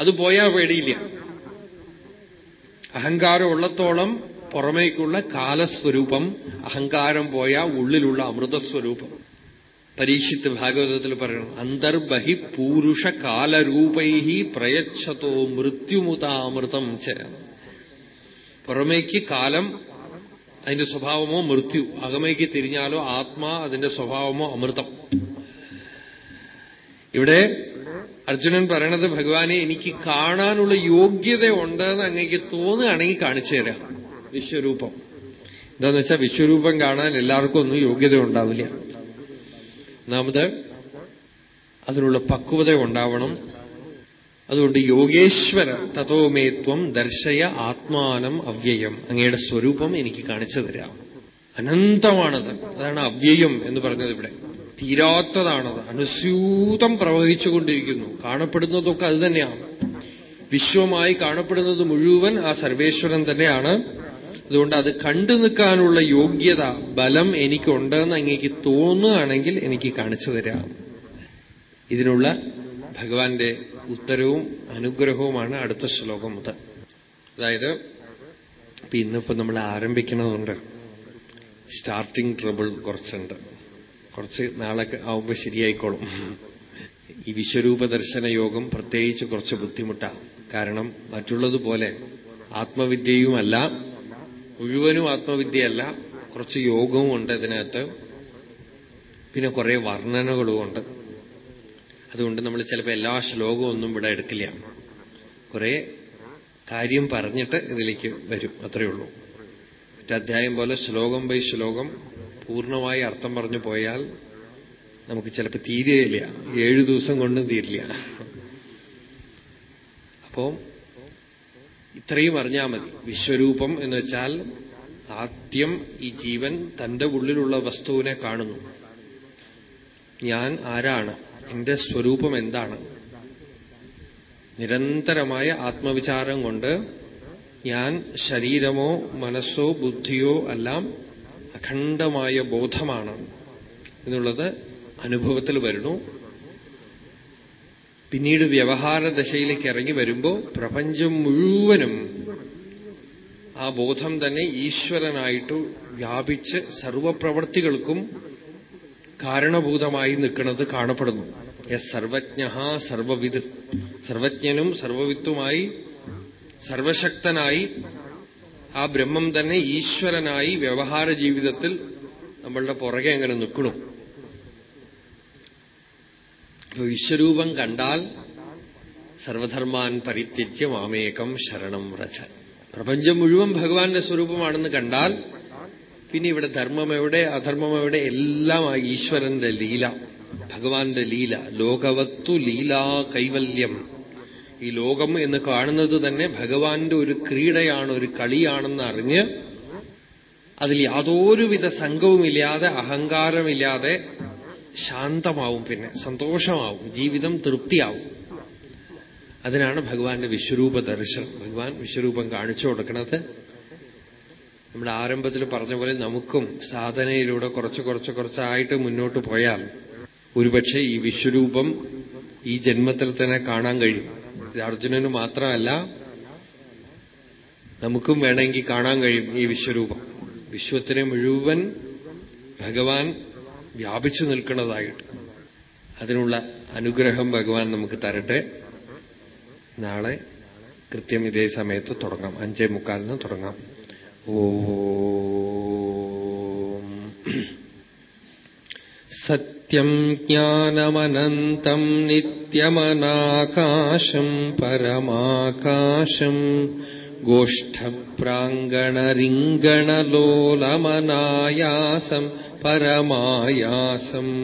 അത് പോയാ പേടിയില്ല. അഹങ്കാരം ഉള്ളത്തോളം പുറമേക്കുള്ള കാലസ്വരൂപം അഹങ്കാരം പോയ ഉള്ളിലുള്ള അമൃതസ്വരൂപം. പരീക്ഷിത്ത് ഭാഗവതത്തിൽ പറയണം. അന്തർബഹി പൂരുഷ കാലരൂപൈ പ്രയച്ഛതോ മൃത്യുമുതാമൃതം ചേർന്ന് പുറമേക്ക് കാലം അതിന്റെ സ്വഭാവമോ മൃത്യു. അകമയ്ക്ക് തിരിഞ്ഞാലോ ആത്മാ അതിന്റെ സ്വഭാവമോ അമൃതം. ഇവിടെ അർജുനൻ പറയണത് ഭഗവാനെ എനിക്ക് കാണാനുള്ള യോഗ്യത ഉണ്ടെന്ന് അങ്ങേക്ക് തോന്നുകയാണെങ്കിൽ കാണിച്ചു തരാം. വിശ്വരൂപം. എന്താന്ന് വെച്ചാൽ വിശ്വരൂപം കാണാൻ എല്ലാവർക്കും ഒന്നും യോഗ്യത ഉണ്ടാവില്ല ഒന്നാമത് അതിനുള്ള പക്വത ഉണ്ടാവണം. അതുകൊണ്ട് യോഗേശ്വര തഥോമേത്വം ദർശയ ആത്മാനം അവ്യയം. അങ്ങയുടെ സ്വരൂപം എനിക്ക് കാണിച്ചു തരാം. അനന്തമാണത്. അതാണ് അവ്യയം എന്ന് പറഞ്ഞത് ഇവിടെ. തീരാത്തതാണത്. അനുസ്യൂതം പ്രവഹിച്ചുകൊണ്ടിരിക്കുന്നു. കാണപ്പെടുന്നതൊക്കെ അത് തന്നെയാണ്. വിശ്വമായി കാണപ്പെടുന്നത് മുഴുവൻ ആ സർവേശ്വരൻ തന്നെയാണ്. അതുകൊണ്ട് അത് കണ്ടു നിൽക്കാനുള്ള യോഗ്യത ബലം എനിക്കുണ്ടെന്ന് അങ്ങേക്ക് തോന്നുകയാണെങ്കിൽ എനിക്ക് കാണിച്ചു തരാം. ഇതിനുള്ള ഭഗവാന്റെ ഉത്തരവും അനുഗ്രഹവുമാണ് അടുത്ത ശ്ലോകം മുതൽ. അതായത് ഇന്നിപ്പോ നമ്മൾ ആരംഭിക്കണതുണ്ട് സ്റ്റാർട്ടിംഗ് ട്രബിൾ കുറച്ചുണ്ട്. കുറച്ച് നാളൊക്കെ ആവുമ്പോൾ ശരിയായിക്കോളും. ഈ വിശ്വരൂപ ദർശന യോഗം പ്രത്യേകിച്ച് കുറച്ച് ബുദ്ധിമുട്ടാണ് കാരണം മറ്റുള്ളതുപോലെ ആത്മവിദ്യയുമല്ല. മുഴുവനും ആത്മവിദ്യയല്ല. കുറച്ച് യോഗവും ഉണ്ട് ഇതിനകത്ത്. പിന്നെ കുറെ വർണനകളുമുണ്ട്. അതുകൊണ്ട് നമ്മൾ ചിലപ്പോൾ എല്ലാ ശ്ലോകവും ഒന്നും ഇവിടെ എടുക്കില്ല. കുറെ കാര്യം പറഞ്ഞിട്ട് ഇതിലേക്ക് വരും. അത്രയേ ഉള്ളൂ. മറ്റധ്യായം പോലെ ശ്ലോകം ബൈ ശ്ലോകം പൂർണമായി അർത്ഥം പറഞ്ഞു പോയാൽ നമുക്ക് ചിലപ്പോൾ തീരുകയില്ല ഏഴു ദിവസം കൊണ്ടും തീരില്ല. അപ്പോ ഇത്രയും അറിഞ്ഞാൽ മതി. വിശ്വരൂപം എന്ന് വെച്ചാൽ ആദ്യം ഈ ജീവൻ തന്റെ ഉള്ളിലുള്ള വസ്തുവിനെ കാണുന്നു. ഞാൻ ആരാണ്? എന്റെ സ്വരൂപം എന്താണ്? നിരന്തരമായ ആത്മവിചാരം കൊണ്ട് ഞാൻ ശരീരമോ മനസ്സോ ബുദ്ധിയോ എല്ലാം അഖണ്ഡമായ ബോധമാണ് എന്നുള്ളത് അനുഭവത്തിൽ വരുന്നു. പിന്നീട് വ്യവഹാര ദശയിലേക്ക് ഇറങ്ങി വരുമ്പോൾ പ്രപഞ്ചം മുഴുവനും ആ ബോധം തന്നെ ഈശ്വരനായിട്ട് വ്യാപിച്ച് സർവപ്രവർത്തികൾക്കും കാരണഭൂതമായി നിൽക്കുന്നത് കാണപ്പെടുന്നു. യസ് സർവജ്ഞ സർവവിദ്. സർവജ്ഞനും സർവവിത്തുമായി സർവശക്തനായി ആ ബ്രഹ്മം തന്നെ ഈശ്വരനായി വ്യവഹാര ജീവിതത്തിൽ നമ്മളുടെ പുറകെ അങ്ങനെ നിൽക്കണം അപ്പൊ വിശ്വരൂപം കണ്ടാൽ സർവധർമാൻ പരിത്യജ്യ മാമേകം ശരണം വ്രജ. പ്രപഞ്ചം മുഴുവൻ ഭഗവാന്റെ സ്വരൂപമാണെന്ന് കണ്ടാൽ പിന്നെ ഇവിടെ ധർമ്മം എവിടെ അധർമ്മം എവിടെ? എല്ലാം ആ ഈശ്വരന്റെ ലീല ഭഗവാന്റെ ലീല ലോകവത്തു ലീലാ കൈവല്യം. ഈ ലോകം എന്ന് കാണുന്നത് തന്നെ ഭഗവാന്റെ ഒരു ക്രീഡയാണ് ഒരു കളിയാണെന്ന് അറിഞ്ഞ് അതിൽ യാതൊരുവിധ സംഘവുമില്ലാതെ അഹങ്കാരമില്ലാതെ ശാന്തമാവും പിന്നെ സന്തോഷമാവും ജീവിതം തൃപ്തിയാവും. അതിനാണ് ഭഗവാന്റെ വിശ്വരൂപ ദർശനം. ഭഗവാൻ വിശ്വരൂപം കാണിച്ചു കൊടുക്കുന്നത്. നമ്മുടെ ആരംഭത്തിൽ പറഞ്ഞ പോലെ നമുക്കും സാധനയിലൂടെ കുറച്ച് കുറച്ച് കുറച്ചായിട്ട് മുന്നോട്ട് പോയാൽ ഒരുപക്ഷെ ഈ വിശ്വരൂപം ഈ ജന്മത്തിൽ തന്നെ കാണാൻ കഴിയും. അർജുനന് മാത്രമല്ല നമുക്കും വേണമെങ്കിൽ കാണാൻ കഴിയും ഈ വിശ്വരൂപം. വിശ്വത്തിനെ മുഴുവൻ ഭഗവാൻ വ്യാപിച്ചു നിൽക്കുന്നതായിട്ട്. അതിനുള്ള അനുഗ്രഹം ഭഗവാൻ നമുക്ക് തരട്ടെ. നാളെ കൃത്യം ഇതേ സമയത്ത് തുടങ്ങാം. അഞ്ചേ മുക്കാലിന് തുടങ്ങാം. सत्यम् ज्ञानमनन्तम् नित्यमनाकाशम् परमाकाशम् गोष्ठप्राङ्गणरिङ्गणलोलमनायासम् परमायासम्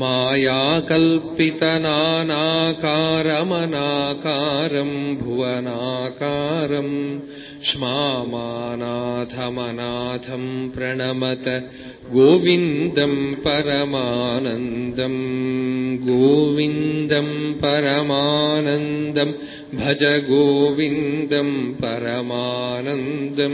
मायाकल्पितनानाकारमनाकारम् भुवनाकारम् ക്ഷ്മാനാഥമനാഥം പ്രണമത ഗോവിന്ദം പരമാനന്ദം. ഗോവിന്ദം പരമാനന്ദം ഭജ ഗോവിന്ദം പരമാനന്ദം.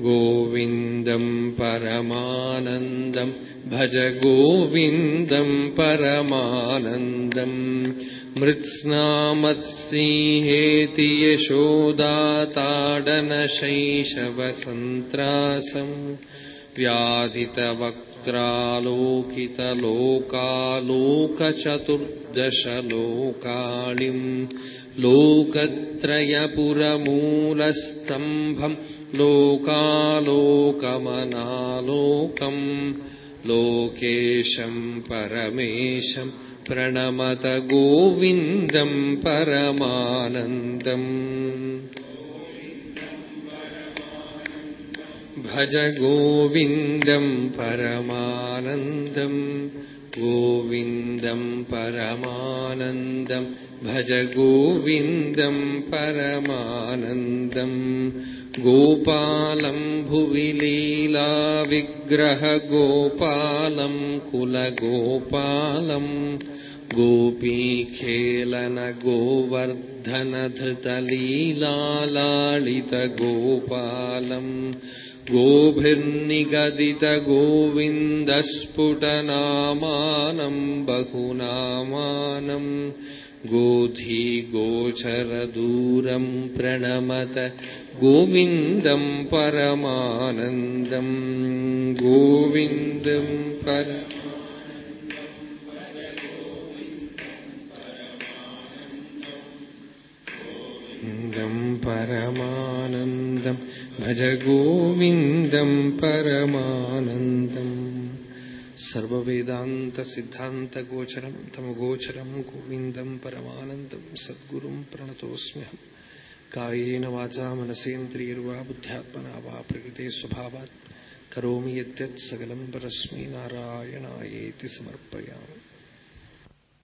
ഗോവിന്ദം പരമാനന്ദം ഭജ ഗോവിന്ദം പരമാനന്ദം. मृत्स्नामत्सिंहेति यशोदाताडनशैशवसन्त्रासम् व्याधितवक्त्रालोकितलोकालोकचतुर्दशलोकालिम् लोकत्रयपुरमूलस्तम्भम् लोकालोकमनालोकम् लोकेशम् परमेशम् പ്രണമത ഗോവിന്ദം പരമാനന്ദം. ഭജ ഗോവിന്ദം പരമാനന്ദം. ഗോവിന്ദം പരമാനന്ദം. ഭജ ഗോവിന്ദം പരമാനന്ദം. ഗോപാലം ഭുവിലീലാവിഗ്രഹ ഗോപാലം കുലഗോപാലം. गोपीखेलन गोवर्धनधृतलीलालालितगोपालम् गोभिर्निगदितगोविन्दस्फुटनामानम् बहुनामानम् गोधीगोचरदूरम् प्रणमत गोविन्दम् परमानन्दम् गोविन्दम् ഗോവിന്ദം പരമാനന്ദം ഭജ ഗോവിന്ദം പരമാനന്ദം ഗോചരം തമഗോചരം ഗോവിന്ദം പരമാനന്ദം സദ്ഗുരും പ്രണതോസ്മ്യഹം. കായേന വാചാ മനസേന്ദ്രിയർവാ ബുദ്ധ്യാത്മന വാ പ്രകൃതി സ്വഭാവാത്. കരോമി യത് സകലം പരസ്മൈ നാരായണായേതി സമർപ്പയാമി.